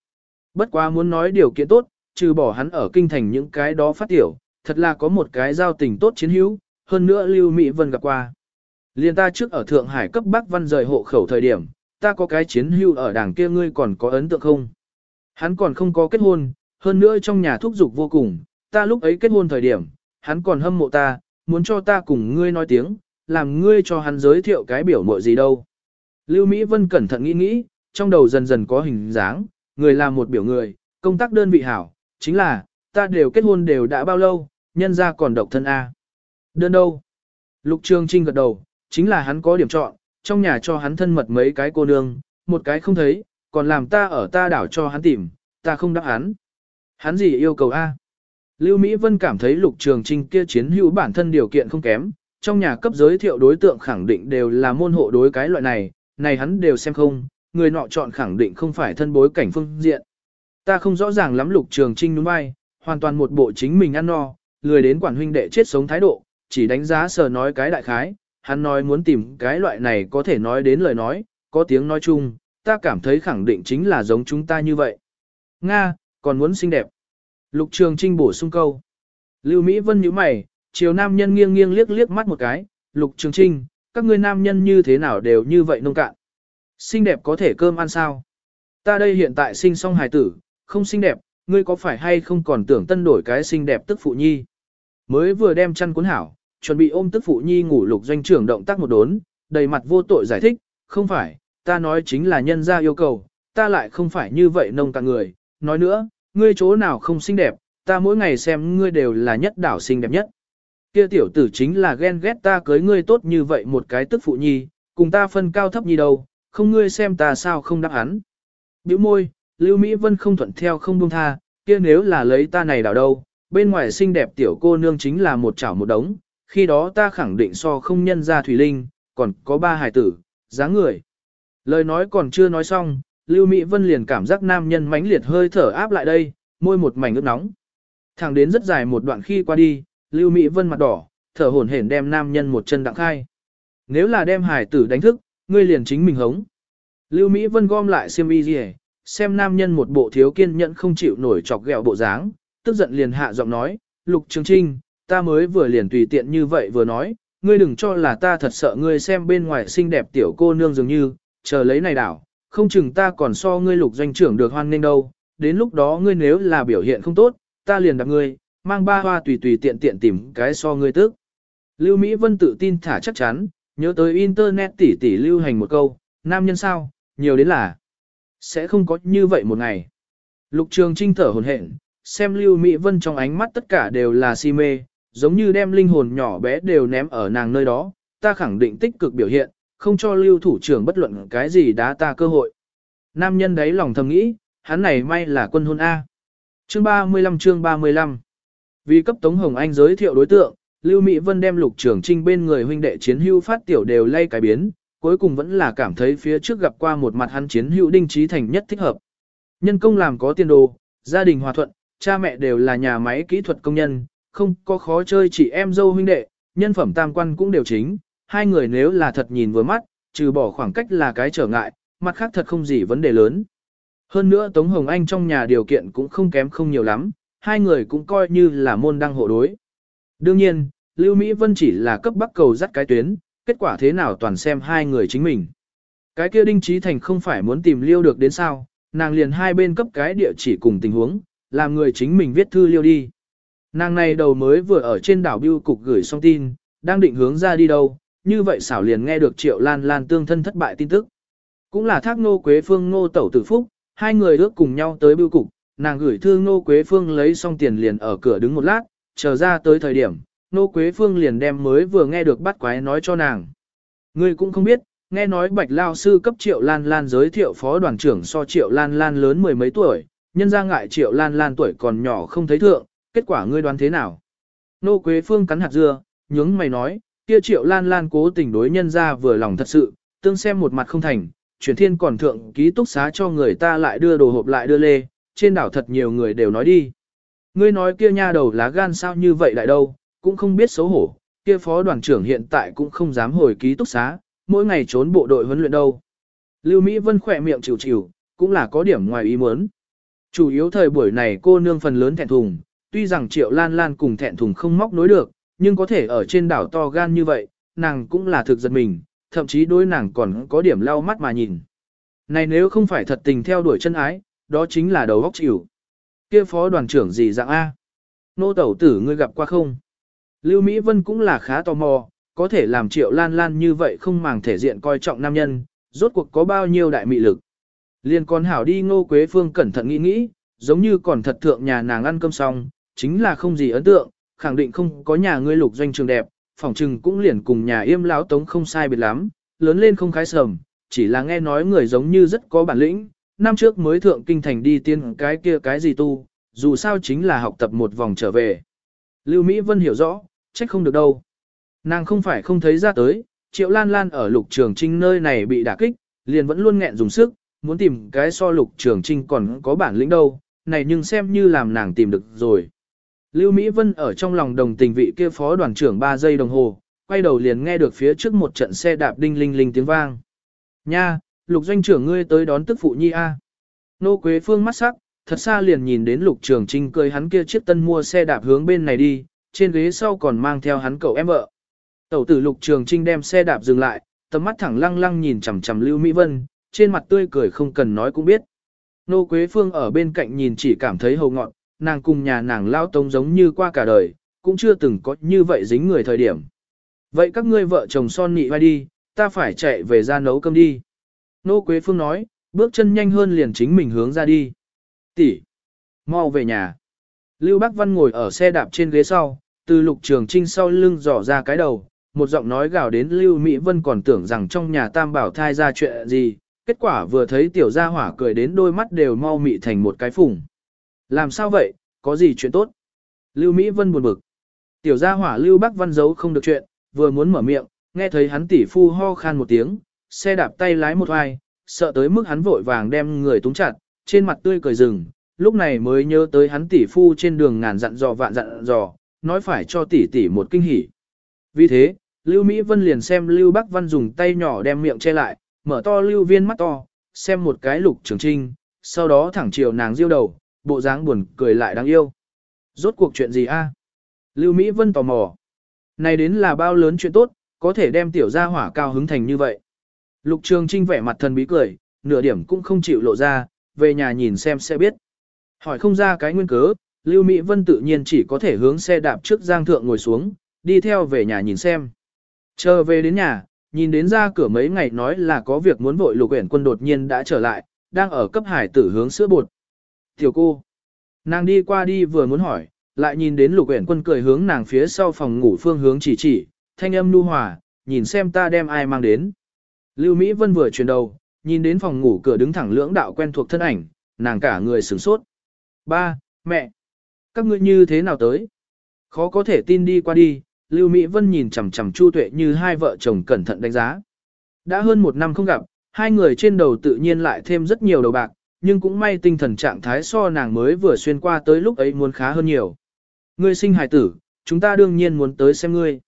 S1: Bất quá muốn nói điều kiện tốt, trừ bỏ hắn ở kinh thành những cái đó phát tiểu, thật là có một cái giao tình tốt chiến hữu, hơn nữa Lưu Mỹ Vân gặp qua. Liên ta trước ở Thượng Hải cấp Bắc Văn rời hộ khẩu thời điểm, ta có cái chiến hữu ở đảng kia ngươi còn có ấn tượng không? Hắn còn không có kết hôn, hơn nữa trong nhà thúc giục vô cùng, ta lúc ấy kết hôn thời điểm, hắn còn hâm mộ ta, muốn cho ta cùng ngươi nói tiếng, làm ngươi cho hắn giới thiệu cái biểu mội gì đâu. Lưu Mỹ Vân cẩn thận nghĩ nghĩ, trong đầu dần dần có hình dáng, người là một biểu người, công tác đơn vị hảo, chính là, ta đều kết hôn đều đã bao lâu, nhân ra còn độc thân A. Đơn đâu? Lục Trường Trinh gật đầu, chính là hắn có điểm chọn, trong nhà cho hắn thân mật mấy cái cô nương, một cái không thấy, còn làm ta ở ta đảo cho hắn tìm, ta không đáp hắn. Hắn gì yêu cầu A? Lưu Mỹ Vân cảm thấy lục trường trinh kia chiến hữu bản thân điều kiện không kém, trong nhà cấp giới thiệu đối tượng khẳng định đều là môn hộ đối cái loại này, này hắn đều xem không, người nọ chọn khẳng định không phải thân bối cảnh phương diện. Ta không rõ ràng lắm lục trường trinh đúng vai, hoàn toàn một bộ chính mình ăn no, lười đến quản huynh đệ chết sống thái độ, chỉ đánh giá sờ nói cái đại khái, hắn nói muốn tìm cái loại này có thể nói đến lời nói, có tiếng nói chung, ta cảm thấy khẳng định chính là giống chúng ta như vậy. Nga, còn muốn xinh đẹp. Lục Trường Trinh bổ sung câu. Lưu Mỹ Vân nhíu mày, chiều nam nhân nghiêng nghiêng liếc liếc mắt một cái, Lục Trường Trinh, các ngươi nam nhân như thế nào đều như vậy nông cạn. Xinh đẹp có thể cơm ăn sao? Ta đây hiện tại sinh xong hài tử, không xinh đẹp, ngươi có phải hay không còn tưởng tân đổi cái xinh đẹp tức phụ nhi? Mới vừa đem chăn cuốn hảo, chuẩn bị ôm tức phụ nhi ngủ lục doanh trưởng động tác một đốn, đầy mặt vô tội giải thích, không phải, ta nói chính là nhân gia yêu cầu, ta lại không phải như vậy nông cạn người, nói nữa, ngươi chỗ nào không xinh đẹp, ta mỗi ngày xem ngươi đều là nhất đảo xinh đẹp nhất. Kia tiểu tử chính là ghen ghét ta cưới ngươi tốt như vậy một cái tức phụ nhi, cùng ta phân cao thấp nhi đâu, không ngươi xem ta sao không đáp hắn. Biểu môi, Lưu Mỹ Vân không thuận theo không buông tha, kia nếu là lấy ta này đảo đâu, bên ngoài xinh đẹp tiểu cô nương chính là một chảo một đống, khi đó ta khẳng định so không nhân ra Thủy Linh, còn có ba hải tử, dáng người. Lời nói còn chưa nói xong, Lưu Mỹ Vân liền cảm giác nam nhân mãnh liệt hơi thở áp lại đây, môi một mảnh ướt nóng. Thẳng đến rất dài một đoạn khi qua đi, Lưu Mỹ Vân mặt đỏ, thở hổn hển đem nam nhân một chân đặng khai. Nếu là đem hải tử đánh thức, ngươi liền chính mình hống. Lưu Mỹ Vân gom lại xiêm y gì xem nam nhân một bộ thiếu kiên nhẫn không chịu nổi chọc ghẹo bộ dáng, tức giận liền hạ giọng nói, Lục Trường Trinh, ta mới vừa liền tùy tiện như vậy vừa nói, ngươi đừng cho là ta thật sợ ngươi xem bên ngoài xinh đẹp tiểu cô nương dường như, chờ lấy này đảo, không chừng ta còn so ngươi lục doanh trưởng được hoan nghênh đâu, đến lúc đó ngươi nếu là biểu hiện không tốt, ta liền đặt ngươi, mang ba hoa tùy tùy tiện tiện tìm cái so ngươi tức. Lưu Mỹ Vân tự tin thả chắc chắn, nhớ tới internet tỷ tỷ lưu hành một câu, nam nhân sao, nhiều đến là, sẽ không có như vậy một ngày. Lục Trường Trinh thở hồn hển, xem Lưu Mỹ Vân trong ánh mắt tất cả đều là si mê, giống như đem linh hồn nhỏ bé đều ném ở nàng nơi đó, ta khẳng định tích cực biểu hiện, không cho lưu thủ trưởng bất luận cái gì đá ta cơ hội. Nam nhân đấy lòng thầm nghĩ, hắn này may là quân hôn A. Chương 35 chương 35 Vì cấp Tống Hồng Anh giới thiệu đối tượng, Lưu Mỹ Vân đem lục trưởng trinh bên người huynh đệ chiến hưu phát tiểu đều lay cái biến, cuối cùng vẫn là cảm thấy phía trước gặp qua một mặt hắn chiến hữu đinh trí thành nhất thích hợp. Nhân công làm có tiền đồ, gia đình hòa thuận, cha mẹ đều là nhà máy kỹ thuật công nhân, không có khó chơi chỉ em dâu huynh đệ, nhân phẩm tam quan cũng đều chính, hai người nếu là thật nhìn vừa mắt, trừ bỏ khoảng cách là cái trở ngại, mặt khác thật không gì vấn đề lớn. Hơn nữa Tống Hồng Anh trong nhà điều kiện cũng không kém không nhiều lắm, hai người cũng coi như là môn đăng hộ đối. Đương nhiên, Lưu Mỹ Vân chỉ là cấp bắc cầu dắt cái tuyến, kết quả thế nào toàn xem hai người chính mình. Cái kia Đinh Trí Thành không phải muốn tìm liêu được đến sao, nàng liền hai bên cấp cái địa chỉ cùng tình huống, làm người chính mình viết thư liêu đi. Nàng này đầu mới vừa ở trên đảo Biêu Cục gửi xong tin, đang định hướng ra đi đâu, như vậy xảo liền nghe được Triệu Lan Lan tương thân thất bại tin tức. Cũng là thác Ngô Quế Phương Ngô Tẩu Tử Phúc, hai người ước cùng nhau tới bưu Cục, nàng gửi thư Ngô Quế Phương lấy xong tiền liền ở cửa đứng một lát, chờ ra tới thời điểm, Ngô Quế Phương liền đem mới vừa nghe được bắt quái nói cho nàng. Ngươi cũng không biết, nghe nói Bạch Lao Sư cấp Triệu Lan Lan giới thiệu phó đoàn trưởng so Triệu Lan Lan lớn mười mấy tuổi, nhân ra ngại Triệu Lan Lan tuổi còn nhỏ không thấy thượng, kết quả ngươi đoán thế nào? Nô Quế Phương cắn hạt dưa, nhướng mày nói, kia Triệu Lan Lan cố tình đối nhân ra vừa lòng thật sự, tương xem một mặt không thành, chuyển thiên còn thượng ký túc xá cho người ta lại đưa đồ hộp lại đưa lê, trên đảo thật nhiều người đều nói đi. Ngươi nói kia nha đầu lá gan sao như vậy lại đâu, cũng không biết xấu hổ, kia phó đoàn trưởng hiện tại cũng không dám hồi ký túc xá, mỗi ngày trốn bộ đội huấn luyện đâu. Lưu Mỹ Vân khỏe miệng chịu chịu, cũng là có điểm ngoài ý muốn. Chủ yếu thời buổi này cô nương phần lớn thẹn thùng, tuy rằng Triệu Lan Lan cùng thẹn thùng không móc nối được, nhưng có thể ở trên đảo to gan như vậy, nàng cũng là thực giật mình, thậm chí đối nàng còn có điểm lau mắt mà nhìn. Này nếu không phải thật tình theo đuổi chân ái, đó chính là đầu góc chịu. Kia phó đoàn trưởng gì dạng A? Nô tẩu tử ngươi gặp qua không? Lưu Mỹ Vân cũng là khá tò mò, có thể làm triệu lan lan như vậy không màng thể diện coi trọng nam nhân, rốt cuộc có bao nhiêu đại mị lực. Liên con hảo đi ngô quế phương cẩn thận nghĩ nghĩ, giống như còn thật thượng nhà nàng ăn cơm xong, chính là không gì ấn tượng, khẳng định không có nhà ngươi lục doanh trường đẹp, phòng trừng cũng liền cùng nhà yêm lão tống không sai biệt lắm, lớn lên không khái sầm, chỉ là nghe nói người giống như rất có bản lĩnh, năm trước mới thượng kinh thành đi tiên cái kia cái gì tu, dù sao chính là học tập một vòng trở về. Lưu Mỹ Vân hiểu rõ, trách không được đâu. Nàng không phải không thấy ra tới, Triệu Lan Lan ở lục trường trinh nơi này bị đả kích, liền vẫn luôn nghẹn dùng sức, muốn tìm cái so lục trường trinh còn có bản lĩnh đâu, này nhưng xem như làm nàng tìm được rồi. Lưu Mỹ Vân ở trong lòng đồng tình vị kia phó đoàn trưởng 3 giây đồng hồ, quay đầu liền nghe được phía trước một trận xe đạp đinh linh linh tiếng vang. Nha, lục doanh trưởng ngươi tới đón tức phụ nhi a. Nô Quế Phương mắt sắc, thật xa liền nhìn đến lục trường trinh cười hắn kia chiếc tân mua xe đạp hướng bên này đi, trên ghế sau còn mang theo hắn cậu em vợ. Tẩu tử lục trường trinh đem xe đạp dừng lại, tầm mắt thẳng lăng lăng nhìn chằm chằm Lưu Mỹ Vân, trên mặt tươi cười không cần nói cũng biết. Nô Quế Phương ở bên cạnh nhìn chỉ cảm thấy hầu ngọn, nàng cùng nhà nàng lao tông giống như qua cả đời, cũng chưa từng có như vậy dính người thời điểm. Vậy các ngươi vợ chồng son nị vai đi, ta phải chạy về ra nấu cơm đi. Nô Quế Phương nói, bước chân nhanh hơn liền chính mình hướng ra đi. Tỷ, mau về nhà. Lưu Bắc Văn ngồi ở xe đạp trên ghế sau, từ lục trường trinh sau lưng dò ra cái đầu, một giọng nói gào đến Lưu Mỹ Vân còn tưởng rằng trong nhà tam bảo thai ra chuyện gì, kết quả vừa thấy tiểu gia hỏa cười đến đôi mắt đều mau mị thành một cái phùng. Làm sao vậy, có gì chuyện tốt? Lưu Mỹ Vân buồn bực. Tiểu gia hỏa Lưu Bắc Văn giấu không được chuyện, vừa muốn mở miệng, nghe thấy hắn tỷ phu ho khan một tiếng, xe đạp tay lái một hoài, sợ tới mức hắn vội vàng đem người túng chặt, trên mặt tươi cười rừng, lúc này mới nhớ tới hắn tỷ phu trên đường ngàn dặn dò vạn dặn dò, nói phải cho tỷ tỷ một kinh hỉ. Vì thế, Lưu Mỹ Vân liền xem Lưu Bắc Văn dùng tay nhỏ đem miệng che lại, mở to Lưu Viên mắt to, xem một cái lục trường trinh, sau đó thẳng chiều nàng diêu đầu, bộ dáng buồn cười lại đáng yêu. Rốt cuộc chuyện gì a? Lưu Mỹ Vân tò mò. Này đến là bao lớn chuyện tốt, có thể đem tiểu gia hỏa cao hứng thành như vậy. Lục Trường Trinh vẻ mặt thần bí cười, nửa điểm cũng không chịu lộ ra, về nhà nhìn xem sẽ biết. Hỏi không ra cái nguyên cớ, Lưu Mỹ Vân tự nhiên chỉ có thể hướng xe đạp trước giang thượng ngồi xuống, đi theo về nhà nhìn xem. Chờ về đến nhà, nhìn đến ra cửa mấy ngày nói là có việc muốn vội lục uyển quân đột nhiên đã trở lại, đang ở cấp hải tử hướng sữa bột. Tiểu cô, nàng đi qua đi vừa muốn hỏi, lại nhìn đến lục uyển quân cười hướng nàng phía sau phòng ngủ phương hướng chỉ chỉ, thanh âm nu hòa, nhìn xem ta đem ai mang đến. Lưu Mỹ Vân vừa chuyển đầu, nhìn đến phòng ngủ cửa đứng thẳng lưỡng đạo quen thuộc thân ảnh, nàng cả người sửng sốt. Ba, mẹ, các ngươi như thế nào tới? Khó có thể tin đi qua đi, Lưu Mỹ Vân nhìn chằm chằm Chu Tuệ như hai vợ chồng cẩn thận đánh giá. Đã hơn một năm không gặp, hai người trên đầu tự nhiên lại thêm rất nhiều đầu bạc, nhưng cũng may tinh thần trạng thái so nàng mới vừa xuyên qua tới lúc ấy muốn khá hơn nhiều. Ngươi sinh hài tử, chúng ta đương nhiên muốn tới xem ngươi.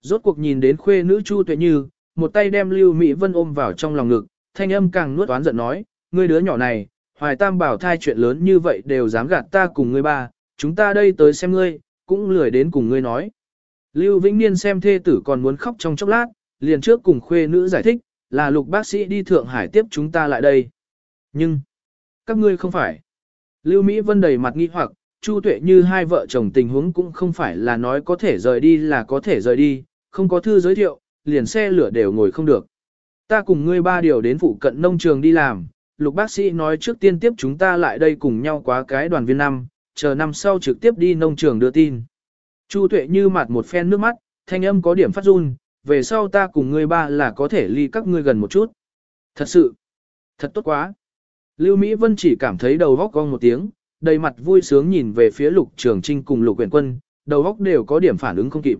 S1: Rốt cuộc nhìn đến khuê nữ Chu Tuệ Như, một tay đem Lưu Mỹ Vân ôm vào trong lòng ngực, thanh âm càng nuốt oán giận nói, ngươi đứa nhỏ này, hoài tam bảo thai chuyện lớn như vậy đều dám gạt ta cùng ngươi ba, chúng ta đây tới xem ngươi, cũng lười đến cùng ngươi nói. Lưu Vĩnh Niên xem thê tử còn muốn khóc trong chốc lát, liền trước cùng khuê nữ giải thích, là lục bác sĩ đi Thượng Hải tiếp chúng ta lại đây. Nhưng, các ngươi không phải. Lưu Mỹ Vân đầy mặt nghi hoặc, Chu Tuệ như hai vợ chồng tình huống cũng không phải là nói có thể rời đi là có thể rời đi, không có thư giới thiệu, liền xe lửa đều ngồi không được. Ta cùng ngươi ba điều đến phụ cận nông trường đi làm, lục bác sĩ nói trước tiên tiếp chúng ta lại đây cùng nhau quá cái đoàn viên năm, chờ năm sau trực tiếp đi nông trường đưa tin. Chu Tuệ như mặt một phen nước mắt, thanh âm có điểm phát run, về sau ta cùng ngươi ba là có thể ly các ngươi gần một chút. Thật sự, thật tốt quá. Lưu Mỹ Vân chỉ cảm thấy đầu góc cong một tiếng, đầy mặt vui sướng nhìn về phía lục trường trinh cùng lục quyển quân, đầu góc đều có điểm phản ứng không kịp.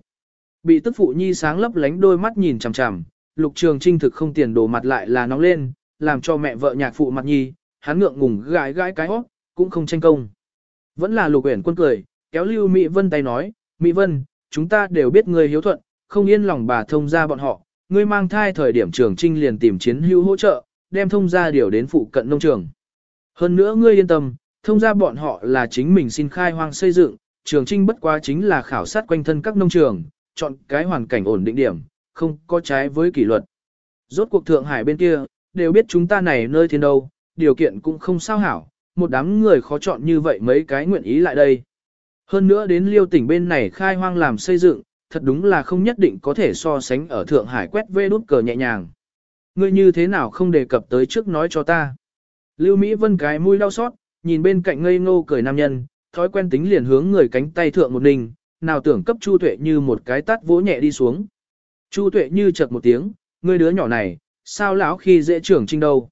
S1: Bị tức phụ nhi sáng lấp lánh đôi mắt nhìn chằm chằm, lục trường trinh thực không tiền đồ mặt lại là nóng lên, làm cho mẹ vợ nhạc phụ mặt nhi, hắn ngượng ngùng gãi gãi cái hót, cũng không tranh công. Vẫn là lục uyển quân cười, kéo Lưu Mỹ Vân tay nói, Mỹ Vân, chúng ta đều biết ngươi hiếu thuận, không yên lòng bà thông ra bọn họ, ngươi mang thai thời điểm trường trinh liền tìm chiến hữu hỗ trợ, đem thông gia điều đến phụ cận nông trường. Hơn nữa ngươi yên tâm, thông gia bọn họ là chính mình xin khai hoang xây dựng, trường trinh bất quá chính là khảo sát quanh thân các nông trường, chọn cái hoàn cảnh ổn định điểm, không có trái với kỷ luật. Rốt cuộc Thượng Hải bên kia, đều biết chúng ta này nơi thiên đâu, điều kiện cũng không sao hảo, một đám người khó chọn như vậy mấy cái nguyện ý lại đây. Hơn nữa đến liêu tỉnh bên này khai hoang làm xây dựng, thật đúng là không nhất định có thể so sánh ở Thượng Hải quét vê đút cờ nhẹ nhàng. Ngươi như thế nào không đề cập tới trước nói cho ta. Lưu Mỹ Vân cái mũi đau xót, nhìn bên cạnh ngây ngô cười nam nhân, thói quen tính liền hướng người cánh tay thượng một ninh, nào tưởng cấp Chu Tuệ như một cái tát vỗ nhẹ đi xuống. Chu Tuệ như chợt một tiếng, ngươi đứa nhỏ này, sao lão khi dễ trưởng trinh đâu.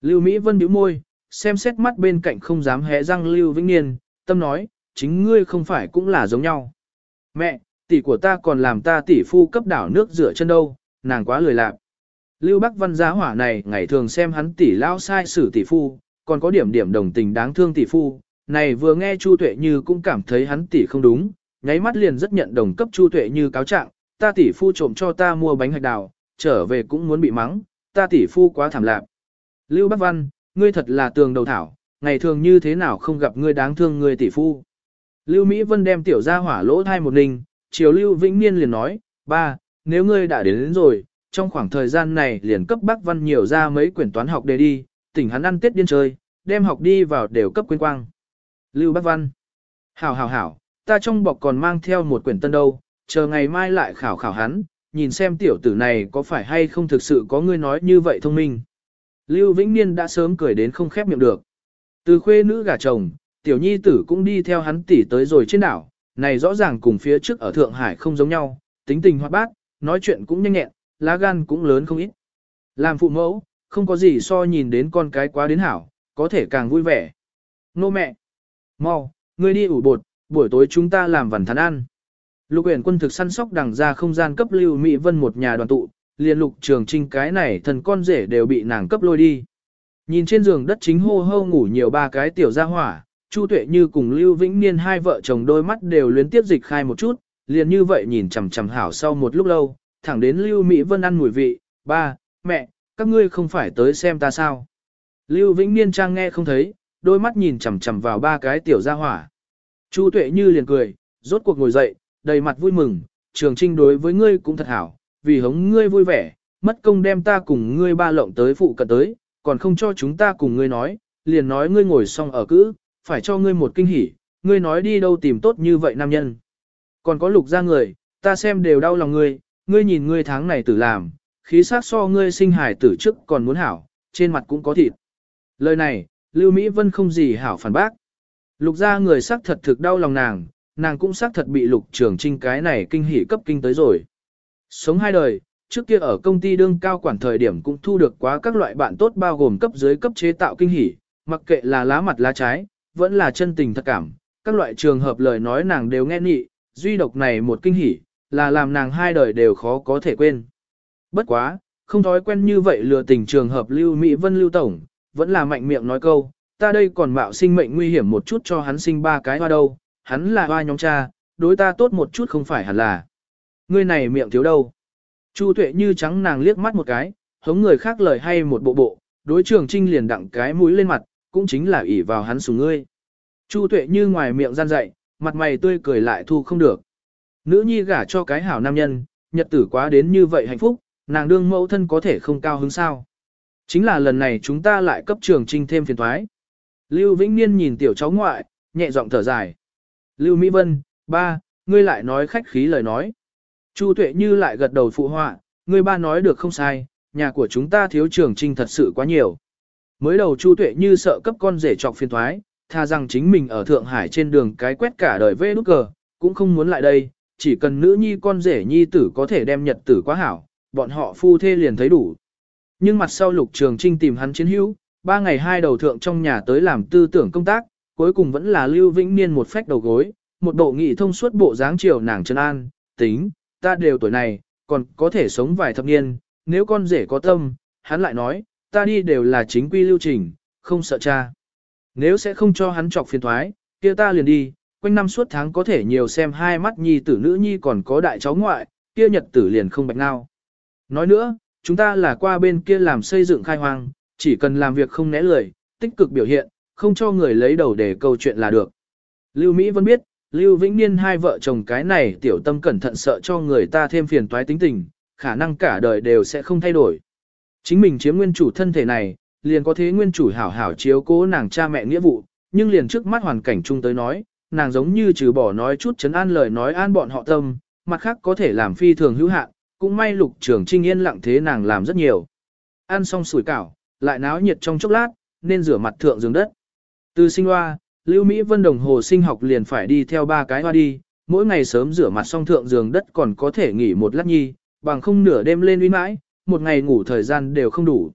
S1: Lưu Mỹ Vân bĩu môi, xem xét mắt bên cạnh không dám hé răng Lưu Vĩnh Niên, tâm nói, chính ngươi không phải cũng là giống nhau. Mẹ, tỷ của ta còn làm ta tỷ phu cấp đảo nước rửa chân đâu, nàng quá lười lạc. Lưu Bắc Văn giá hỏa này ngày thường xem hắn tỷ lao sai xử tỷ phu, còn có điểm điểm đồng tình đáng thương tỷ phu, này vừa nghe Chu Tuệ Như cũng cảm thấy hắn tỷ không đúng, nháy mắt liền rất nhận đồng cấp Chu Tuệ Như cáo trạng, ta tỷ phu trộm cho ta mua bánh hạch đào, trở về cũng muốn bị mắng, ta tỷ phu quá thảm lạc. Lưu Bắc Văn, ngươi thật là tường đầu thảo, ngày thường như thế nào không gặp ngươi đáng thương ngươi tỷ phu. Lưu Mỹ Vân đem tiểu ra hỏa lỗ thai một ninh, chiều Lưu Vĩnh Niên liền nói, ba, nếu ngươi đã đến, đến rồi, trong khoảng thời gian này liền cấp bác văn nhiều ra mấy quyển toán học để đi, tỉnh hắn ăn tết điên chơi, đem học đi vào đều cấp quên quang. Lưu bác văn. Hảo hảo hảo, ta trong bọc còn mang theo một quyển tân đâu, chờ ngày mai lại khảo khảo hắn, nhìn xem tiểu tử này có phải hay không thực sự có ngươi nói như vậy thông minh. Lưu Vĩnh Niên đã sớm cười đến không khép miệng được. Từ khuê nữ gả chồng, tiểu nhi tử cũng đi theo hắn tỷ tới rồi trên đảo, này rõ ràng cùng phía trước ở Thượng Hải không giống nhau, tính tình hoạt bát, nói chuyện cũng nhanh nhẹn, lá gan cũng lớn không ít. Làm phụ mẫu, không có gì so nhìn đến con cái quá đến hảo, có thể càng vui vẻ. Nô mẹ! mau, ngươi đi ủ bột, buổi tối chúng ta làm vần thắn ăn. Lục uyển quân thực săn sóc đằng ra không gian cấp lưu Mỹ Vân một nhà đoàn tụ, liền lục trường trinh cái này thần con rể đều bị nàng cấp lôi đi. Nhìn trên giường đất chính hô hô ngủ nhiều ba cái tiểu gia hỏa, Chu Tuệ Như cùng Lưu Vĩnh Niên hai vợ chồng đôi mắt đều luyến tiếp dịch khai một chút, liền như vậy nhìn chằm chằm hảo sau một lúc lâu, thẳng đến Lưu Mỹ Vân ăn mùi vị, ba, mẹ, các ngươi không phải tới xem ta sao. Lưu Vĩnh Niên trang nghe không thấy, đôi mắt nhìn chằm chằm vào ba cái tiểu gia hỏa. Chu Tuệ Như liền cười, rốt cuộc ngồi dậy, đầy mặt vui mừng, trường trinh đối với ngươi cũng thật hảo, vì hống ngươi vui vẻ, mất công đem ta cùng ngươi ba lộng tới phụ cận tới, còn không cho chúng ta cùng ngươi nói, liền nói ngươi ngồi xong ở cữ, phải cho ngươi một kinh hỉ, ngươi nói đi đâu tìm tốt như vậy nam nhân. Còn có lục ra người, ta xem đều đau lòng ngươi, ngươi nhìn ngươi tháng này tử làm, khí sắc so ngươi sinh hải tử trước còn muốn hảo, trên mặt cũng có thịt. Lời này, Lưu Mỹ Vân không gì hảo phản bác. Lục ra người sắc thật thực đau lòng nàng, nàng cũng xác thật bị lục trường trinh cái này kinh hỉ cấp kinh tới rồi. Sống hai đời, trước kia ở công ty đương cao quản thời điểm cũng thu được quá các loại bạn tốt bao gồm cấp dưới cấp chế tạo kinh hỉ, mặc kệ là lá mặt lá trái, vẫn là chân tình thật cảm, các loại trường hợp lời nói nàng đều nghe nhị, duy độc này một kinh hỉ, là làm nàng hai đời đều khó có thể quên. Bất quá, không thói quen như vậy lừa tình trường hợp Lưu Mỹ Vân Lưu Tổng, vẫn là mạnh miệng nói câu, ta đây còn mạo sinh mệnh nguy hiểm một chút cho hắn sinh ba cái hoa đâu, hắn là hoa nhóm cha, đối ta tốt một chút không phải hẳn là. Ngươi này miệng thiếu đâu. Chu tuệ như trắng nàng liếc mắt một cái, hống người khác lời hay một bộ bộ, đối trường trinh liền đặng cái mũi lên mặt, cũng chính là ỷ vào hắn sủng ngươi. Chu tuệ như ngoài miệng gian dậy, mặt mày tươi cười lại thu không được. Nữ nhi gả cho cái hảo nam nhân, nhật tử quá đến như vậy hạnh phúc, nàng đương mẫu thân có thể không cao hứng sao. Chính là lần này chúng ta lại cấp trường trinh thêm phiền thoái. Lưu Vĩnh Niên nhìn tiểu cháu ngoại, nhẹ giọng thở dài. Lưu Mỹ Vân, ba, ngươi lại nói khách khí lời nói. Chu Tuệ Như lại gật đầu phụ họa, ngươi ba nói được không sai, nhà của chúng ta thiếu trường trinh thật sự quá nhiều. Mới đầu Chu Tuệ Như sợ cấp con rể trọc phiền thoái, tha rằng chính mình ở Thượng Hải trên đường cái quét cả đời vê nút cờ, cũng không muốn lại đây, chỉ cần nữ nhi con rể nhi tử có thể đem nhật tử quá hảo, bọn họ phu thê liền thấy đủ. Nhưng mặt sau lục trường trinh tìm hắn chiến hữu, ba ngày hai đầu thượng trong nhà tới làm tư tưởng công tác, cuối cùng vẫn là Lưu Vĩnh Niên một phách đầu gối, một bộ nghị thông suốt bộ dáng chiều nàng chân an, tính, ta đều tuổi này, còn có thể sống vài thập niên, nếu con rể có tâm, hắn lại nói, ta đi đều là chính quy lưu trình, không sợ cha. Nếu sẽ không cho hắn chọc phiền thoái, kia ta liền đi, quanh năm suốt tháng có thể nhiều xem hai mắt nhi tử nữ nhi còn có đại cháu ngoại, kia nhật tử liền không bạch ngao. Nói nữa, chúng ta là qua bên kia làm xây dựng khai hoang, chỉ cần làm việc không né lười, tích cực biểu hiện, không cho người lấy đầu để câu chuyện là được. Lưu Mỹ vẫn biết, Lưu Vĩnh Niên hai vợ chồng cái này tiểu tâm cẩn thận sợ cho người ta thêm phiền toái tính tình, khả năng cả đời đều sẽ không thay đổi. Chính mình chiếm nguyên chủ thân thể này, liền có thế nguyên chủ hảo hảo chiếu cố nàng cha mẹ nghĩa vụ, nhưng liền trước mắt hoàn cảnh chung tới nói, nàng giống như trừ bỏ nói chút chấn an lời nói an bọn họ tâm, mặt khác có thể làm phi thường hữu hạn, cũng may lục trường trinh yên lặng thế nàng làm rất nhiều. Ăn xong sủi cảo, lại náo nhiệt trong chốc lát, nên rửa mặt thượng giường đất. Từ sinh hoa, Lưu Mỹ Vân đồng hồ sinh học liền phải đi theo ba cái hoa đi, mỗi ngày sớm rửa mặt xong thượng giường đất còn có thể nghỉ một lát nhi, bằng không nửa đêm lên uy mãi, một ngày ngủ thời gian đều không đủ.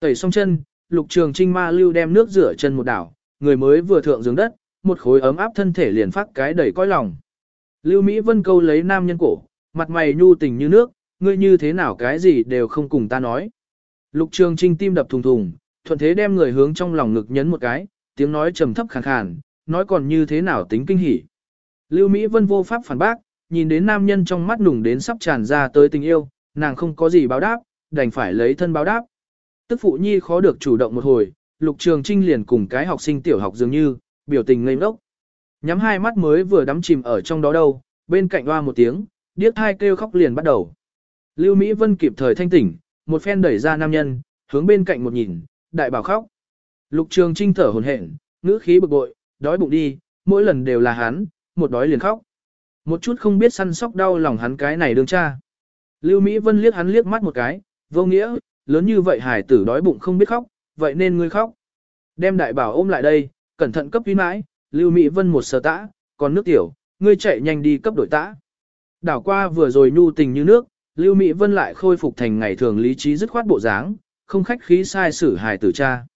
S1: Tẩy xong chân, lục trường trinh ma lưu đem nước rửa chân một đảo, người mới vừa thượng giường đất, một khối ấm áp thân thể liền phát cái đầy coi lòng. Lưu Mỹ Vân câu lấy nam nhân cổ, mặt mày nhu tình như nước, ngươi như thế nào cái gì đều không cùng ta nói. Lục trường trinh tim đập thùng thùng, thuận thế đem người hướng trong lòng ngực nhấn một cái, tiếng nói trầm thấp khàn khàn, nói còn như thế nào tính kinh hỉ. Lưu Mỹ Vân vô pháp phản bác, nhìn đến nam nhân trong mắt nùng đến sắp tràn ra tới tình yêu, nàng không có gì báo đáp, đành phải lấy thân báo đáp. Tức phụ nhi khó được chủ động một hồi, lục trường trinh liền cùng cái học sinh tiểu học dường như, biểu tình ngây ngốc. Nhắm hai mắt mới vừa đắm chìm ở trong đó đâu, bên cạnh hoa một tiếng, điếc hai kêu khóc liền bắt đầu. Lưu Mỹ Vân kịp thời thanh tỉnh, một phen đẩy ra nam nhân, hướng bên cạnh một nhìn, đại bảo khóc. Lục trường trinh thở hổn hển, ngữ khí bực bội, đói bụng đi, mỗi lần đều là hắn, một đói liền khóc. Một chút không biết săn sóc đau lòng hắn cái này đương cha. Lưu Mỹ Vân liếc hắn liếc mắt một cái, vô nghĩa, lớn như vậy hải tử đói bụng không biết khóc, vậy nên ngươi khóc. Đem đại bảo ôm lại đây, cẩn thận cấp vi mãi, Lưu Mỹ Vân một sờ tã, còn nước tiểu, ngươi chạy nhanh đi cấp đổi tã. Đảo qua vừa rồi nhu tình như nước, Lưu Mỹ Vân lại khôi phục thành ngày thường lý trí dứt khoát bộ dáng, không khách khí sai xử hài tử cha.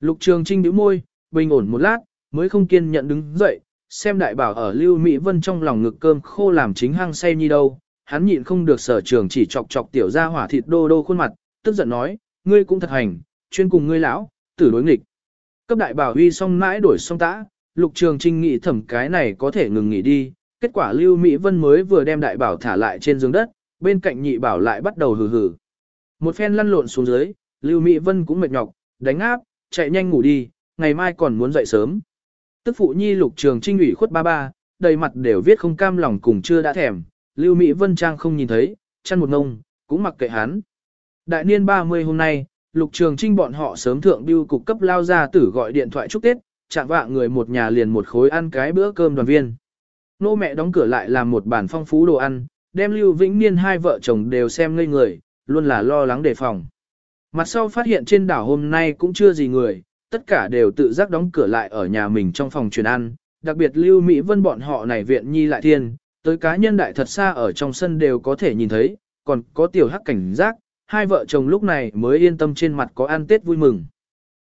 S1: Lục Trường Trinh nhíu môi, bình ổn một lát, mới không kiên nhận đứng dậy, xem đại bảo ở Lưu Mỹ Vân trong lòng ngực cơm khô làm chính hăng say như đâu, hắn nhịn không được sở trường chỉ chọc chọc tiểu ra hỏa thịt đô đô khuôn mặt, tức giận nói, ngươi cũng thật hành, chuyên cùng ngươi lão, tử đối nghịch. Cấp đại bảo huy xong mãi đổi xong tã, Lục Trường Trinh nghĩ thẩm cái này có thể ngừng nghỉ đi, kết quả Lưu Mỹ Vân mới vừa đem đại bảo thả lại trên giường đất, bên cạnh nhị bảo lại bắt đầu hừ hừ. Một phen lăn lộn xuống dưới, Lưu Mỹ Vân cũng mệt nhọc, đánh áp, chạy nhanh ngủ đi, ngày mai còn muốn dậy sớm. Tức phụ nhi lục trường trinh ủy khuất ba ba, đầy mặt đều viết không cam lòng cùng chưa đã thèm, Lưu Mỹ Vân Trang không nhìn thấy, chăn một ngông, cũng mặc kệ hắn. Đại niên 30 hôm nay, lục trường trinh bọn họ sớm thượng biêu cục cấp lao ra tử gọi điện thoại chúc Tết, chạm vạ người một nhà liền một khối ăn cái bữa cơm đoàn viên. Nô mẹ đóng cửa lại làm một bản phong phú đồ ăn, đem Lưu Vĩnh Niên hai vợ chồng đều xem ngây người, luôn là lo lắng đề phòng. Mặt sau phát hiện trên đảo hôm nay cũng chưa gì người, tất cả đều tự giác đóng cửa lại ở nhà mình trong phòng truyền ăn, đặc biệt Lưu Mỹ Vân bọn họ này viện nhi lại thiên, tới cá nhân đại thật xa ở trong sân đều có thể nhìn thấy, còn có tiểu hắc cảnh giác, hai vợ chồng lúc này mới yên tâm trên mặt có ăn Tết vui mừng.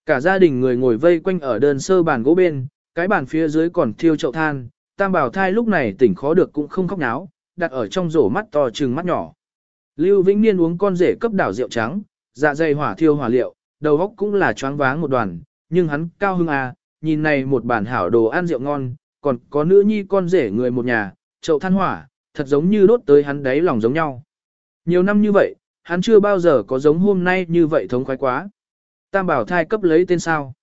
S1: Cả gia đình người ngồi vây quanh ở đơn sơ bàn gỗ bên, cái bàn phía dưới còn thiêu chậu than, tam bảo thai lúc này tỉnh khó được cũng không khóc náo, đặt ở trong rổ mắt to trừng mắt nhỏ. Lưu Vĩnh Niên uống con rể cấp đảo rượu trắng, dạ dày hỏa thiêu hỏa liệu, đầu óc cũng là choáng váng một đoàn, nhưng hắn cao hưng à, nhìn này một bản hảo đồ ăn rượu ngon, còn có nữ nhi con rể người một nhà, chậu than hỏa, thật giống như đốt tới hắn đáy lòng giống nhau. Nhiều năm như vậy, hắn chưa bao giờ có giống hôm nay như vậy thống khoái quá. Tam bảo thai cấp lấy tên sao.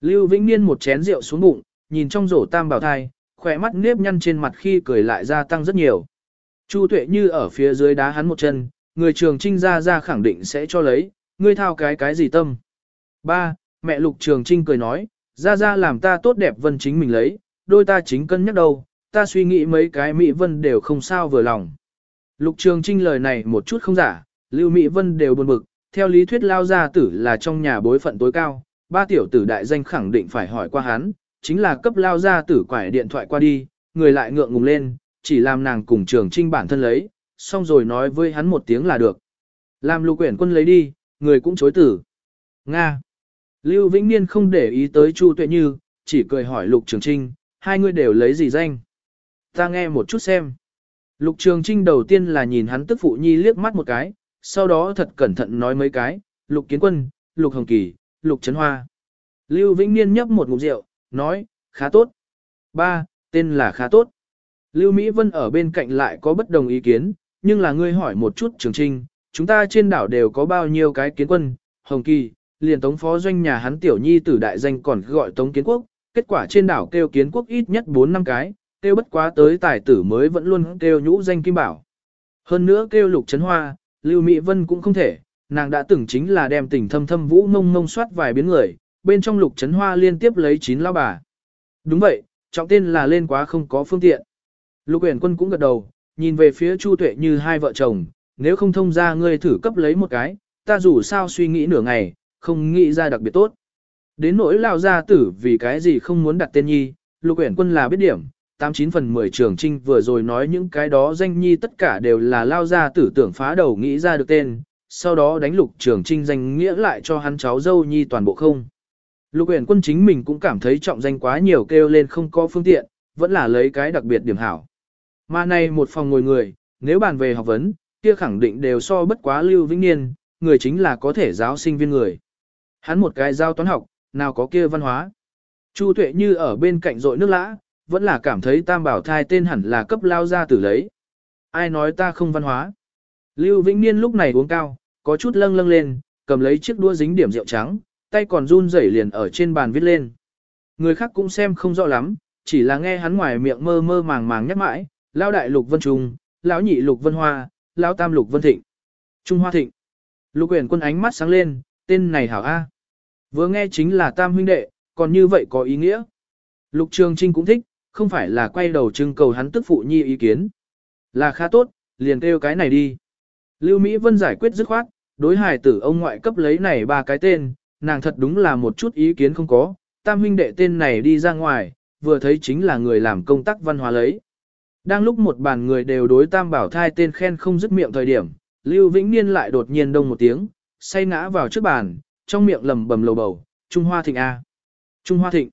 S1: Lưu Vĩnh Niên một chén rượu xuống bụng, nhìn trong rổ tam bảo thai, khỏe mắt nếp nhăn trên mặt khi cười lại gia tăng rất nhiều. Chu tuệ như ở phía dưới đá hắn một chân, người trường trinh ra ra khẳng định sẽ cho lấy, ngươi thao cái cái gì tâm. Ba, mẹ lục trường trinh cười nói, ra ra làm ta tốt đẹp vân chính mình lấy, đôi ta chính cân nhắc đâu, ta suy nghĩ mấy cái Mỹ Vân đều không sao vừa lòng. Lục Trường Trinh lời này một chút không giả, Lưu Mỹ Vân đều buồn bực, theo lý thuyết lao gia tử là trong nhà bối phận tối cao, ba tiểu tử đại danh khẳng định phải hỏi qua hắn, chính là cấp lao gia tử quải điện thoại qua đi, người lại ngượng ngùng lên, chỉ làm nàng cùng Trường Trinh bản thân lấy, xong rồi nói với hắn một tiếng là được. Làm lục quyển quân lấy đi, người cũng chối tử. Nga. Lưu Vĩnh Niên không để ý tới Chu Tuệ Như, chỉ cười hỏi Lục Trường Trinh, hai người đều lấy gì danh? Ta nghe một chút xem. Lục Trường Trinh đầu tiên là nhìn hắn tức phụ nhi liếc mắt một cái, sau đó thật cẩn thận nói mấy cái, Lục Kiến Quân, Lục Hồng Kỳ, Lục Trấn Hoa. Lưu Vĩnh Niên nhấp một ngụm rượu, nói, khá tốt. Ba, tên là khá tốt. Lưu Mỹ Vân ở bên cạnh lại có bất đồng ý kiến, nhưng là ngươi hỏi một chút Trường Trinh, chúng ta trên đảo đều có bao nhiêu cái kiến quân, Hồng Kỳ, liền tống phó doanh nhà hắn tiểu nhi tử đại danh còn gọi tống kiến quốc, kết quả trên đảo kêu kiến quốc ít nhất 4 năm cái, kêu bất quá tới tài tử mới vẫn luôn kêu nhũ danh kim bảo. Hơn nữa kêu lục chấn hoa, Lưu Mỹ Vân cũng không thể, nàng đã từng chính là đem tình thâm thâm vũ mông mông soát vài biến người, bên trong lục trấn hoa liên tiếp lấy chín lao bà. Đúng vậy, trọng tên là lên quá không có phương tiện. Lục uyển quân cũng gật đầu, nhìn về phía Chu Tuệ như hai vợ chồng, nếu không thông ra ngươi thử cấp lấy một cái, ta dù sao suy nghĩ nửa ngày, không nghĩ ra đặc biệt tốt. Đến nỗi lao gia tử vì cái gì không muốn đặt tên nhi, lục uyển quân là biết điểm, 89 phần 10 trường trinh vừa rồi nói những cái đó danh nhi tất cả đều là lao ra tử tưởng phá đầu nghĩ ra được tên, sau đó đánh lục trường trinh danh nghĩa lại cho hắn cháu dâu nhi toàn bộ không. Lục uyển quân chính mình cũng cảm thấy trọng danh quá nhiều kêu lên không có phương tiện, vẫn là lấy cái đặc biệt điểm hảo. Mà nay một phòng ngồi người, nếu bàn về học vấn, kia khẳng định đều so bất quá lưu vĩnh niên, người chính là có thể giáo sinh viên người. Hắn một cái giao toán học, nào có kia văn hóa. Chu Tuệ như ở bên cạnh rội nước lã, vẫn là cảm thấy tam bảo thai tên hẳn là cấp lao ra tử lấy. Ai nói ta không văn hóa. Lưu Vĩnh Niên lúc này uống cao, có chút lâng lâng lên, cầm lấy chiếc đũa dính điểm rượu trắng, tay còn run rẩy liền ở trên bàn viết lên. Người khác cũng xem không rõ lắm, chỉ là nghe hắn ngoài miệng mơ mơ màng màng nhắc mãi, lao đại lục vân trung, lão nhị lục vân hoa, lão tam lục vân thịnh. Trung hoa thịnh. Lục uyển quân ánh mắt sáng lên, tên này hảo A. Vừa nghe chính là tam huynh đệ, còn như vậy có ý nghĩa. Lục Trường Trinh cũng thích, không phải là quay đầu trưng cầu hắn tức phụ nhi ý kiến. Là khá tốt, liền kêu cái này đi. Lưu Mỹ Vân giải quyết dứt khoát, đối hài tử ông ngoại cấp lấy này ba cái tên, nàng thật đúng là một chút ý kiến không có, tam huynh đệ tên này đi ra ngoài, vừa thấy chính là người làm công tác văn hóa lấy. Đang lúc một bàn người đều đối tam bảo thai tên khen không dứt miệng thời điểm, Lưu Vĩnh Niên lại đột nhiên đông một tiếng, say ngã vào trước bàn, trong miệng lầm bầm lầu bầu, Trung Hoa Thịnh A. Trung Hoa Thịnh.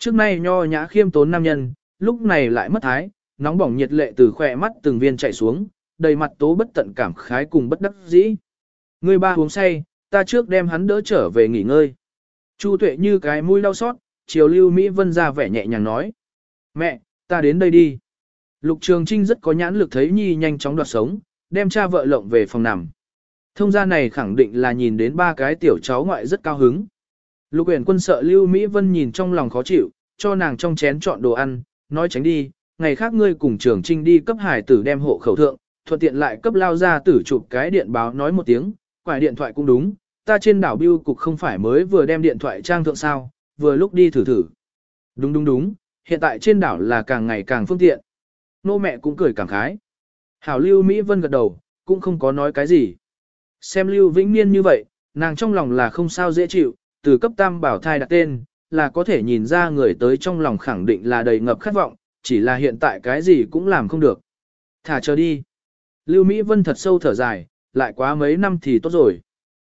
S1: Trước nay nho nhã khiêm tốn nam nhân, lúc này lại mất thái, nóng bỏng nhiệt lệ từ khỏe mắt từng viên chạy xuống, đầy mặt tố bất tận cảm khái cùng bất đắc dĩ. Người ba uống say, ta trước đem hắn đỡ trở về nghỉ ngơi. Chu tuệ như cái mũi đau xót, chiều lưu Mỹ Vân ra vẻ nhẹ nhàng nói. Mẹ, ta đến đây đi. Lục Trường Trinh rất có nhãn lực thấy Nhi nhanh chóng đoạt sống, đem cha vợ lộng về phòng nằm. Thông gia này khẳng định là nhìn đến ba cái tiểu cháu ngoại rất cao hứng. Lục uyển quân sợ Lưu Mỹ Vân nhìn trong lòng khó chịu, cho nàng trong chén chọn đồ ăn, nói tránh đi, ngày khác ngươi cùng trường trinh đi cấp hải tử đem hộ khẩu thượng, thuận tiện lại cấp lao ra tử chụp cái điện báo nói một tiếng, quải điện thoại cũng đúng, ta trên đảo biêu cục không phải mới vừa đem điện thoại trang thượng sao, vừa lúc đi thử thử. Đúng đúng đúng, hiện tại trên đảo là càng ngày càng phương tiện. Nô mẹ cũng cười cảm khái. Hảo Lưu Mỹ Vân gật đầu, cũng không có nói cái gì. Xem Lưu Vĩnh Niên như vậy, nàng trong lòng là không sao dễ chịu, từ cấp tam bảo thai đặt tên, là có thể nhìn ra người tới trong lòng khẳng định là đầy ngập khát vọng, chỉ là hiện tại cái gì cũng làm không được. Thả chờ đi. Lưu Mỹ Vân thật sâu thở dài, lại quá mấy năm thì tốt rồi.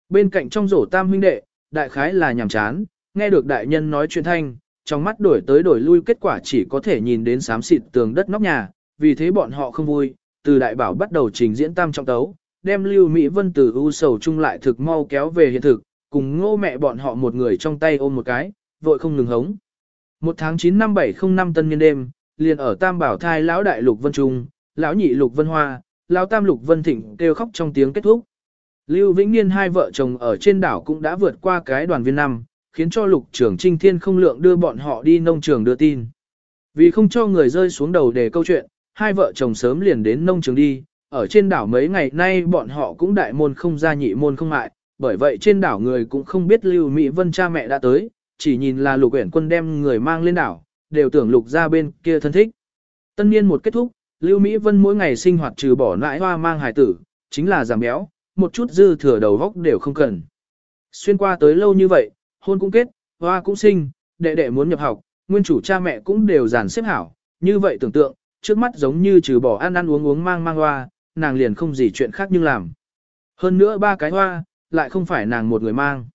S1: Bên cạnh trong rổ tam huynh đệ, đại khái là nhàm chán, nghe được đại nhân nói chuyện thanh, trong mắt đổi tới đổi lui kết quả chỉ có thể nhìn đến xám xịt tường đất nóc nhà, vì thế bọn họ không vui, từ đại bảo bắt đầu trình diễn tam trọng tấu, đem Lưu Mỹ Vân từ u sầu chung lại thực mau kéo về hiện thực, cùng ngô mẹ bọn họ một người trong tay ôm một cái, vội không ngừng hống. Một tháng 9 năm 705 tân niên đêm, liền ở Tam Bảo Thai lão đại Lục Vân Trung, lão nhị Lục Vân Hoa, lão tam Lục Vân Thịnh kêu khóc trong tiếng kết thúc. Lưu Vĩnh Niên hai vợ chồng ở trên đảo cũng đã vượt qua cái đoàn viên năm, khiến cho Lục trưởng Trinh Thiên không lượng đưa bọn họ đi nông trường đưa tin. Vì không cho người rơi xuống đầu để câu chuyện, hai vợ chồng sớm liền đến nông trường đi, ở trên đảo mấy ngày nay bọn họ cũng đại môn không ra nhị môn không mại, bởi vậy trên đảo người cũng không biết Lưu Mỹ Vân cha mẹ đã tới, chỉ nhìn là lục uyển quân đem người mang lên đảo, đều tưởng lục ra bên kia thân thích. Tân niên một kết thúc, Lưu Mỹ Vân mỗi ngày sinh hoạt trừ bỏ nãi hoa mang hài tử, chính là giảm béo, một chút dư thừa đầu vóc đều không cần. Xuyên qua tới lâu như vậy, hôn cũng kết, hoa cũng sinh, đệ đệ muốn nhập học, nguyên chủ cha mẹ cũng đều giàn xếp hảo, như vậy tưởng tượng, trước mắt giống như trừ bỏ ăn ăn uống uống mang mang hoa, nàng liền không gì chuyện khác nhưng làm. Hơn nữa ba cái hoa, lại không phải nàng một người mang.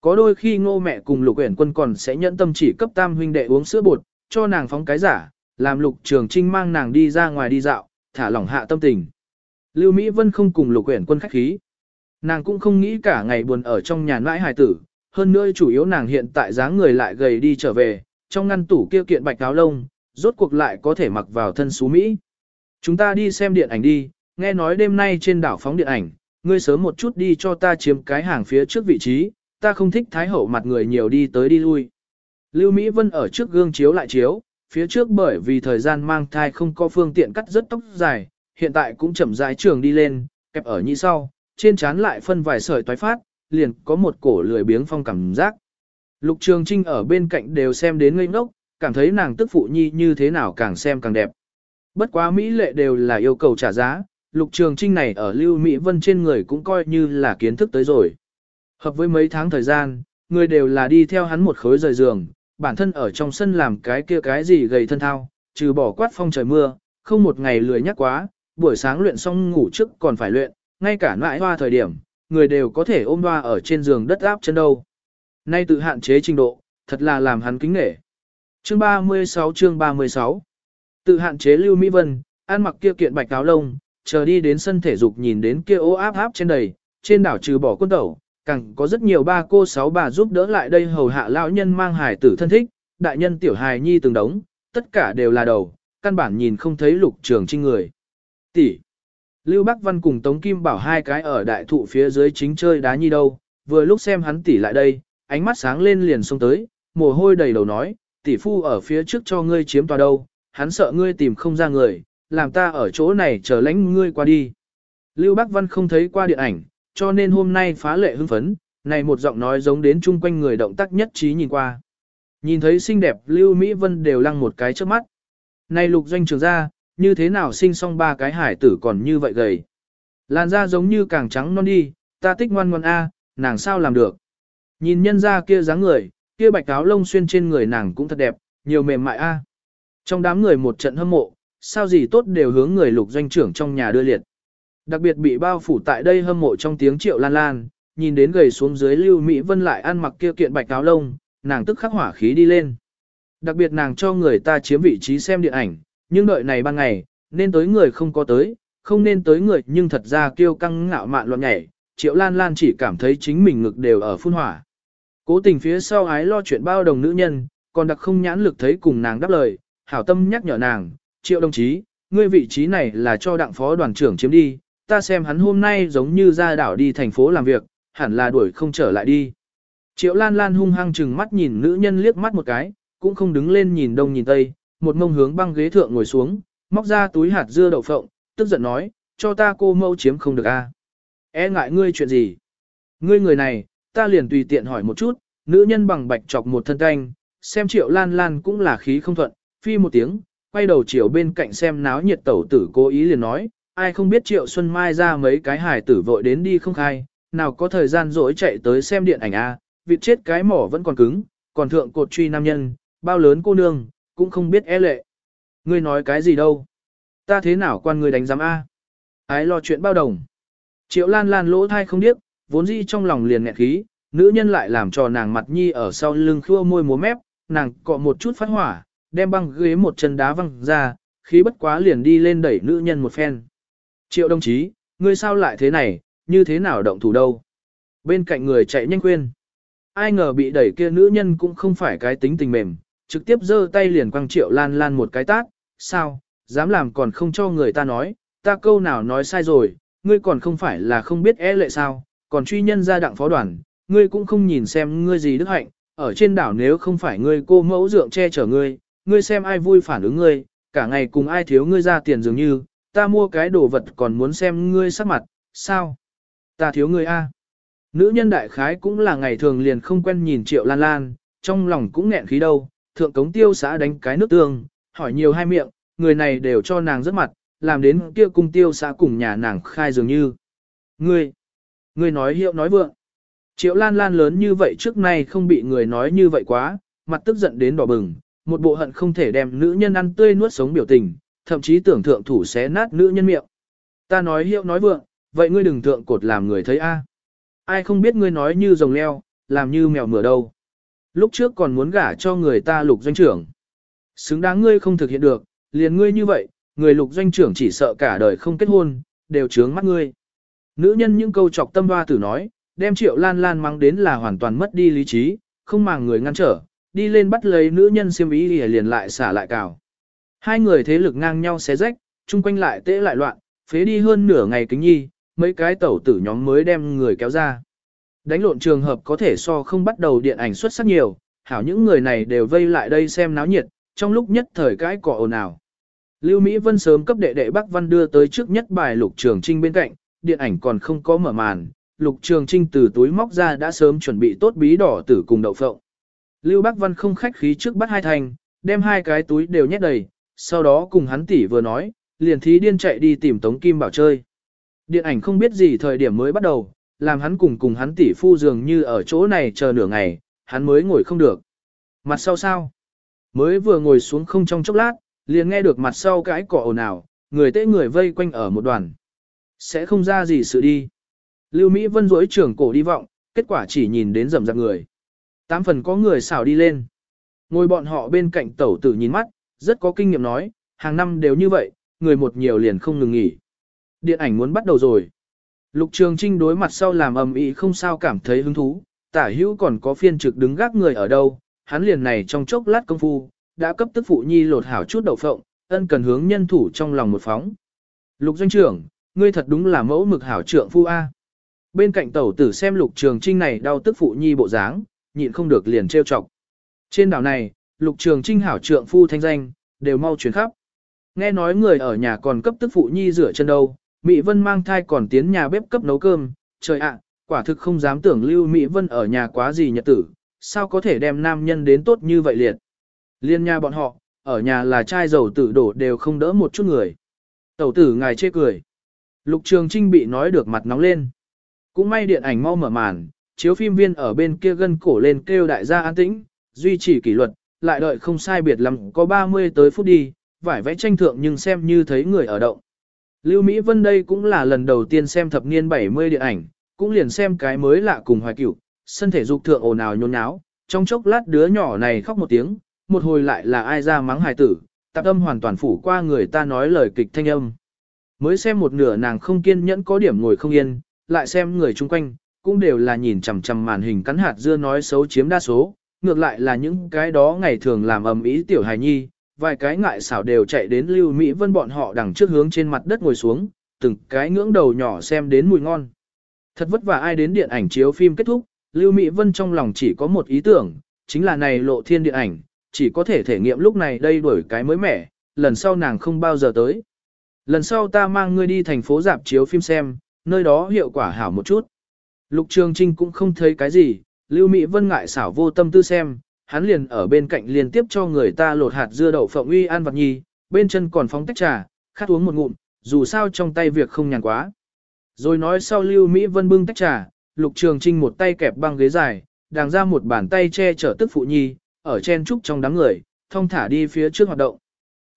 S1: Có đôi khi ngô mẹ cùng lục uyển quân còn sẽ nhẫn tâm chỉ cấp tam huynh đệ uống sữa bột, cho nàng phóng cái giả, làm lục trường trinh mang nàng đi ra ngoài đi dạo, thả lỏng hạ tâm tình. Lưu Mỹ Vân không cùng lục uyển quân khách khí. Nàng cũng không nghĩ cả ngày buồn ở trong nhà nãi hài tử, hơn nữa chủ yếu nàng hiện tại dáng người lại gầy đi trở về, trong ngăn tủ kia kiện bạch áo lông, rốt cuộc lại có thể mặc vào thân xú Mỹ. Chúng ta đi xem điện ảnh đi, nghe nói đêm nay trên đảo phóng điện ảnh, ngươi sớm một chút đi cho ta chiếm cái hàng phía trước vị trí, ta không thích thái hậu mặt người nhiều đi tới đi lui. Lưu Mỹ Vân ở trước gương chiếu lại chiếu, phía trước bởi vì thời gian mang thai không có phương tiện cắt rất tóc dài, hiện tại cũng chậm rãi trường đi lên, kẹp ở như sau, trên trán lại phân vài sợi toái phát, liền có một cổ lười biếng phong cảm giác. Lục Trường Trinh ở bên cạnh đều xem đến ngây ngốc, cảm thấy nàng tức phụ nhi như thế nào càng xem càng đẹp. Bất quá Mỹ lệ đều là yêu cầu trả giá, Lục Trường Trinh này ở Lưu Mỹ Vân trên người cũng coi như là kiến thức tới rồi. Hợp với mấy tháng thời gian, người đều là đi theo hắn một khối rời giường, bản thân ở trong sân làm cái kia cái gì gầy thân thao, trừ bỏ quát phong trời mưa, không một ngày lười nhắc quá, buổi sáng luyện xong ngủ trước còn phải luyện, ngay cả nãi hoa thời điểm, người đều có thể ôm hoa ở trên giường đất áp chân đâu. Nay tự hạn chế trình độ, thật là làm hắn kính nể. Chương 36 chương 36 Tự hạn chế Lưu Mỹ Vân, ăn mặc kia kiện bạch áo lông, chờ đi đến sân thể dục nhìn đến kia ô áp áp trên đầy, trên đảo trừ bỏ quân tẩu, càng có rất nhiều ba cô sáu bà giúp đỡ lại đây hầu hạ lão nhân mang hài tử thân thích, đại nhân tiểu hài nhi từng đống, tất cả đều là đầu, căn bản nhìn không thấy lục trường trinh người. Tỷ. Lưu Bắc Văn cùng Tống Kim Bảo hai cái ở đại thụ phía dưới chính chơi đá nhi đâu, vừa lúc xem hắn tỷ lại đây, ánh mắt sáng lên liền xông tới, mồ hôi đầy đầu nói, tỷ phu ở phía trước cho ngươi chiếm tòa đâu, hắn sợ ngươi tìm không ra người, làm ta ở chỗ này chờ lãnh ngươi qua đi. Lưu Bắc Văn không thấy qua điện ảnh, cho nên hôm nay phá lệ hưng phấn, này một giọng nói giống đến chung quanh người động tác nhất trí nhìn qua. Nhìn thấy xinh đẹp Lưu Mỹ Vân đều lăng một cái trước mắt. Này lục doanh trường ra, như thế nào sinh xong ba cái hải tử còn như vậy gầy. Làn da giống như càng trắng non đi, ta thích ngoan ngoan A, nàng sao làm được. Nhìn nhân ra kia dáng người, kia bạch áo lông xuyên trên người nàng cũng thật đẹp, nhiều mềm mại A. Trong đám người một trận hâm mộ, sao gì tốt đều hướng người lục doanh trưởng trong nhà đưa liệt. Đặc biệt bị bao phủ tại đây hâm mộ trong tiếng triệu lan lan, nhìn đến gầy xuống dưới Lưu Mỹ Vân lại ăn mặc kia kiện bạch áo lông, nàng tức khắc hỏa khí đi lên. Đặc biệt nàng cho người ta chiếm vị trí xem điện ảnh, nhưng đợi này ban ngày, nên tới người không có tới, không nên tới người nhưng thật ra kêu căng ngạo mạn loạn nhảy, triệu lan lan chỉ cảm thấy chính mình ngực đều ở phun hỏa. Cố tình phía sau ái lo chuyện bao đồng nữ nhân, còn đặc không nhãn lực thấy cùng nàng đáp lời, hảo tâm nhắc nhở nàng, triệu đồng chí, ngươi vị trí này là cho đặng phó đoàn trưởng chiếm đi, ta xem hắn hôm nay giống như ra đảo đi thành phố làm việc, hẳn là đuổi không trở lại đi. Triệu Lan Lan hung hăng chừng mắt nhìn nữ nhân liếc mắt một cái, cũng không đứng lên nhìn đông nhìn tây, một mông hướng băng ghế thượng ngồi xuống, móc ra túi hạt dưa đậu phộng, tức giận nói, cho ta cô mâu chiếm không được a. E ngại ngươi chuyện gì? Ngươi người này, ta liền tùy tiện hỏi một chút, nữ nhân bằng bạch chọc một thân canh, xem Triệu Lan Lan cũng là khí không thuận, phi một tiếng, quay đầu chiều bên cạnh xem náo nhiệt tẩu tử cố ý liền nói, ai không biết Triệu Xuân Mai ra mấy cái hài tử vội đến đi không khai, nào có thời gian rỗi chạy tới xem điện ảnh a, vịt chết cái mỏ vẫn còn cứng, còn thượng cột truy nam nhân, bao lớn cô nương, cũng không biết e lệ. Ngươi nói cái gì đâu? Ta thế nào quan ngươi đánh giám a? Ái lo chuyện bao đồng. Triệu Lan Lan lỗ thai không điếc, vốn dĩ trong lòng liền nghẹn khí, nữ nhân lại làm cho nàng mặt nhi ở sau lưng khua môi múa mép, nàng cọ một chút phát hỏa, đem băng ghế một chân đá văng ra, khí bất quá liền đi lên đẩy nữ nhân một phen. Triệu đồng chí, ngươi sao lại thế này, như thế nào động thủ đâu? Bên cạnh người chạy nhanh khuyên. Ai ngờ bị đẩy kia nữ nhân cũng không phải cái tính tình mềm, trực tiếp giơ tay liền quăng triệu lan lan một cái tát, sao, dám làm còn không cho người ta nói, ta câu nào nói sai rồi, ngươi còn không phải là không biết e lệ sao, còn truy nhân ra đặng phó đoàn, ngươi cũng không nhìn xem ngươi gì đức hạnh, ở trên đảo nếu không phải ngươi cô mẫu dượng che chở ngươi, ngươi xem ai vui phản ứng ngươi, cả ngày cùng ai thiếu ngươi ra tiền dường như, ta mua cái đồ vật còn muốn xem ngươi sắc mặt, sao? Ta thiếu ngươi a. Nữ nhân đại khái cũng là ngày thường liền không quen nhìn triệu lan lan, trong lòng cũng nghẹn khí đâu, thượng cống tiêu xã đánh cái nước tương, hỏi nhiều hai miệng, người này đều cho nàng rất mặt, làm đến kia cung tiêu xã cùng nhà nàng khai dường như. Ngươi, ngươi nói hiệu nói vượng. Triệu lan lan lớn như vậy trước nay không bị người nói như vậy quá, mặt tức giận đến đỏ bừng, một bộ hận không thể đem nữ nhân ăn tươi nuốt sống biểu tình, thậm chí tưởng thượng thủ xé nát nữ nhân miệng. Ta nói hiệu nói vượng, vậy ngươi đừng thượng cột làm người thấy a. Ai không biết ngươi nói như rồng leo, làm như mèo mửa đâu. Lúc trước còn muốn gả cho người ta lục doanh trưởng. Xứng đáng ngươi không thực hiện được, liền ngươi như vậy, người lục doanh trưởng chỉ sợ cả đời không kết hôn, đều trướng mắt ngươi. Nữ nhân những câu chọc tâm hoa tử nói, đem triệu lan lan mang đến là hoàn toàn mất đi lý trí, không màng người ngăn trở, đi lên bắt lấy nữ nhân xiêm ý thì liền lại xả lại cào. Hai người thế lực ngang nhau xé rách, chung quanh lại tễ lại loạn, phế đi hơn nửa ngày kính nhi, mấy cái tẩu tử nhóm mới đem người kéo ra. Đánh lộn trường hợp có thể so không bắt đầu điện ảnh xuất sắc nhiều, hảo những người này đều vây lại đây xem náo nhiệt, trong lúc nhất thời cái cỏ ồn ào. Lưu Mỹ Vân sớm cấp đệ đệ Bắc Văn đưa tới trước nhất bài Lục Trường Trinh bên cạnh, điện ảnh còn không có mở màn, Lục Trường Trinh từ túi móc ra đã sớm chuẩn bị tốt bí đỏ tử cùng đậu phộng. Lưu Bắc Văn không khách khí trước bắt hai thành, đem hai cái túi đều nhét đầy, sau đó cùng hắn tỷ vừa nói, liền thí điên chạy đi tìm Tống Kim Bảo chơi. Điện ảnh không biết gì thời điểm mới bắt đầu, làm hắn cùng cùng hắn tỷ phu dường như ở chỗ này chờ nửa ngày, hắn mới ngồi không được. Mặt sau sao? Mới vừa ngồi xuống không trong chốc lát, liền nghe được mặt sau cái cỏ ồn ào, người tê người vây quanh ở một đoàn. Sẽ không ra gì sự đi. Lưu Mỹ Vân rỗi trưởng cổ đi vọng, kết quả chỉ nhìn đến rầm rạp người. Tám phần có người xảo đi lên. Ngồi bọn họ bên cạnh tẩu tử nhìn mắt, rất có kinh nghiệm nói, hàng năm đều như vậy, người một nhiều liền không ngừng nghỉ. Điện ảnh muốn bắt đầu rồi. Lục Trường Trinh đối mặt sau làm ầm ĩ không sao cảm thấy hứng thú, tả hữu còn có phiên trực đứng gác người ở đâu, hắn liền này trong chốc lát công phu, đã cấp tức phụ nhi lột hảo chút đậu phộng, ân cần hướng nhân thủ trong lòng một phóng. Lục doanh trưởng, ngươi thật đúng là mẫu mực hảo trượng phu A. Bên cạnh tẩu tử xem lục trường trinh này đau tức phụ nhi bộ dáng, nhịn không được liền trêu chọc. Trên đảo này, lục trường trinh hảo trượng phu thanh danh, đều mau chuyển khắp. Nghe nói người ở nhà còn cấp tức phụ nhi rửa chân đâu, Mỹ Vân mang thai còn tiến nhà bếp cấp nấu cơm, trời ạ, quả thực không dám tưởng lưu Mỹ Vân ở nhà quá gì nhật tử, sao có thể đem nam nhân đến tốt như vậy liệt. Liên nha bọn họ, ở nhà là trai dầu tử đổ đều không đỡ một chút người. Tẩu tử ngài chê cười. Lục Trường Trinh bị nói được mặt nóng lên. Cũng may điện ảnh mau mở màn, chiếu phim viên ở bên kia gân cổ lên kêu đại gia an tĩnh, duy trì kỷ luật, lại đợi không sai biệt lắm có 30 tới phút đi, vải vẽ tranh thượng nhưng xem như thấy người ở động. Lưu Mỹ Vân đây cũng là lần đầu tiên xem thập niên 70 điện ảnh, cũng liền xem cái mới lạ cùng hoài cửu, sân thể dục thượng ồn ào nhốn nháo, trong chốc lát đứa nhỏ này khóc một tiếng, một hồi lại là ai ra mắng hài tử, tạp âm hoàn toàn phủ qua người ta nói lời kịch thanh âm. Mới xem một nửa nàng không kiên nhẫn có điểm ngồi không yên, lại xem người chung quanh, cũng đều là nhìn chằm chằm màn hình cắn hạt dưa nói xấu chiếm đa số, ngược lại là những cái đó ngày thường làm ầm ĩ tiểu hài nhi, vài cái ngại xảo đều chạy đến Lưu Mỹ Vân bọn họ đằng trước hướng trên mặt đất ngồi xuống, từng cái ngưỡng đầu nhỏ xem đến mùi ngon. Thật vất vả ai đến điện ảnh chiếu phim kết thúc, Lưu Mỹ Vân trong lòng chỉ có một ý tưởng, chính là này lộ thiên điện ảnh, chỉ có thể thể nghiệm lúc này đây đổi cái mới mẻ, lần sau nàng không bao giờ tới. Lần sau ta mang ngươi đi thành phố dạp chiếu phim xem, nơi đó hiệu quả hảo một chút. Lục Trường Trinh cũng không thấy cái gì, Lưu Mỹ Vân ngại xảo vô tâm tư xem, hắn liền ở bên cạnh liên tiếp cho người ta lột hạt dưa đậu phộng uy ăn vặt nhi, bên chân còn phóng tách trà, khát uống một ngụm, dù sao trong tay việc không nhàn quá. Rồi nói sau Lưu Mỹ Vân bưng tách trà, Lục Trường Trinh một tay kẹp băng ghế dài, đàng ra một bàn tay che chở tức phụ nhi, ở chen trúc trong đám người, thông thả đi phía trước hoạt động.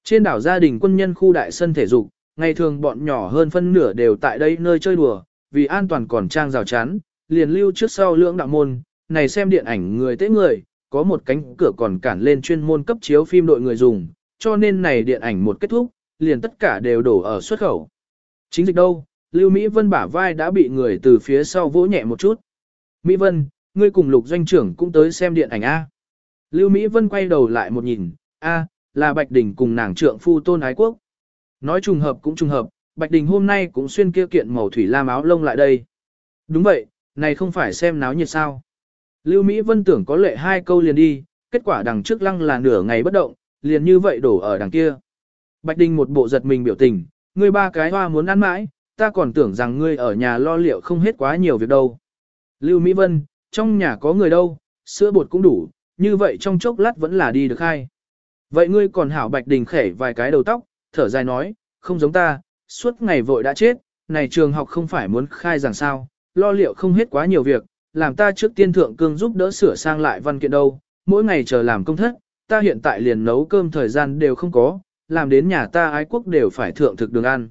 S1: Trên đảo gia đình quân nhân khu đại sân thể dục, Ngày thường bọn nhỏ hơn phân nửa đều tại đây nơi chơi đùa, vì an toàn còn trang rào chắn, liền lưu trước sau lưỡng đạo môn, này xem điện ảnh người tế người, có một cánh cửa còn cản lên chuyên môn cấp chiếu phim đội người dùng, cho nên này điện ảnh một kết thúc, liền tất cả đều đổ ở xuất khẩu. Chính dịch đâu, Lưu Mỹ Vân bả vai đã bị người từ phía sau vỗ nhẹ một chút. Mỹ Vân, ngươi cùng lục doanh trưởng cũng tới xem điện ảnh A. Lưu Mỹ Vân quay đầu lại một nhìn, A, là Bạch Đình cùng nàng trượng phu tôn ái quốc. Nói trùng hợp cũng trùng hợp, Bạch Đình hôm nay cũng xuyên kia kiện màu thủy lam áo lông lại đây. Đúng vậy, này không phải xem náo nhiệt sao. Lưu Mỹ Vân tưởng có lệ hai câu liền đi, kết quả đằng trước lăng là nửa ngày bất động, liền như vậy đổ ở đằng kia. Bạch Đình một bộ giật mình biểu tình, ngươi ba cái hoa muốn ăn mãi, ta còn tưởng rằng ngươi ở nhà lo liệu không hết quá nhiều việc đâu. Lưu Mỹ Vân, trong nhà có người đâu, sữa bột cũng đủ, như vậy trong chốc lát vẫn là đi được hay. Vậy ngươi còn hảo Bạch Đình khẻ vài cái đầu tóc, thở dài nói, không giống ta, suốt ngày vội đã chết, này trường học không phải muốn khai giảng sao, lo liệu không hết quá nhiều việc, làm ta trước tiên thượng cương giúp đỡ sửa sang lại văn kiện đâu, mỗi ngày chờ làm công thất, ta hiện tại liền nấu cơm thời gian đều không có, làm đến nhà ta ái quốc đều phải thượng thực đường ăn.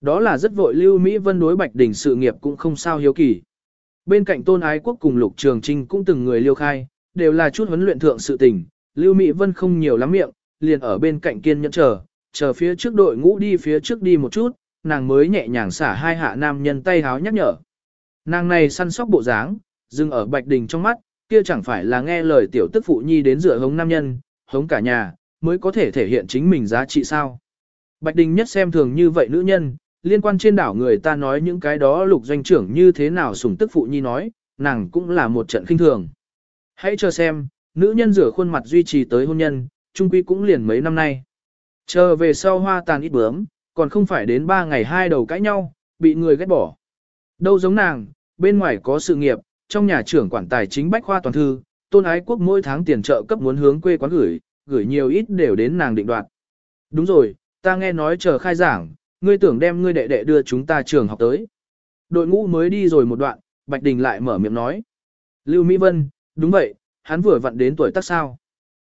S1: Đó là rất vội Lưu Mỹ Vân đối Bạch Đình sự nghiệp cũng không sao hiếu kỳ. Bên cạnh Tôn Ái Quốc cùng Lục Trường Trinh cũng từng người liêu khai, đều là chút huấn luyện thượng sự tình, Lưu Mỹ Vân không nhiều lắm miệng, liền ở bên cạnh kiên nhẫn chờ, chờ phía trước đội ngũ đi phía trước đi một chút, nàng mới nhẹ nhàng xả hai hạ nam nhân tay háo nhắc nhở. Nàng này săn sóc bộ dáng, dừng ở Bạch Đình trong mắt, kia chẳng phải là nghe lời tiểu tức phụ nhi đến dựa hống nam nhân, hống cả nhà, mới có thể thể hiện chính mình giá trị sao. Bạch Đình nhất xem thường như vậy nữ nhân, liên quan trên đảo người ta nói những cái đó lục doanh trưởng như thế nào sủng tức phụ nhi nói, nàng cũng là một trận khinh thường. Hãy chờ xem, nữ nhân rửa khuôn mặt duy trì tới hôn nhân, trung quy cũng liền mấy năm nay. Chờ về sau hoa tàn ít bướm, còn không phải đến ba ngày hai đầu cãi nhau, bị người ghét bỏ. Đâu giống nàng, bên ngoài có sự nghiệp, trong nhà trưởng quản tài chính bách khoa toàn thư, tôn ái quốc mỗi tháng tiền trợ cấp muốn hướng quê quán gửi, gửi nhiều ít đều đến nàng định đoạt. Đúng rồi, ta nghe nói chờ khai giảng, ngươi tưởng đem ngươi đệ đệ đưa chúng ta trường học tới. Đội ngũ mới đi rồi một đoạn, Bạch Đình lại mở miệng nói. Lưu Mỹ Vân, đúng vậy, hắn vừa vặn đến tuổi tác sao.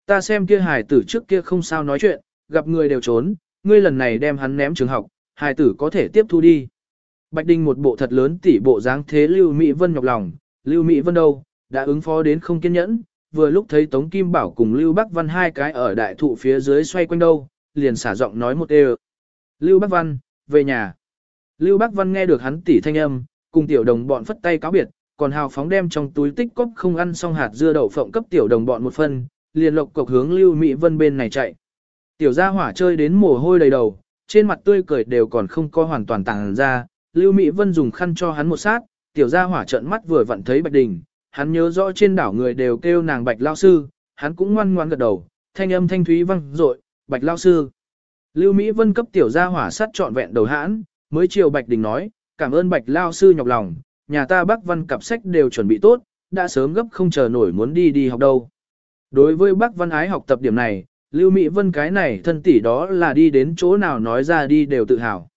S1: Ta xem kia hài tử trước kia không sao nói chuyện, gặp người đều trốn, ngươi lần này đem hắn ném trường học, hài tử có thể tiếp thu đi. Bạch Đình một bộ thật lớn tỉ bộ dáng thế Lưu Mỹ Vân nhọc lòng, Lưu Mỹ Vân đâu, đã ứng phó đến không kiên nhẫn, vừa lúc thấy Tống Kim Bảo cùng Lưu Bắc Văn hai cái ở đại thụ phía dưới xoay quanh đâu, liền xả giọng nói một đều. Lưu Bắc Văn, về nhà. Lưu Bắc Văn nghe được hắn tỉ thanh âm, cùng tiểu đồng bọn phất tay cáo biệt, còn hào phóng đem trong túi tích cốc không ăn xong hạt dưa đậu phộng cấp tiểu đồng bọn một phân, liền lộc cộc hướng Lưu Mỹ Vân bên này chạy. Tiểu gia hỏa chơi đến mồ hôi đầy đầu, trên mặt tươi cười đều còn không có hoàn toàn tàng ra, Lưu Mỹ Vân dùng khăn cho hắn một sát, tiểu gia hỏa trợn mắt vừa vặn thấy Bạch Đình, hắn nhớ rõ trên đảo người đều kêu nàng Bạch Lao Sư, hắn cũng ngoan ngoan gật đầu, thanh âm thanh thúy vang dội Bạch Lao Sư. Lưu Mỹ Vân cấp tiểu gia hỏa sát trọn vẹn đầu hãn, mới chiều Bạch Đình nói, cảm ơn Bạch Lao Sư nhọc lòng, nhà ta bác văn cặp sách đều chuẩn bị tốt, đã sớm gấp không chờ nổi muốn đi đi học đâu. Đối với bác văn ái học tập điểm này, Lưu Mỹ Vân cái này thân tỷ đó là đi đến chỗ nào nói ra đi đều tự hào.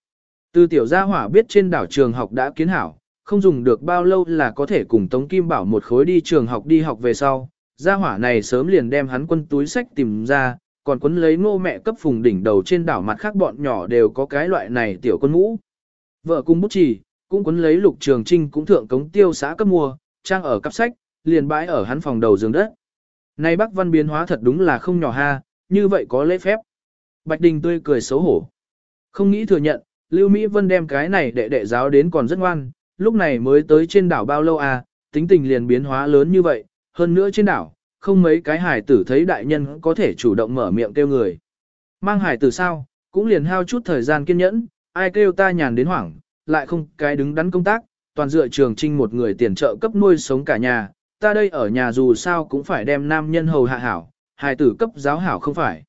S1: Từ tiểu gia hỏa biết trên đảo trường học đã kiến hảo, không dùng được bao lâu là có thể cùng Tống Kim Bảo một khối đi trường học đi học về sau. Gia hỏa này sớm liền đem hắn quân túi sách tìm ra, còn quấn lấy ngô mẹ cấp phùng đỉnh đầu trên đảo mặt khác bọn nhỏ đều có cái loại này tiểu quân ngũ. Vợ cung bút chỉ, cũng quấn lấy lục trường trinh cũng thượng cống tiêu xã cấp mua, trang ở cặp sách, liền bãi ở hắn phòng đầu giường đất. Này bác văn biến hóa thật đúng là không nhỏ ha, như vậy có lễ phép. Bạch Đình tươi cười xấu hổ. Không nghĩ thừa nhận, Lưu Mỹ Vân đem cái này đệ đệ giáo đến còn rất ngoan, lúc này mới tới trên đảo bao lâu à, tính tình liền biến hóa lớn như vậy, hơn nữa trên đảo, không mấy cái hải tử thấy đại nhân có thể chủ động mở miệng kêu người. Mang hải tử sao, cũng liền hao chút thời gian kiên nhẫn, ai kêu ta nhàn đến hoảng, lại không cái đứng đắn công tác, toàn dựa trường trinh một người tiền trợ cấp nuôi sống cả nhà, ta đây ở nhà dù sao cũng phải đem nam nhân hầu hạ hảo, hải tử cấp giáo hảo không phải.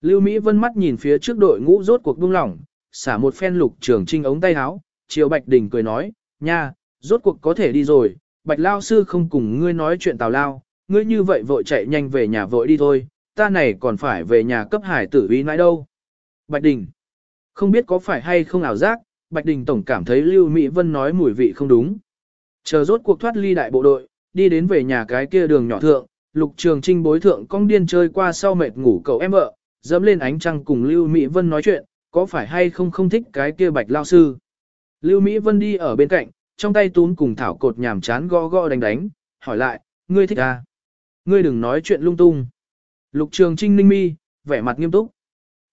S1: Lưu Mỹ Vân mắt nhìn phía trước đội ngũ rốt cuộc buông lỏng, xả một phen lục trường trinh ống tay áo, chiều Bạch Đình cười nói, nha, rốt cuộc có thể đi rồi, Bạch Lao Sư không cùng ngươi nói chuyện tào lao, ngươi như vậy vội chạy nhanh về nhà vội đi thôi, ta này còn phải về nhà cấp hải tử uy nãi đâu. Bạch Đình, không biết có phải hay không ảo giác, Bạch Đình Tổng cảm thấy Lưu Mỹ Vân nói mùi vị không đúng. Chờ rốt cuộc thoát ly đại bộ đội, đi đến về nhà cái kia đường nhỏ thượng, lục trường trinh bối thượng cong điên chơi qua sau mệt ngủ cậu em vợ, dẫm lên ánh trăng cùng Lưu Mỹ Vân nói chuyện, có phải hay không không thích cái kia bạch lao sư. Lưu Mỹ Vân đi ở bên cạnh, trong tay tún cùng thảo cột nhàm chán gõ gõ đánh đánh, hỏi lại, ngươi thích à? Ngươi đừng nói chuyện lung tung. Lục trường trinh ninh mi, vẻ mặt nghiêm túc.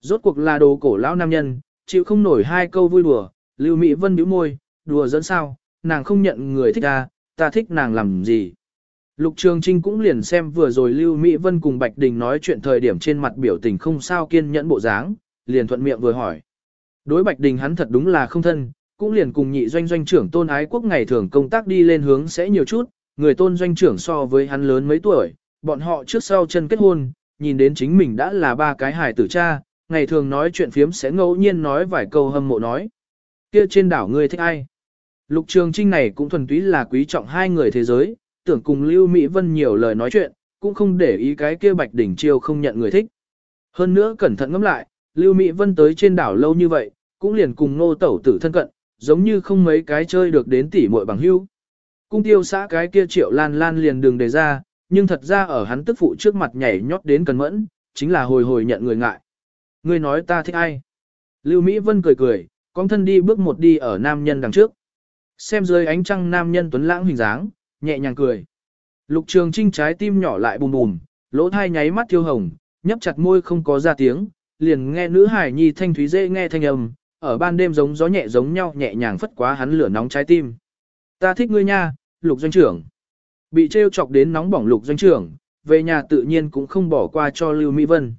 S1: Rốt cuộc là đồ cổ lão nam nhân, chịu không nổi hai câu vui đùa, Lưu Mỹ Vân bĩu môi, đùa dẫn sao, nàng không nhận người thích à, ta thích nàng làm gì. Lục Trường Trinh cũng liền xem vừa rồi Lưu Mỹ Vân cùng Bạch Đình nói chuyện thời điểm trên mặt biểu tình không sao kiên nhẫn bộ dáng, liền thuận miệng vừa hỏi. Đối Bạch Đình hắn thật đúng là không thân, cũng liền cùng nhị doanh doanh trưởng tôn ái quốc ngày thường công tác đi lên hướng sẽ nhiều chút, người tôn doanh trưởng so với hắn lớn mấy tuổi, bọn họ trước sau chân kết hôn, nhìn đến chính mình đã là ba cái hài tử cha, ngày thường nói chuyện phiếm sẽ ngẫu nhiên nói vài câu hâm mộ nói. Kia trên đảo ngươi thích ai? Lục Trường Trinh này cũng thuần túy là quý trọng hai người thế giới, tưởng cùng Lưu Mỹ Vân nhiều lời nói chuyện, cũng không để ý cái kia Bạch Đỉnh Chiêu không nhận người thích. Hơn nữa cẩn thận ngẫm lại, Lưu Mỹ Vân tới trên đảo lâu như vậy, cũng liền cùng nô tẩu tử thân cận, giống như không mấy cái chơi được đến tỷ muội bằng hữu. Cung tiêu xã cái kia triệu lan lan liền đường đề ra, nhưng thật ra ở hắn tức phụ trước mặt nhảy nhót đến cần mẫn, chính là hồi hồi nhận người ngại. Ngươi nói ta thích ai? Lưu Mỹ Vân cười cười, con thân đi bước một đi ở nam nhân đằng trước. Xem dưới ánh trăng nam nhân tuấn lãng hình dáng, nhẹ nhàng cười. Lục Trường Trinh trái tim nhỏ lại bùm bùm, lỗ thai nháy mắt thiêu hồng, nhấp chặt môi không có ra tiếng, liền nghe nữ hải nhi thanh thúy dễ nghe thanh âm, ở ban đêm giống gió nhẹ giống nhau nhẹ nhàng phất quá hắn lửa nóng trái tim. Ta thích ngươi nha, Lục doanh trưởng. Bị trêu chọc đến nóng bỏng Lục doanh trưởng, về nhà tự nhiên cũng không bỏ qua cho Lưu Mỹ Vân.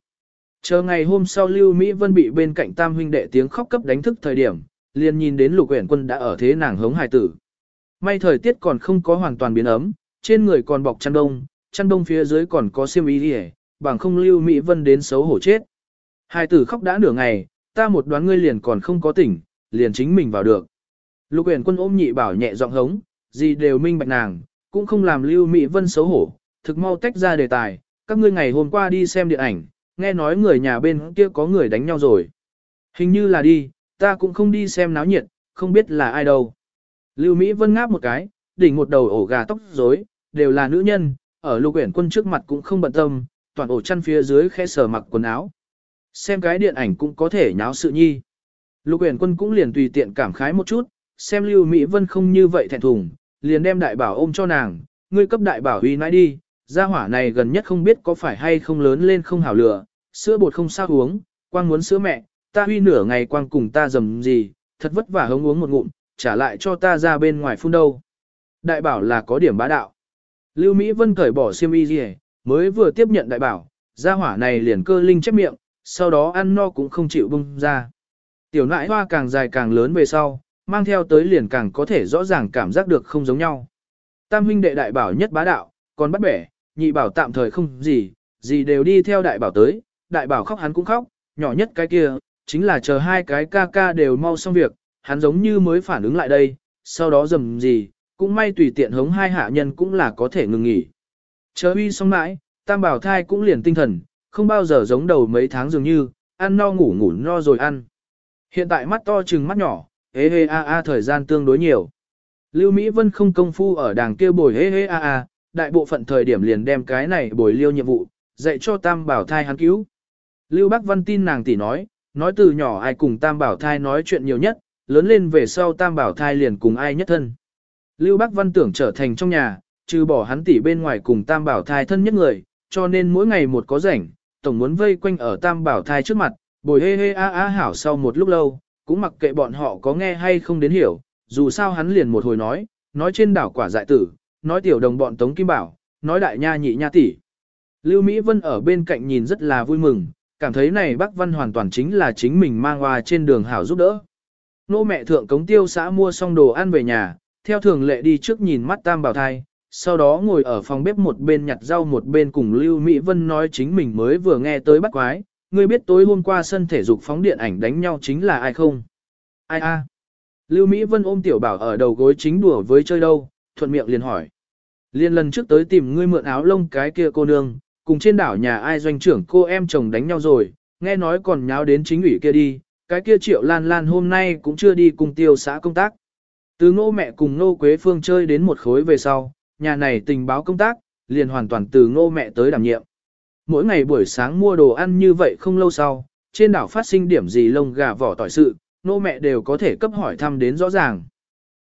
S1: Chờ ngày hôm sau Lưu Mỹ Vân bị bên cạnh tam huynh đệ tiếng khóc cấp đánh thức thời điểm, liền nhìn đến Lục Uyển Quân đã ở thế nàng hống hài tử. May thời tiết còn không có hoàn toàn biến ấm, trên người còn bọc chăn đông, chăn đông phía dưới còn có xiêm y đi bằng không lưu Mỹ Vân đến xấu hổ chết. Hai tử khóc đã nửa ngày, ta một đoán ngươi liền còn không có tỉnh, liền chính mình vào được. Lục uyển quân ôm nhị bảo nhẹ giọng hống, gì đều minh bạch nàng, cũng không làm lưu Mỹ Vân xấu hổ, thực mau tách ra đề tài, các ngươi ngày hôm qua đi xem điện ảnh, nghe nói người nhà bên kia có người đánh nhau rồi. Hình như là đi, ta cũng không đi xem náo nhiệt, không biết là ai đâu. Lưu Mỹ Vân ngáp một cái, đỉnh một đầu ổ gà tóc rối, đều là nữ nhân, ở lục uyển quân trước mặt cũng không bận tâm, toàn ổ chăn phía dưới khẽ sờ mặc quần áo. Xem cái điện ảnh cũng có thể nháo sự nhi. Lục uyển quân cũng liền tùy tiện cảm khái một chút, xem Lưu Mỹ Vân không như vậy thẹn thùng, liền đem đại bảo ôm cho nàng, ngươi cấp đại bảo uy nãi đi, gia hỏa này gần nhất không biết có phải hay không lớn lên không hảo lửa, sữa bột không sao uống, quang muốn sữa mẹ, ta huy nửa ngày quang cùng ta dầm gì, thật vất vả hống uống một ngụm, trả lại cho ta ra bên ngoài phun đâu. Đại bảo là có điểm bá đạo. Lưu Mỹ Vân cởi bỏ xiêm y gì, mới vừa tiếp nhận đại bảo, gia hỏa này liền cơ linh chép miệng, sau đó ăn no cũng không chịu bung ra. Tiểu nãi hoa càng dài càng lớn về sau, mang theo tới liền càng có thể rõ ràng cảm giác được không giống nhau. Tam huynh đệ đại bảo nhất bá đạo, còn bắt bẻ, nhị bảo tạm thời không gì, gì đều đi theo đại bảo tới, đại bảo khóc hắn cũng khóc, nhỏ nhất cái kia, chính là chờ hai cái ca ca đều mau xong việc, hắn giống như mới phản ứng lại đây, sau đó dầm gì, cũng may tùy tiện hống hai hạ nhân cũng là có thể ngừng nghỉ. Chờ uy xong mãi, tam bảo thai cũng liền tinh thần, không bao giờ giống đầu mấy tháng dường như, ăn no ngủ ngủ no rồi ăn. Hiện tại mắt to chừng mắt nhỏ, hê hê a a thời gian tương đối nhiều. Lưu Mỹ Vân không công phu ở đàng kia bồi hê hê a a, đại bộ phận thời điểm liền đem cái này bồi liêu nhiệm vụ, dạy cho tam bảo thai hắn cứu. Lưu Bắc Văn tin nàng tỷ nói, nói từ nhỏ ai cùng tam bảo thai nói chuyện nhiều nhất, lớn lên về sau tam bảo thai liền cùng ai nhất thân. Lưu Bắc Văn tưởng trở thành trong nhà, trừ bỏ hắn tỷ bên ngoài cùng tam bảo thai thân nhất người, cho nên mỗi ngày một có rảnh, tổng muốn vây quanh ở tam bảo thai trước mặt, bồi hê hê a a hảo sau một lúc lâu, cũng mặc kệ bọn họ có nghe hay không đến hiểu, dù sao hắn liền một hồi nói, nói trên đảo quả dại tử, nói tiểu đồng bọn Tống Kim Bảo, nói đại nha nhị nha tỷ. Lưu Mỹ Vân ở bên cạnh nhìn rất là vui mừng, cảm thấy này bác văn hoàn toàn chính là chính mình mang hoa trên đường hảo giúp đỡ. Nô mẹ thượng cống tiêu xã mua xong đồ ăn về nhà, theo thường lệ đi trước nhìn mắt tam bảo thai, sau đó ngồi ở phòng bếp một bên nhặt rau một bên cùng Lưu Mỹ Vân nói chính mình mới vừa nghe tới bắt quái, ngươi biết tối hôm qua sân thể dục phóng điện ảnh đánh nhau chính là ai không? Ai a? Lưu Mỹ Vân ôm tiểu bảo ở đầu gối chính đùa với chơi đâu, thuận miệng liền hỏi. Liên lần trước tới tìm ngươi mượn áo lông cái kia cô nương, cùng trên đảo nhà ai doanh trưởng cô em chồng đánh nhau rồi, nghe nói còn nháo đến chính ủy kia đi, cái kia triệu lan lan hôm nay cũng chưa đi cùng tiêu xã công tác. Từ ngô mẹ cùng ngô quế phương chơi đến một khối về sau, nhà này tình báo công tác, liền hoàn toàn từ ngô mẹ tới đảm nhiệm. Mỗi ngày buổi sáng mua đồ ăn như vậy không lâu sau, trên đảo phát sinh điểm gì lông gà vỏ tỏi sự, nô mẹ đều có thể cấp hỏi thăm đến rõ ràng.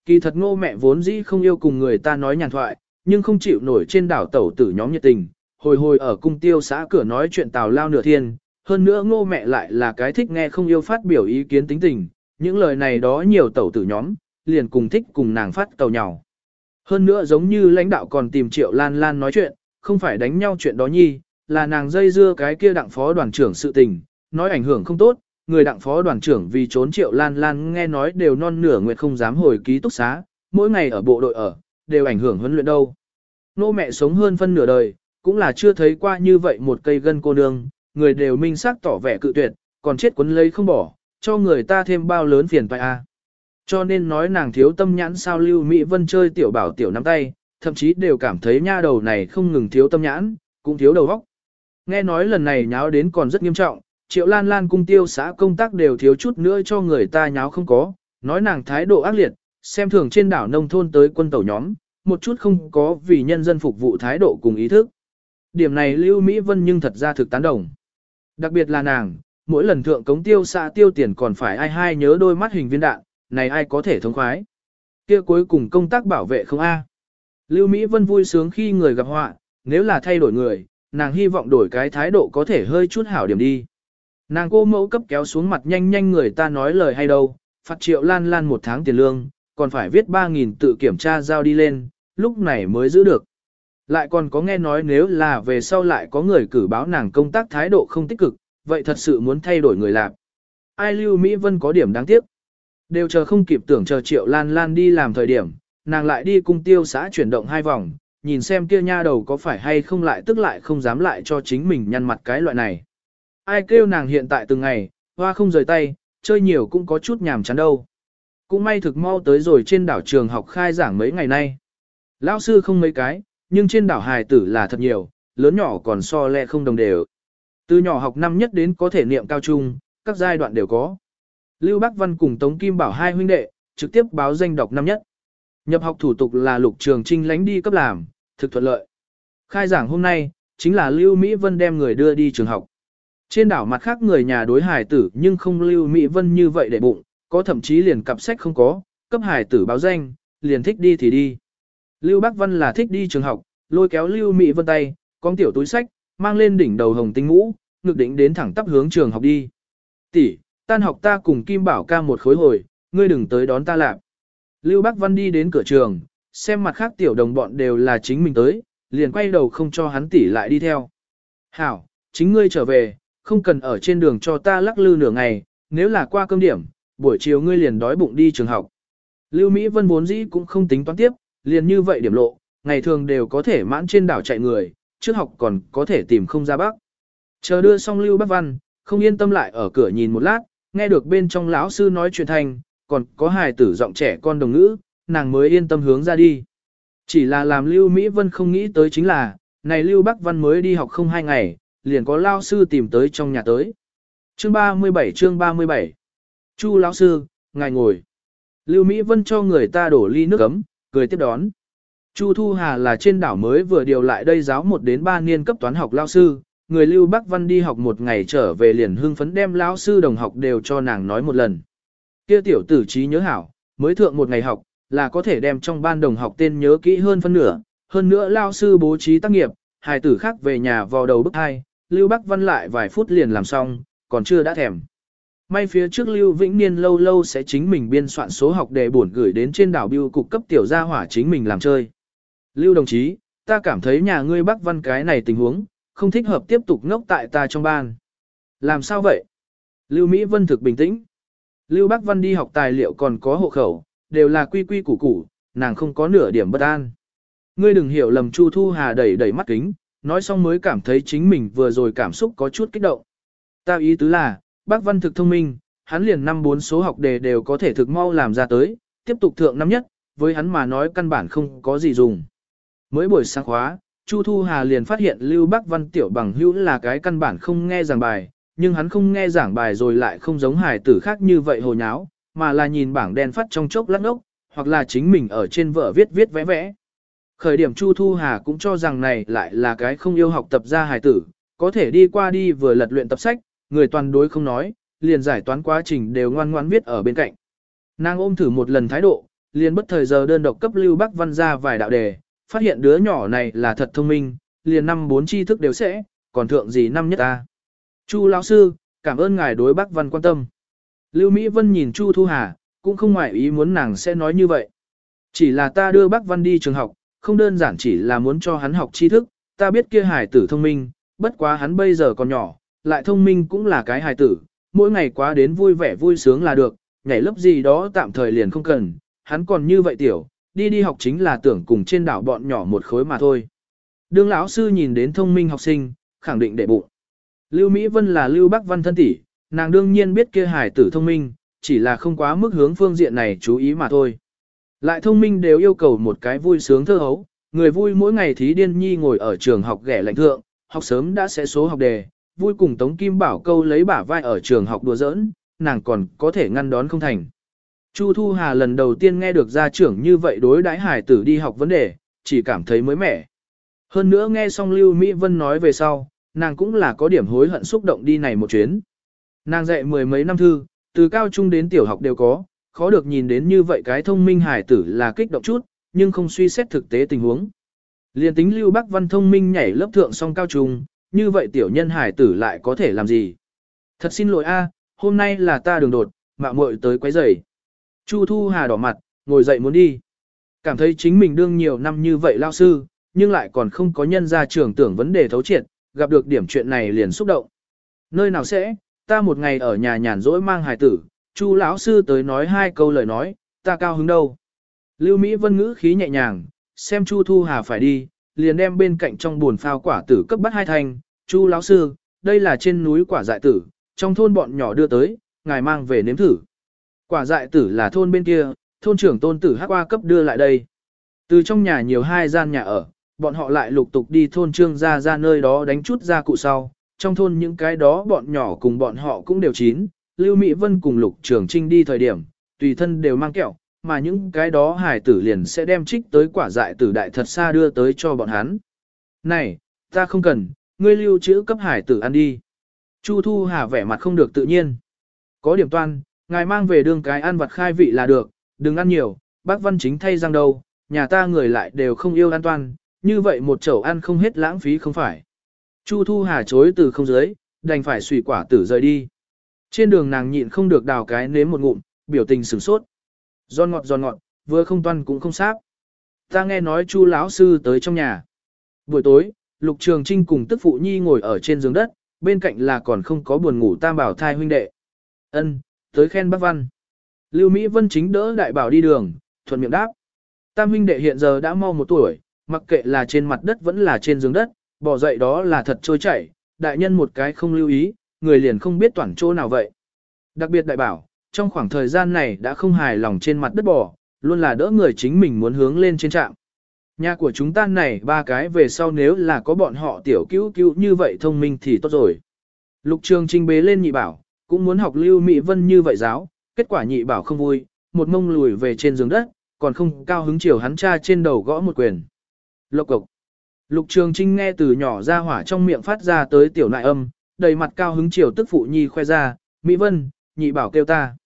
S1: Kỳ thật ngô mẹ vốn dĩ không yêu cùng người ta nói nhàn thoại, nhưng không chịu nổi trên đảo tẩu tử nhóm nhiệt tình, hồi hồi ở cung tiêu xã cửa nói chuyện tào lao nửa thiên, hơn nữa ngô mẹ lại là cái thích nghe không yêu phát biểu ý kiến tính tình, những lời này đó nhiều tẩu tử nhóm, liền cùng thích cùng nàng phát tàu nhau. Hơn nữa giống như lãnh đạo còn tìm triệu lan lan nói chuyện, không phải đánh nhau chuyện đó nhi, là nàng dây dưa cái kia đặng phó đoàn trưởng sự tình, nói ảnh hưởng không tốt, người đặng phó đoàn trưởng vì trốn triệu lan lan nghe nói đều non nửa nguyệt không dám hồi ký túc xá, mỗi ngày ở bộ đội ở, đều ảnh hưởng huấn luyện đâu. Nô mẹ sống hơn phân nửa đời, cũng là chưa thấy qua như vậy một cây gân cô nương, người đều minh xác tỏ vẻ cự tuyệt, còn chết quấn lấy không bỏ, cho người ta thêm bao lớn phiền toái a. Cho nên nói nàng thiếu tâm nhãn sao Lưu Mỹ Vân chơi tiểu bảo tiểu nắm tay, thậm chí đều cảm thấy nha đầu này không ngừng thiếu tâm nhãn, cũng thiếu đầu óc. Nghe nói lần này nháo đến còn rất nghiêm trọng, Triệu Lan Lan cung tiêu xã công tác đều thiếu chút nữa cho người ta nháo không có, nói nàng thái độ ác liệt, xem thường trên đảo nông thôn tới quân tàu nhóm, một chút không có vì nhân dân phục vụ thái độ cùng ý thức. Điểm này Lưu Mỹ Vân nhưng thật ra thực tán đồng. Đặc biệt là nàng, mỗi lần thượng cống tiêu xã tiêu tiền còn phải ai hai nhớ đôi mắt hình viên đạn, này ai có thể thống khoái. Kia cuối cùng công tác bảo vệ không a. Lưu Mỹ Vân vui sướng khi người gặp họa, nếu là thay đổi người, nàng hy vọng đổi cái thái độ có thể hơi chút hảo điểm đi. Nàng cô mẫu cấp kéo xuống mặt nhanh nhanh người ta nói lời hay đâu, phạt triệu lan lan một tháng tiền lương, còn phải viết 3.000 tự kiểm tra giao đi lên, lúc này mới giữ được. Lại còn có nghe nói nếu là về sau lại có người cử báo nàng công tác thái độ không tích cực, vậy thật sự muốn thay đổi người làm. Ai lưu Mỹ Vân có điểm đáng tiếc. Đều chờ không kịp tưởng chờ triệu lan lan đi làm thời điểm, nàng lại đi cung tiêu xã chuyển động hai vòng, nhìn xem kia nha đầu có phải hay không lại tức lại không dám lại cho chính mình nhăn mặt cái loại này. Ai kêu nàng hiện tại từng ngày, hoa không rời tay, chơi nhiều cũng có chút nhàm chán đâu. Cũng may thực mau tới rồi trên đảo trường học khai giảng mấy ngày nay. Lão sư không mấy cái, nhưng trên đảo hài tử là thật nhiều, lớn nhỏ còn so lẹ không đồng đều. Từ nhỏ học năm nhất đến có thể niệm cao trung, các giai đoạn đều có. Lưu Bắc Văn cùng Tống Kim Bảo hai huynh đệ, trực tiếp báo danh đọc năm nhất. Nhập học thủ tục là lục trường trinh lánh đi cấp làm, thực thuận lợi. Khai giảng hôm nay, chính là Lưu Mỹ Vân đem người đưa đi trường học. Trên đảo mặt khác người nhà đối hải tử nhưng không Lưu Mỹ Vân như vậy để bụng, có thậm chí liền cặp sách không có, cấp hải tử báo danh, liền thích đi thì đi. Lưu Bắc Văn là thích đi trường học, lôi kéo Lưu Mỹ Vân tay, con tiểu túi sách, mang lên đỉnh đầu hồng tinh ngũ, ngực đỉnh đến thẳng tắp hướng trường học đi. Tỷ, tan học ta cùng Kim Bảo ca một khối hồi, ngươi đừng tới đón ta lạp. Lưu Bắc Văn đi đến cửa trường, xem mặt khác tiểu đồng bọn đều là chính mình tới, liền quay đầu không cho hắn tỉ lại đi theo. Hảo, chính ngươi trở về, không cần ở trên đường cho ta lắc lư nửa ngày, nếu là qua cơm điểm, buổi chiều ngươi liền đói bụng đi trường học. Lưu Mỹ Vân vốn dĩ cũng không tính toán tiếp, liền như vậy điểm lộ, ngày thường đều có thể mãn trên đảo chạy người, trước học còn có thể tìm không ra bác. Chờ đưa xong Lưu Bắc Văn, không yên tâm lại ở cửa nhìn một lát, nghe được bên trong lão sư nói chuyện thành, còn có hài tử giọng trẻ con đồng ngữ, nàng mới yên tâm hướng ra đi. Chỉ là làm Lưu Mỹ Vân không nghĩ tới chính là, này Lưu Bắc Văn mới đi học không hai ngày, liền có lao sư tìm tới trong nhà tới. Chương 37 chương 37 Chu lão sư, ngài ngồi. Lưu Mỹ Vân cho người ta đổ ly nước ấm, cười tiếp đón. Chu Thu Hà là trên đảo mới vừa điều lại đây giáo một đến ba niên cấp toán học lao sư, người Lưu Bắc Văn đi học một ngày trở về liền hưng phấn đem lão sư đồng học đều cho nàng nói một lần. Kia tiểu tử trí nhớ hảo, mới thượng một ngày học, là có thể đem trong ban đồng học tên nhớ kỹ hơn phân nửa, hơn nữa lão sư bố trí tác nghiệp, hài tử khác về nhà vào đầu bức hai, Lưu Bắc Văn lại vài phút liền làm xong, còn chưa đã thèm. May phía trước Lưu Vĩnh Niên lâu lâu sẽ chính mình biên soạn số học đề bổn gửi đến trên đảo biêu cục cấp tiểu gia hỏa chính mình làm chơi. Lưu đồng chí, ta cảm thấy nhà ngươi Bắc Văn cái này tình huống, không thích hợp tiếp tục ngốc tại ta trong ban. Làm sao vậy? Lưu Mỹ Vân thực bình tĩnh. Lưu Bắc Văn đi học tài liệu còn có hộ khẩu, đều là quy quy củ củ, nàng không có nửa điểm bất an. Ngươi đừng hiểu lầm Chu Thu Hà đẩy đẩy mắt kính, nói xong mới cảm thấy chính mình vừa rồi cảm xúc có chút kích động. Ta ý tứ là, bác văn thực thông minh, hắn liền năm bốn số học đề đều có thể thực mau làm ra tới, tiếp tục thượng năm nhất, với hắn mà nói căn bản không có gì dùng. Mới buổi sáng khóa, Chu Thu Hà liền phát hiện Lưu Bắc Văn tiểu bằng hữu là cái căn bản không nghe giảng bài, nhưng hắn không nghe giảng bài rồi lại không giống hài tử khác như vậy hồ nháo, mà là nhìn bảng đen phát trong chốc lắc ốc, hoặc là chính mình ở trên vợ viết viết vẽ vẽ. Khởi điểm Chu Thu Hà cũng cho rằng này lại là cái không yêu học tập ra hài tử, có thể đi qua đi vừa lật luyện tập sách, người toàn đối không nói, liền giải toán quá trình đều ngoan ngoãn viết ở bên cạnh. Nàng ôm thử một lần thái độ, liền bất thời giờ đơn độc cấp Lưu Bắc Văn ra vài đạo đề, phát hiện đứa nhỏ này là thật thông minh, liền năm bốn tri thức đều sẽ, còn thượng gì năm nhất ta. Chu lão sư, cảm ơn ngài đối bác Văn quan tâm. Lưu Mỹ Vân nhìn Chu Thu Hà, cũng không ngoại ý muốn nàng sẽ nói như vậy. Chỉ là ta đưa bác Văn đi trường học, không đơn giản chỉ là muốn cho hắn học tri thức, ta biết kia hải tử thông minh, bất quá hắn bây giờ còn nhỏ, lại thông minh cũng là cái hải tử, mỗi ngày quá đến vui vẻ vui sướng là được, nhảy lớp gì đó tạm thời liền không cần, hắn còn như vậy tiểu, đi đi học chính là tưởng cùng trên đảo bọn nhỏ một khối mà thôi. Đương lão sư nhìn đến thông minh học sinh, khẳng định đệ bụng. Lưu Mỹ Vân là Lưu Bắc Văn thân tỷ, nàng đương nhiên biết kia hài tử thông minh, chỉ là không quá mức hướng phương diện này chú ý mà thôi. Lại thông minh đều yêu cầu một cái vui sướng thơ hấu, người vui mỗi ngày thí điên nhi ngồi ở trường học ghẻ lạnh thượng, học sớm đã sẽ số học đề, vui cùng Tống Kim Bảo câu lấy bả vai ở trường học đùa giỡn, nàng còn có thể ngăn đón không thành. Chu Thu Hà lần đầu tiên nghe được gia trưởng như vậy đối đãi hải tử đi học vấn đề, chỉ cảm thấy mới mẻ. Hơn nữa nghe xong Lưu Mỹ Vân nói về sau, nàng cũng là có điểm hối hận xúc động đi này một chuyến. Nàng dạy mười mấy năm thư, từ cao trung đến tiểu học đều có, khó được nhìn đến như vậy cái thông minh hải tử là kích động chút, nhưng không suy xét thực tế tình huống. Liên tính Lưu Bắc Văn thông minh nhảy lớp thượng song cao trung, như vậy tiểu nhân hải tử lại có thể làm gì? Thật xin lỗi a, hôm nay là ta đường đột, mạo muội tới quấy rầy. Chu Thu Hà đỏ mặt, ngồi dậy muốn đi. Cảm thấy chính mình đương nhiều năm như vậy lao sư, nhưng lại còn không có nhân ra trường tưởng vấn đề thấu triệt, gặp được điểm chuyện này liền xúc động. Nơi nào sẽ, ta một ngày ở nhà nhàn rỗi mang hài tử, Chu lão sư tới nói hai câu lời nói, ta cao hứng đâu. Lưu Mỹ Vân ngữ khí nhẹ nhàng, xem Chu Thu Hà phải đi, liền đem bên cạnh trong buồn phao quả tử cấp bắt hai thành, Chu lão sư, đây là trên núi quả dại tử, trong thôn bọn nhỏ đưa tới, ngài mang về nếm thử. Quả dại tử là thôn bên kia, thôn trưởng tôn tử hắc qua cấp đưa lại đây. Từ trong nhà nhiều hai gian nhà ở, bọn họ lại lục tục đi thôn trương ra ra nơi đó đánh chút ra cụ sau. Trong thôn những cái đó bọn nhỏ cùng bọn họ cũng đều chín, Lưu Mỹ Vân cùng lục trường trinh đi thời điểm, tùy thân đều mang kẹo, mà những cái đó hải tử liền sẽ đem trích tới quả dại tử đại thật xa đưa tới cho bọn hắn. Này, ta không cần, ngươi lưu trữ cấp hải tử ăn đi. Chu Thu Hà vẻ mặt không được tự nhiên. Có điểm toan, ngài mang về đường cái ăn vặt khai vị là được, đừng ăn nhiều, bác văn chính thay răng đâu, nhà ta người lại đều không yêu ăn toan, như vậy một chậu ăn không hết lãng phí không phải. Chu Thu Hà chối từ không dưới, đành phải xùy quả tử rời đi. Trên đường nàng nhịn không được đào cái nếm một ngụm, biểu tình sửng sốt. Giòn ngọt giòn ngọt, vừa không toan cũng không sáp. Ta nghe nói Chu lão sư tới trong nhà. Buổi tối, Lục Trường Trinh cùng tức phụ nhi ngồi ở trên giường đất, bên cạnh là còn không có buồn ngủ tam bảo thai huynh đệ. Ân, tới khen bác văn. Lưu Mỹ Vân chính đỡ đại bảo đi đường, thuận miệng đáp. Tam huynh đệ hiện giờ đã mau một tuổi, mặc kệ là trên mặt đất vẫn là trên giường đất, bỏ dậy đó là thật trôi chảy, đại nhân một cái không lưu ý, người liền không biết toàn chỗ nào vậy. Đặc biệt đại bảo, trong khoảng thời gian này đã không hài lòng trên mặt đất bỏ, luôn là đỡ người chính mình muốn hướng lên trên trạm. Nhà của chúng ta này ba cái về sau nếu là có bọn họ tiểu cứu cứu như vậy thông minh thì tốt rồi. Lục trường trinh bế lên nhị bảo, cũng muốn học lưu mỹ vân như vậy giáo, kết quả nhị bảo không vui, một mông lùi về trên giường đất, còn không cao hứng chiều hắn cha trên đầu gõ một quyền. Lộc cục. Lục trường trinh nghe từ nhỏ ra hỏa trong miệng phát ra tới tiểu nại âm, đầy mặt cao hứng chiều tức phụ nhi khoe ra, Mỹ Vân, nhị bảo kêu ta.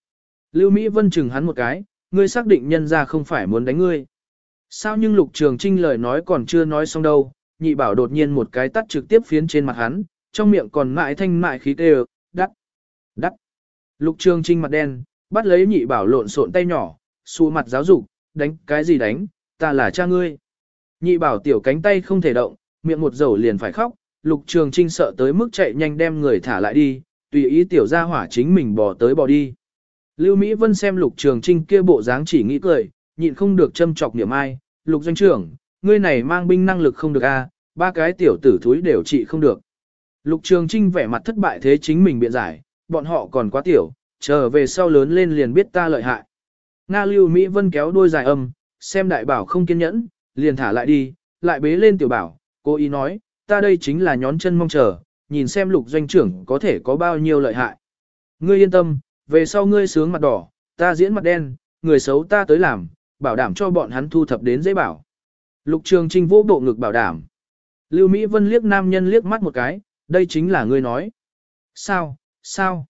S1: Lưu Mỹ Vân chừng hắn một cái, ngươi xác định nhân ra không phải muốn đánh ngươi. Sao nhưng lục trường trinh lời nói còn chưa nói xong đâu, nhị bảo đột nhiên một cái tắt trực tiếp phiến trên mặt hắn, trong miệng còn mãi thanh mại khí kêu. Lục trường trinh mặt đen, bắt lấy nhị bảo lộn xộn tay nhỏ, xù mặt giáo dục, đánh cái gì đánh, ta là cha ngươi. Nhị bảo tiểu cánh tay không thể động, miệng một dầu liền phải khóc, lục trường trinh sợ tới mức chạy nhanh đem người thả lại đi, tùy ý tiểu gia hỏa chính mình bỏ tới bỏ đi. Lưu Mỹ Vân xem lục trường trinh kia bộ dáng chỉ nghĩ cười, nhịn không được châm chọc niệm ai, lục doanh trưởng, ngươi này mang binh năng lực không được a, ba cái tiểu tử thúi đều trị không được. Lục trường trinh vẻ mặt thất bại thế chính mình biện giải, bọn họ còn quá tiểu, chờ về sau lớn lên liền biết ta lợi hại. Nga Lưu Mỹ Vân kéo đôi dài âm, xem đại bảo không kiên nhẫn, liền thả lại đi, lại bế lên tiểu bảo, cô ý nói, ta đây chính là nhón chân mong chờ, nhìn xem lục doanh trưởng có thể có bao nhiêu lợi hại. Ngươi yên tâm, về sau ngươi sướng mặt đỏ, ta diễn mặt đen, người xấu ta tới làm, bảo đảm cho bọn hắn thu thập đến dễ bảo. Lục trường trinh vô bộ ngực bảo đảm. Lưu Mỹ Vân liếc nam nhân liếc mắt một cái, đây chính là ngươi nói. Sao, sao?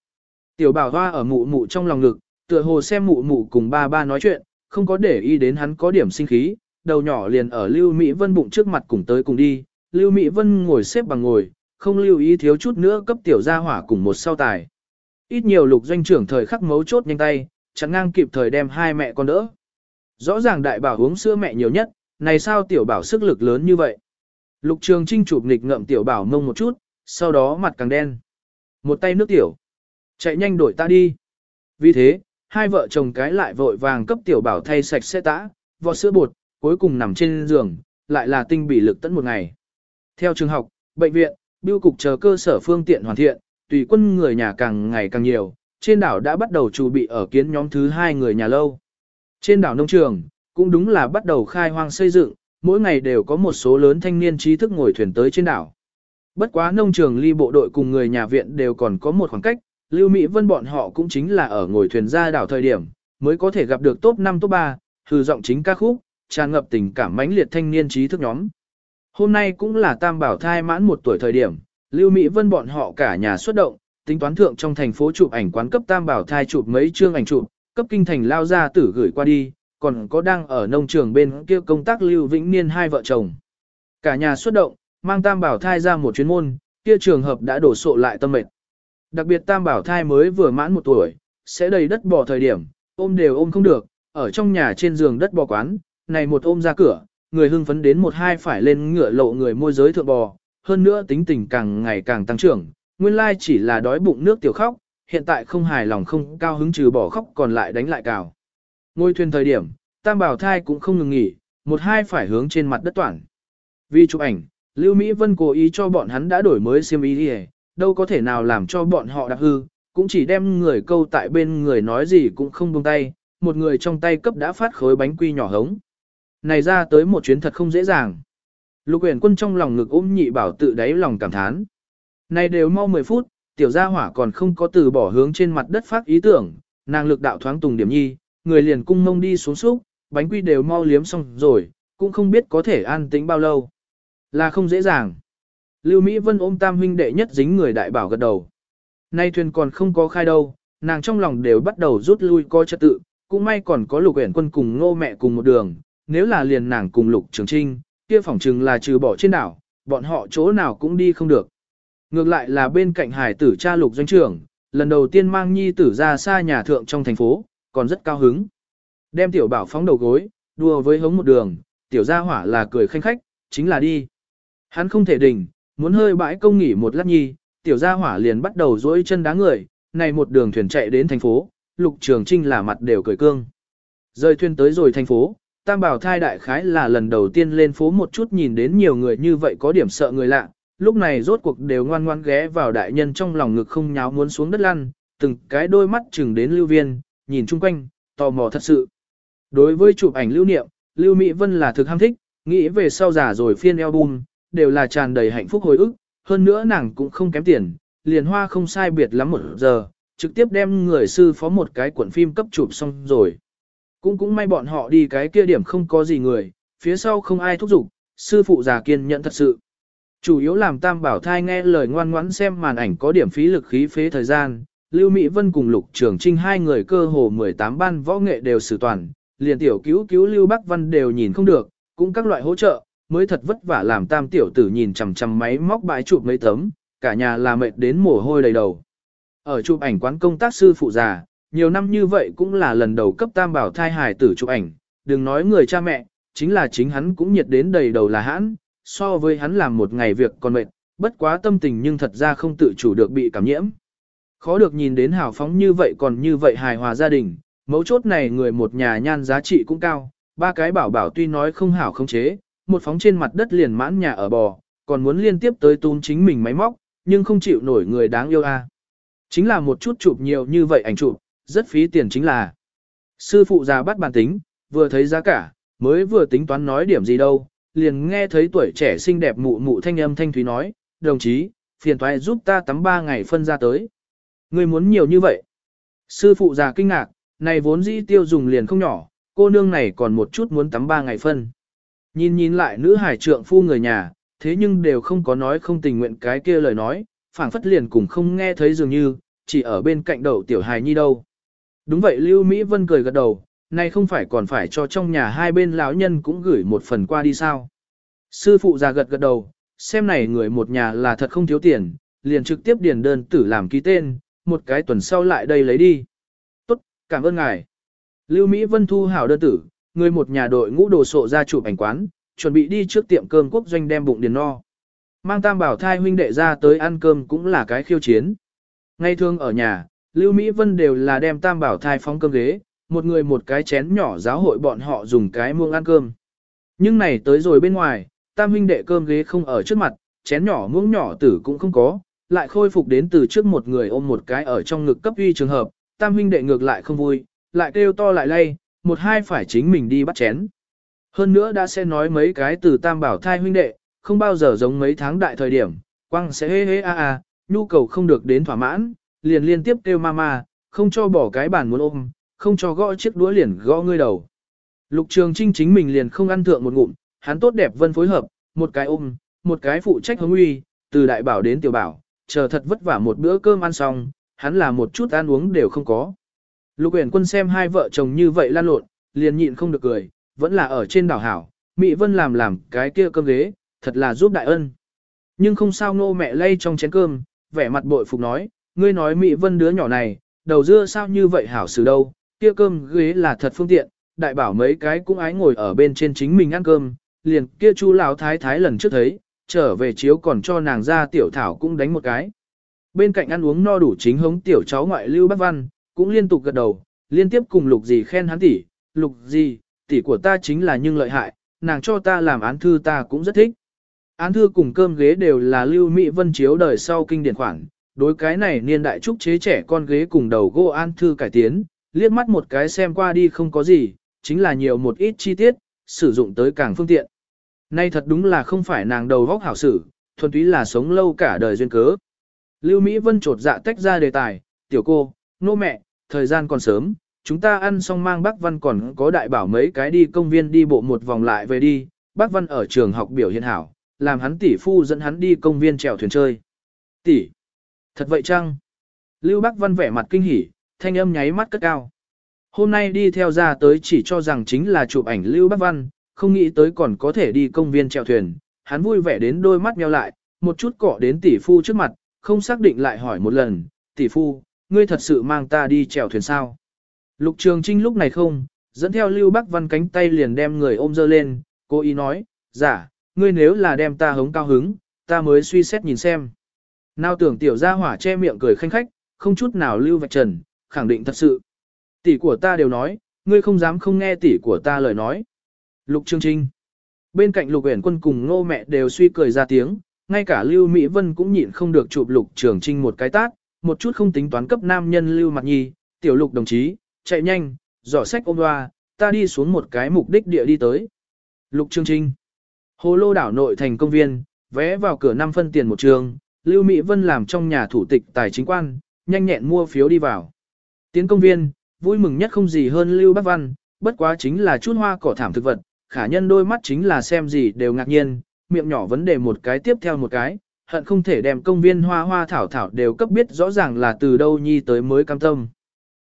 S1: Tiểu bảo hoa ở mụ mụ trong lòng ngực, tựa hồ xem mụ mụ cùng ba ba nói chuyện, không có để ý đến hắn có điểm sinh khí, đầu nhỏ liền ở Lưu Mỹ Vân bụng trước mặt cùng tới cùng đi, Lưu Mỹ Vân ngồi xếp bằng ngồi, không lưu ý thiếu chút nữa cấp tiểu gia hỏa cùng một sau tài. Ít nhiều lục doanh trưởng thời khắc mấu chốt nhanh tay, chẳng ngang kịp thời đem hai mẹ con đỡ. Rõ ràng đại bảo uống sữa mẹ nhiều nhất, này sao tiểu bảo sức lực lớn như vậy. Lục trường trinh chụp nghịch ngậm tiểu bảo mông một chút, sau đó mặt càng đen. Một tay nước tiểu. Chạy nhanh đổi ta đi. Vì thế, hai vợ chồng cái lại vội vàng cấp tiểu bảo thay sạch sẽ tã, vò sữa bột, cuối cùng nằm trên giường, lại là tinh bị lực tận một ngày. Theo trường học, bệnh viện, biêu cục chờ cơ sở phương tiện hoàn thiện, tùy quân người nhà càng ngày càng nhiều, trên đảo đã bắt đầu chuẩn bị ở kiến nhóm thứ hai người nhà lâu. Trên đảo nông trường, cũng đúng là bắt đầu khai hoang xây dựng, mỗi ngày đều có một số lớn thanh niên trí thức ngồi thuyền tới trên đảo. Bất quá nông trường ly bộ đội cùng người nhà viện đều còn có một khoảng cách, Lưu Mỹ Vân bọn họ cũng chính là ở ngồi thuyền ra đảo thời điểm, mới có thể gặp được top 5 top 3, hư giọng chính ca khúc, tràn ngập tình cảm mãnh liệt thanh niên trí thức nhóm. Hôm nay cũng là tam bảo thai mãn một tuổi thời điểm, Lưu Mỹ Vân bọn họ cả nhà xuất động, tính toán thượng trong thành phố chụp ảnh quán cấp tam bảo thai chụp mấy chương ảnh chụp, cấp kinh thành lao ra tử gửi qua đi, còn có đang ở nông trường bên kia công tác Lưu Vĩnh Niên hai vợ chồng. Cả nhà xuất động, mang tam bảo thai ra một chuyến môn, kia trường hợp đã đổ sộ lại tâm mệt. Đặc biệt tam bảo thai mới vừa mãn một tuổi, sẽ đầy đất bỏ thời điểm, ôm đều ôm không được, ở trong nhà trên giường đất bò quán, này một ôm ra cửa, người hưng phấn đến một hai phải lên ngựa lộ người môi giới thượng bò, hơn nữa tính tình càng ngày càng tăng trưởng, nguyên lai chỉ là đói bụng nước tiểu khóc, hiện tại không hài lòng không cao hứng trừ bỏ khóc còn lại đánh lại cào. Ngôi thuyền thời điểm, tam bảo thai cũng không ngừng nghỉ, một hai phải hướng trên mặt đất toàn. Vì chụp ảnh, Lưu Mỹ Vân cố ý cho bọn hắn đã đổi mới xiêm y đi đâu có thể nào làm cho bọn họ đặc hư, cũng chỉ đem người câu tại bên người nói gì cũng không buông tay, một người trong tay cấp đã phát khối bánh quy nhỏ hống. Này ra tới một chuyến thật không dễ dàng. Lục Huyền quân trong lòng ngực ôm nhị bảo tự đáy lòng cảm thán. Này đều mau 10 phút, tiểu gia hỏa còn không có từ bỏ hướng trên mặt đất phát ý tưởng, nàng lực đạo thoáng tùng điểm nhi, người liền cung mông đi xuống xúc, bánh quy đều mau liếm xong rồi, cũng không biết có thể an tĩnh bao lâu. Là không dễ dàng. Lưu Mỹ Vân ôm tam huynh đệ nhất dính người đại bảo gật đầu. Nay thuyền còn không có khai đâu, nàng trong lòng đều bắt đầu rút lui coi trật tự, cũng may còn có lục uyển quân cùng ngô mẹ cùng một đường, nếu là liền nàng cùng lục trường trinh, kia phỏng chừng là trừ bỏ trên đảo, bọn họ chỗ nào cũng đi không được. Ngược lại là bên cạnh hải tử cha lục doanh trưởng, lần đầu tiên mang nhi tử ra xa nhà thượng trong thành phố, còn rất cao hứng. Đem tiểu bảo phóng đầu gối, đùa với hống một đường, tiểu gia hỏa là cười khanh khách, chính là đi. Hắn không thể đình, muốn hơi bãi công nghỉ một lát nhi, tiểu gia hỏa liền bắt đầu dỗi chân đá người, này một đường thuyền chạy đến thành phố, lục trường trinh là mặt đều cười cương. Rơi thuyền tới rồi thành phố, tam bảo thai đại khái là lần đầu tiên lên phố một chút nhìn đến nhiều người như vậy có điểm sợ người lạ, lúc này rốt cuộc đều ngoan ngoan ghé vào đại nhân trong lòng ngực không nháo muốn xuống đất lăn, từng cái đôi mắt chừng đến lưu viên, nhìn chung quanh, tò mò thật sự. Đối với chụp ảnh lưu niệm, Lưu Mỹ Vân là thực ham thích, nghĩ về sau già rồi phiên album, đều là tràn đầy hạnh phúc hồi ức, hơn nữa nàng cũng không kém tiền, liền hoa không sai biệt lắm một giờ, trực tiếp đem người sư phó một cái cuộn phim cấp chụp xong rồi. Cũng cũng may bọn họ đi cái kia điểm không có gì người, phía sau không ai thúc giục, sư phụ già kiên nhận thật sự. Chủ yếu làm tam bảo thai nghe lời ngoan ngoãn xem màn ảnh có điểm phí lực khí phế thời gian, Lưu Mỹ Vân cùng Lục Trường Trinh hai người cơ hồ 18 ban võ nghệ đều xử toàn, liền tiểu cứu cứu Lưu Bắc Văn đều nhìn không được, cũng các loại hỗ trợ, mới thật vất vả làm tam tiểu tử nhìn chằm chằm máy móc bãi chụp mấy tấm, cả nhà là mệt đến mồ hôi đầy đầu. Ở chụp ảnh quán công tác sư phụ già, nhiều năm như vậy cũng là lần đầu cấp tam bảo thai hài tử chụp ảnh, đừng nói người cha mẹ, chính là chính hắn cũng nhiệt đến đầy đầu là hãn, so với hắn làm một ngày việc còn mệt, bất quá tâm tình nhưng thật ra không tự chủ được bị cảm nhiễm. Khó được nhìn đến hào phóng như vậy còn như vậy hài hòa gia đình, mấu chốt này người một nhà nhan giá trị cũng cao, ba cái bảo bảo tuy nói không hảo không chế, một phóng trên mặt đất liền mãn nhà ở bò, còn muốn liên tiếp tới tún chính mình máy móc, nhưng không chịu nổi người đáng yêu a. À. Chính là một chút chụp nhiều như vậy ảnh chụp, rất phí tiền chính là. Sư phụ già bắt bàn tính, vừa thấy giá cả, mới vừa tính toán nói điểm gì đâu, liền nghe thấy tuổi trẻ xinh đẹp mụ mụ thanh âm thanh thúy nói, đồng chí, phiền toái giúp ta tắm ba ngày phân ra tới. Người muốn nhiều như vậy. Sư phụ già kinh ngạc, này vốn dĩ tiêu dùng liền không nhỏ, cô nương này còn một chút muốn tắm ba ngày phân. Nhìn nhìn lại nữ hải trượng phu người nhà, thế nhưng đều không có nói không tình nguyện cái kia lời nói, phảng phất liền cùng không nghe thấy dường như, chỉ ở bên cạnh đầu tiểu hài nhi đâu. Đúng vậy Lưu Mỹ Vân cười gật đầu, nay không phải còn phải cho trong nhà hai bên lão nhân cũng gửi một phần qua đi sao. Sư phụ già gật gật đầu, xem này người một nhà là thật không thiếu tiền, liền trực tiếp điền đơn tử làm ký tên, một cái tuần sau lại đây lấy đi. Tốt, cảm ơn ngài. Lưu Mỹ Vân thu hảo đơn tử, người một nhà đội ngũ đồ sộ ra chụp ảnh quán, chuẩn bị đi trước tiệm cơm quốc doanh đem bụng điền no. Mang tam bảo thai huynh đệ ra tới ăn cơm cũng là cái khiêu chiến. Ngay thường ở nhà, Lưu Mỹ Vân đều là đem tam bảo thai phóng cơm ghế, một người một cái chén nhỏ giáo hội bọn họ dùng cái muông ăn cơm. Nhưng này tới rồi bên ngoài, tam huynh đệ cơm ghế không ở trước mặt, chén nhỏ muỗng nhỏ tử cũng không có, lại khôi phục đến từ trước một người ôm một cái ở trong ngực cấp uy trường hợp, tam huynh đệ ngược lại không vui, lại kêu to lại lay, một hai phải chính mình đi bắt chén. Hơn nữa đã sẽ nói mấy cái từ tam bảo thai huynh đệ, không bao giờ giống mấy tháng đại thời điểm, quăng sẽ hê hê a a, nhu cầu không được đến thỏa mãn, liền liên tiếp kêu mama, không cho bỏ cái bàn muốn ôm, không cho gõ chiếc đũa liền gõ ngươi đầu. Lục Trường Trinh chính mình liền không ăn thượng một ngụm, hắn tốt đẹp vân phối hợp, một cái ôm, một cái phụ trách hống uy, từ đại bảo đến tiểu bảo, chờ thật vất vả một bữa cơm ăn xong, hắn là một chút ăn uống đều không có. Lục Uyển Quân xem hai vợ chồng như vậy lan lộn, liền nhịn không được cười, vẫn là ở trên đảo hảo, Mỹ Vân làm làm cái kia cơm ghế, thật là giúp đại ân. Nhưng không sao nô mẹ lay trong chén cơm, vẻ mặt bội phục nói, ngươi nói Mỹ Vân đứa nhỏ này, đầu dưa sao như vậy hảo xử đâu, kia cơm ghế là thật phương tiện, đại bảo mấy cái cũng ái ngồi ở bên trên chính mình ăn cơm, liền kia chu lão thái thái lần trước thấy, trở về chiếu còn cho nàng ra tiểu thảo cũng đánh một cái. Bên cạnh ăn uống no đủ chính hống tiểu cháu ngoại lưu bác văn, cũng liên tục gật đầu, liên tiếp cùng lục gì khen hắn tỷ, lục gì, tỷ của ta chính là nhưng lợi hại, nàng cho ta làm án thư ta cũng rất thích. Án thư cùng cơm ghế đều là lưu Mỹ Vân chiếu đời sau kinh điển khoản, đối cái này niên đại trúc chế trẻ con ghế cùng đầu gỗ án thư cải tiến, liếc mắt một cái xem qua đi không có gì, chính là nhiều một ít chi tiết, sử dụng tới càng phương tiện. Nay thật đúng là không phải nàng đầu vóc hảo sử, thuần túy là sống lâu cả đời duyên cớ. Lưu Mỹ Vân trột dạ tách ra đề tài, tiểu cô, nô mẹ, thời gian còn sớm, chúng ta ăn xong mang bác Văn còn có đại bảo mấy cái đi công viên đi bộ một vòng lại về đi, bác Văn ở trường học biểu hiện hảo, làm hắn tỷ phu dẫn hắn đi công viên chèo thuyền chơi. Tỷ, thật vậy chăng? Lưu Bác Văn vẻ mặt kinh hỉ, thanh âm nháy mắt cất cao. Hôm nay đi theo ra tới chỉ cho rằng chính là chụp ảnh Lưu Bác Văn, không nghĩ tới còn có thể đi công viên chèo thuyền, hắn vui vẻ đến đôi mắt nheo lại, một chút cọ đến tỷ phu trước mặt, không xác định lại hỏi một lần, tỷ phu, ngươi thật sự mang ta đi chèo thuyền sao? Lục Trường Trinh lúc này không, dẫn theo Lưu Bắc Văn cánh tay liền đem người ôm dơ lên, cô ý nói, giả, dạ, ngươi nếu là đem ta hống cao hứng, ta mới suy xét nhìn xem. Nào tưởng tiểu gia hỏa che miệng cười khanh khách, không chút nào lưu vạch trần, khẳng định thật sự. Tỷ của ta đều nói, ngươi không dám không nghe tỷ của ta lời nói. Lục Trương Trinh. Bên cạnh Lục Uyển Quân cùng Ngô mẹ đều suy cười ra tiếng, ngay cả Lưu Mỹ Vân cũng nhịn không được chụp Lục Trường Trinh một cái tát, một chút không tính toán cấp nam nhân Lưu Mặt Nhi, tiểu Lục đồng chí, chạy nhanh, giỏ sách ôm loa, ta đi xuống một cái mục đích địa đi tới. Lục Trương Trinh. Hồ lô đảo nội thành công viên, vé vào cửa 5 phân tiền một trường, Lưu Mỹ Vân làm trong nhà thủ tịch tài chính quan, nhanh nhẹn mua phiếu đi vào. Tiến công viên, vui mừng nhất không gì hơn Lưu Bắc Văn, bất quá chính là chút hoa cỏ thảm thực vật, khả nhân đôi mắt chính là xem gì đều ngạc nhiên, miệng nhỏ vấn đề một cái tiếp theo một cái, hận không thể đem công viên hoa hoa thảo thảo đều cấp biết rõ ràng là từ đâu nhi tới mới cam tâm.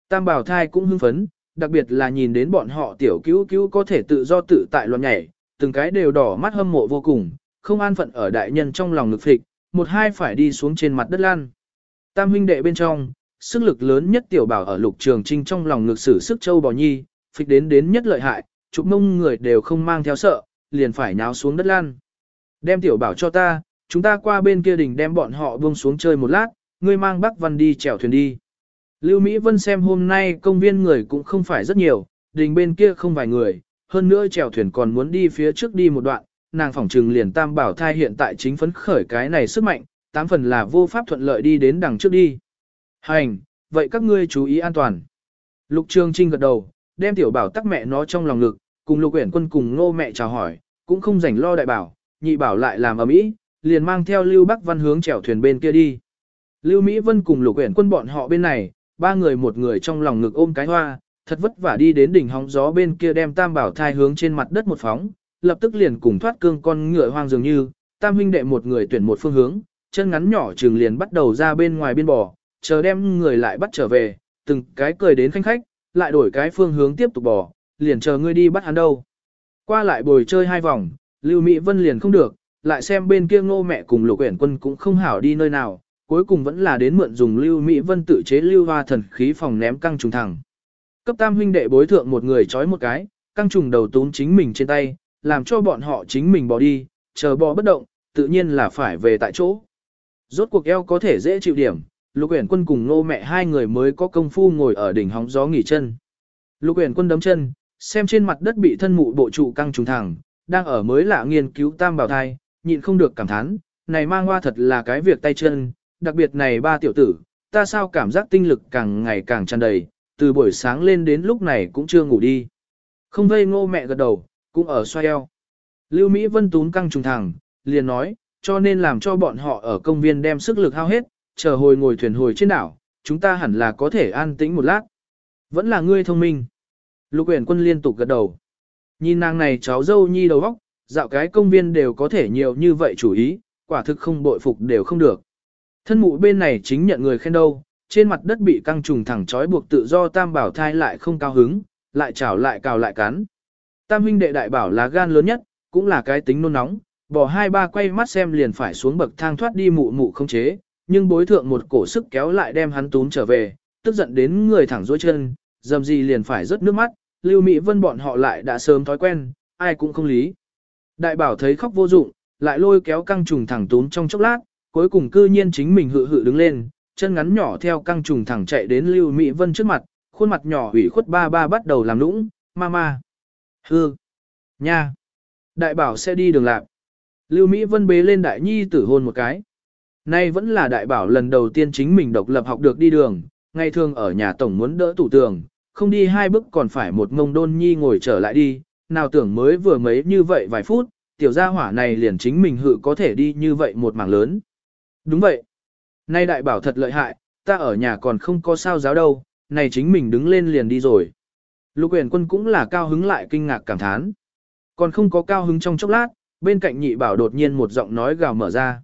S1: Tam bảo thai cũng hưng phấn, đặc biệt là nhìn đến bọn họ tiểu cứu cứu có thể tự do tự tại loạn nhảy, từng cái đều đỏ mắt hâm mộ vô cùng, không an phận ở đại nhân trong lòng ngực phịch, một hai phải đi xuống trên mặt đất lan. Tam huynh đệ bên trong, sức lực lớn nhất tiểu bảo ở lục trường trinh trong lòng ngực sử sức châu bò nhi, phịch đến đến nhất lợi hại, chụp mông người đều không mang theo sợ, liền phải nháo xuống đất lan. Đem tiểu bảo cho ta, chúng ta qua bên kia đỉnh đem bọn họ buông xuống chơi một lát, ngươi mang Bắc Văn đi chèo thuyền đi. Lưu Mỹ Vân xem hôm nay công viên người cũng không phải rất nhiều, đỉnh bên kia không vài người, hơn nữa chèo thuyền còn muốn đi phía trước đi một đoạn, nàng phỏng trừng liền tam bảo thai hiện tại chính phấn khởi cái này sức mạnh, tám phần là vô pháp thuận lợi đi đến đằng trước đi. Hành, vậy các ngươi chú ý an toàn. Lục Trường Trinh gật đầu, đem tiểu bảo tắc mẹ nó trong lòng ngực, cùng lục uyển quân cùng ngô mẹ chào hỏi, cũng không rảnh lo đại bảo, nhị bảo lại làm ở mỹ, liền mang theo Lưu Bắc Văn hướng chèo thuyền bên kia đi. Lưu Mỹ Vân cùng lục uyển quân bọn họ bên này, ba người một người trong lòng ngực ôm cái hoa, thật vất vả đi đến đỉnh hóng gió bên kia đem tam bảo thai hướng trên mặt đất một phóng, lập tức liền cùng thoát cương con ngựa hoang dường như, tam huynh đệ một người tuyển một phương hướng, chân ngắn nhỏ trường liền bắt đầu ra bên ngoài biên bò, chờ đem người lại bắt trở về, từng cái cười đến khanh khách, lại đổi cái phương hướng tiếp tục bò, liền chờ ngươi đi bắt hắn đâu. Qua lại bồi chơi hai vòng, Lưu Mỹ Vân liền không được, lại xem bên kia ngô mẹ cùng lục uyển quân cũng không hảo đi nơi nào, cuối cùng vẫn là đến mượn dùng Lưu Mỹ Vân tự chế lưu hoa thần khí phòng ném căng trùng thẳng. Cấp tam huynh đệ bối thượng một người trói một cái, căng trùng đầu tún chính mình trên tay, làm cho bọn họ chính mình bỏ đi, chờ bò bất động, tự nhiên là phải về tại chỗ. Rốt cuộc eo có thể dễ chịu điểm, Lục Uyển Quân cùng nô mẹ hai người mới có công phu ngồi ở đỉnh hóng gió nghỉ chân. Lục Uyển Quân đấm chân, xem trên mặt đất bị thân mụ bộ trụ căng trùng thẳng, đang ở mới lạ nghiên cứu tam bảo thai, nhịn không được cảm thán, này mang hoa thật là cái việc tay chân, đặc biệt này ba tiểu tử, ta sao cảm giác tinh lực càng ngày càng tràn đầy, từ buổi sáng lên đến lúc này cũng chưa ngủ đi. Không vây ngô mẹ gật đầu, cũng ở xoay eo. Lưu Mỹ Vân tún căng trùng thẳng, liền nói, cho nên làm cho bọn họ ở công viên đem sức lực hao hết, chờ hồi ngồi thuyền hồi trên đảo, chúng ta hẳn là có thể an tĩnh một lát. Vẫn là ngươi thông minh. Lục uyển quân liên tục gật đầu. Nhìn nàng này cháu dâu nhi đầu óc, dạo cái công viên đều có thể nhiều như vậy chủ ý, quả thực không bội phục đều không được. Thân mụ bên này chính nhận người khen đâu, trên mặt đất bị căng trùng thẳng trói buộc tự do tam bảo thai lại không cao hứng, lại chảo lại cào lại cắn. Tam huynh đệ đại bảo là gan lớn nhất, cũng là cái tính nôn nóng, bỏ hai ba quay mắt xem liền phải xuống bậc thang thoát đi mụ mụ không chế, nhưng bối thượng một cổ sức kéo lại đem hắn tún trở về, tức giận đến người thẳng dối chân, dầm gì liền phải rớt nước mắt, Lưu Mỹ Vân bọn họ lại đã sớm thói quen, ai cũng không lý. Đại bảo thấy khóc vô dụng, lại lôi kéo căng trùng thẳng tốn trong chốc lát, cuối cùng cư nhiên chính mình hự hự đứng lên, chân ngắn nhỏ theo căng trùng thẳng chạy đến Lưu Mỹ Vân trước mặt, khuôn mặt nhỏ ủy khuất ba ba bắt đầu làm nũng, mama, hư, nha, đại bảo sẽ đi đường lạc. Lưu Mỹ Vân bế lên đại nhi tử hôn một cái. Nay vẫn là đại bảo lần đầu tiên chính mình độc lập học được đi đường, ngày thường ở nhà tổng muốn đỡ tủ tường, không đi hai bước còn phải một ngông đôn nhi ngồi trở lại đi, nào tưởng mới vừa mấy như vậy vài phút, tiểu gia hỏa này liền chính mình hự có thể đi như vậy một mảng lớn. Đúng vậy. Nay đại bảo thật lợi hại, ta ở nhà còn không có sao giáo đâu, này chính mình đứng lên liền đi rồi. Lục uyển quân cũng là cao hứng lại kinh ngạc cảm thán. Còn không có cao hứng trong chốc lát, bên cạnh nhị bảo đột nhiên một giọng nói gào mở ra.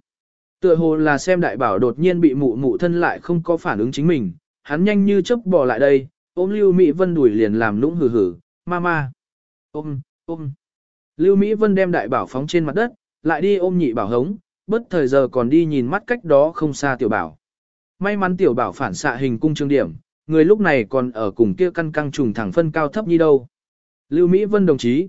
S1: Tựa hồ là xem đại bảo đột nhiên bị mụ mụ thân lại không có phản ứng chính mình, hắn nhanh như chớp bỏ lại đây, ôm Lưu Mỹ Vân đuổi liền làm nũng hừ hừ, ma ma. Ôm, ôm. Lưu Mỹ Vân đem đại bảo phóng trên mặt đất, lại đi ôm nhị bảo hống, bất thời giờ còn đi nhìn mắt cách đó không xa tiểu bảo. May mắn tiểu bảo phản xạ hình cung trương điểm, người lúc này còn ở cùng kia căn căng trùng thẳng phân cao thấp như đâu. Lưu Mỹ Vân đồng chí.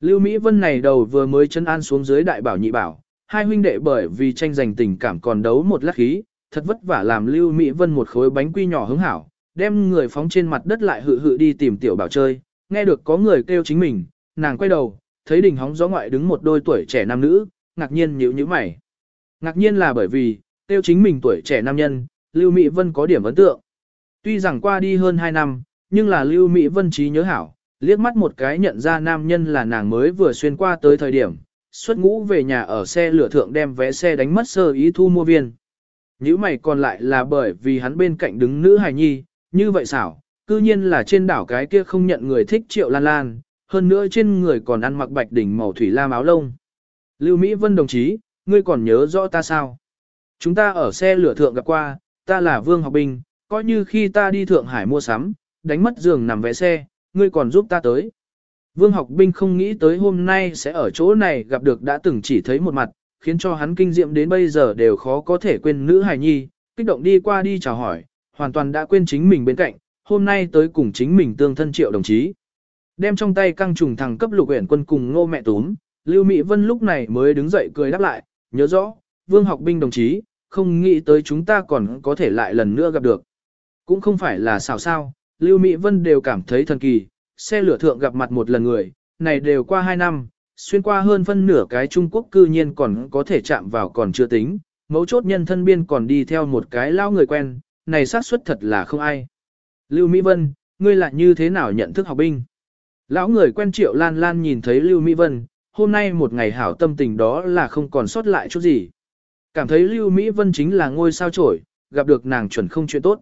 S1: Lưu Mỹ Vân này đầu vừa mới chân an xuống dưới đại bảo nhị bảo, hai huynh đệ bởi vì tranh giành tình cảm còn đấu một lát khí, thật vất vả làm Lưu Mỹ Vân một khối bánh quy nhỏ hứng hảo, đem người phóng trên mặt đất lại hự hự đi tìm tiểu bảo chơi, nghe được có người kêu chính mình, nàng quay đầu, thấy đỉnh hóng gió ngoại đứng một đôi tuổi trẻ nam nữ, ngạc nhiên nhíu nhíu mày. Ngạc nhiên là bởi vì, kêu chính mình tuổi trẻ nam nhân, Lưu Mỹ Vân có điểm ấn tượng. Tuy rằng qua đi hơn 2 năm, nhưng là Lưu Mỹ Vân trí nhớ hảo, liếc mắt một cái nhận ra nam nhân là nàng mới vừa xuyên qua tới thời điểm, xuất ngũ về nhà ở xe lửa thượng đem vé xe đánh mất sơ ý thu mua viên. Những mày còn lại là bởi vì hắn bên cạnh đứng nữ hài nhi, như vậy xảo, cư nhiên là trên đảo cái kia không nhận người thích triệu lan lan, hơn nữa trên người còn ăn mặc bạch đỉnh màu thủy lam áo lông. Lưu Mỹ Vân đồng chí, ngươi còn nhớ rõ ta sao? Chúng ta ở xe lửa thượng gặp qua, ta là Vương Học Bình, coi như khi ta đi Thượng Hải mua sắm, đánh mất giường nằm vé xe, ngươi còn giúp ta tới. Vương học binh không nghĩ tới hôm nay sẽ ở chỗ này gặp được đã từng chỉ thấy một mặt, khiến cho hắn kinh diệm đến bây giờ đều khó có thể quên nữ hài nhi, kích động đi qua đi chào hỏi, hoàn toàn đã quên chính mình bên cạnh, hôm nay tới cùng chính mình tương thân triệu đồng chí. Đem trong tay căng trùng thằng cấp lục uyển quân cùng ngô mẹ túm, Lưu Mỹ Vân lúc này mới đứng dậy cười đáp lại, nhớ rõ, vương học binh đồng chí, không nghĩ tới chúng ta còn có thể lại lần nữa gặp được. Cũng không phải là xào sao, Lưu Mỹ Vân đều cảm thấy thần kỳ, xe lửa thượng gặp mặt một lần người, này đều qua hai năm, xuyên qua hơn phân nửa cái Trung Quốc cư nhiên còn có thể chạm vào còn chưa tính, mấu chốt nhân thân biên còn đi theo một cái lao người quen, này xác suất thật là không ai. Lưu Mỹ Vân, ngươi lại như thế nào nhận thức học binh? Lão người quen Triệu Lan Lan nhìn thấy Lưu Mỹ Vân, hôm nay một ngày hảo tâm tình đó là không còn sót lại chút gì. Cảm thấy Lưu Mỹ Vân chính là ngôi sao trổi, gặp được nàng chuẩn không chuyện tốt.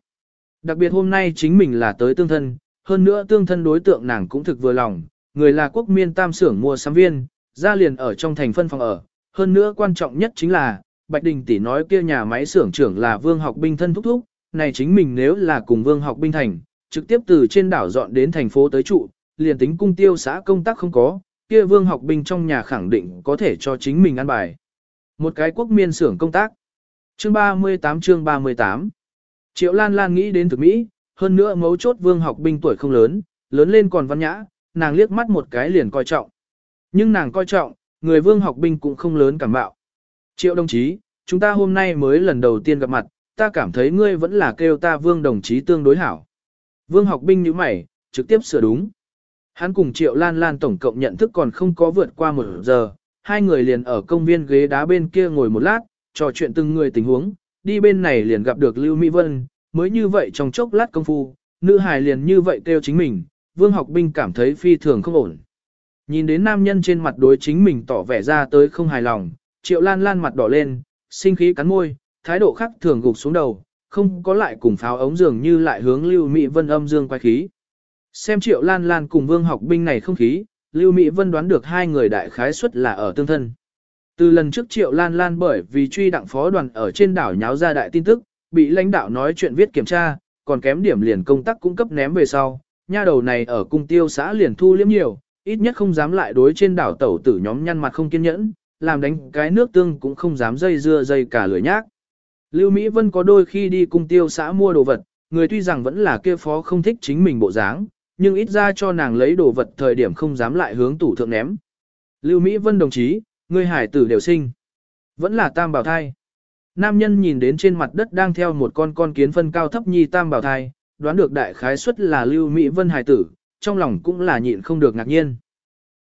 S1: Đặc biệt hôm nay chính mình là tới tương thân, hơn nữa tương thân đối tượng nàng cũng thực vừa lòng, người là quốc miên tam xưởng mua sắm viên, ra liền ở trong thành phân phòng ở, hơn nữa quan trọng nhất chính là, Bạch Đình tỷ nói kia nhà máy xưởng trưởng là Vương Học Binh thân thúc thúc, này chính mình nếu là cùng vương học binh thành, trực tiếp từ trên đảo dọn đến thành phố tới trụ, liền tính cung tiêu xã công tác không có, kia vương học binh trong nhà khẳng định có thể cho chính mình ăn bài. Một cái quốc miên xưởng công tác. Chương 38 chương 38 Triệu Lan Lan nghĩ đến thực Mỹ, hơn nữa mấu chốt vương học binh tuổi không lớn, lớn lên còn văn nhã, nàng liếc mắt một cái liền coi trọng. Nhưng nàng coi trọng, người vương học binh cũng không lớn cảm bạo. Triệu đồng chí, chúng ta hôm nay mới lần đầu tiên gặp mặt, ta cảm thấy ngươi vẫn là kêu ta vương đồng chí tương đối hảo. Vương học binh như mày, trực tiếp sửa đúng. Hắn cùng Triệu Lan Lan tổng cộng nhận thức còn không có vượt qua một giờ, hai người liền ở công viên ghế đá bên kia ngồi một lát, trò chuyện từng người tình huống, đi bên này liền gặp được Lưu Mỹ Vân, mới như vậy trong chốc lát công phu, nữ hài liền như vậy kêu chính mình, vương học binh cảm thấy phi thường không ổn. Nhìn đến nam nhân trên mặt đối chính mình tỏ vẻ ra tới không hài lòng, triệu lan lan mặt đỏ lên, sinh khí cắn môi, thái độ khác thường gục xuống đầu, không có lại cùng pháo ống dường như lại hướng Lưu Mỹ Vân âm dương quay khí. Xem triệu lan lan cùng vương học binh này không khí, Lưu Mỹ Vân đoán được hai người đại khái suất là ở tương thân. Từ lần trước triệu lan lan bởi vì truy đặng phó đoàn ở trên đảo nháo ra đại tin tức, bị lãnh đạo nói chuyện viết kiểm tra, còn kém điểm liền công tác cung cấp ném về sau, nha đầu này ở cung tiêu xã liền thu liếm nhiều, ít nhất không dám lại đối trên đảo tẩu tử nhóm nhăn mặt không kiên nhẫn, làm đánh cái nước tương cũng không dám dây dưa dây cả lưỡi nhác. Lưu Mỹ Vân có đôi khi đi cung tiêu xã mua đồ vật, người tuy rằng vẫn là kia phó không thích chính mình bộ dáng, nhưng ít ra cho nàng lấy đồ vật thời điểm không dám lại hướng tủ thượng ném. Lưu Mỹ Vân đồng chí, người hải tử đều sinh. Vẫn là tam bảo thai. Nam nhân nhìn đến trên mặt đất đang theo một con con kiến phân cao thấp nhi tam bảo thai, đoán được đại khái suất là Lưu Mỹ Vân hải tử, trong lòng cũng là nhịn không được ngạc nhiên.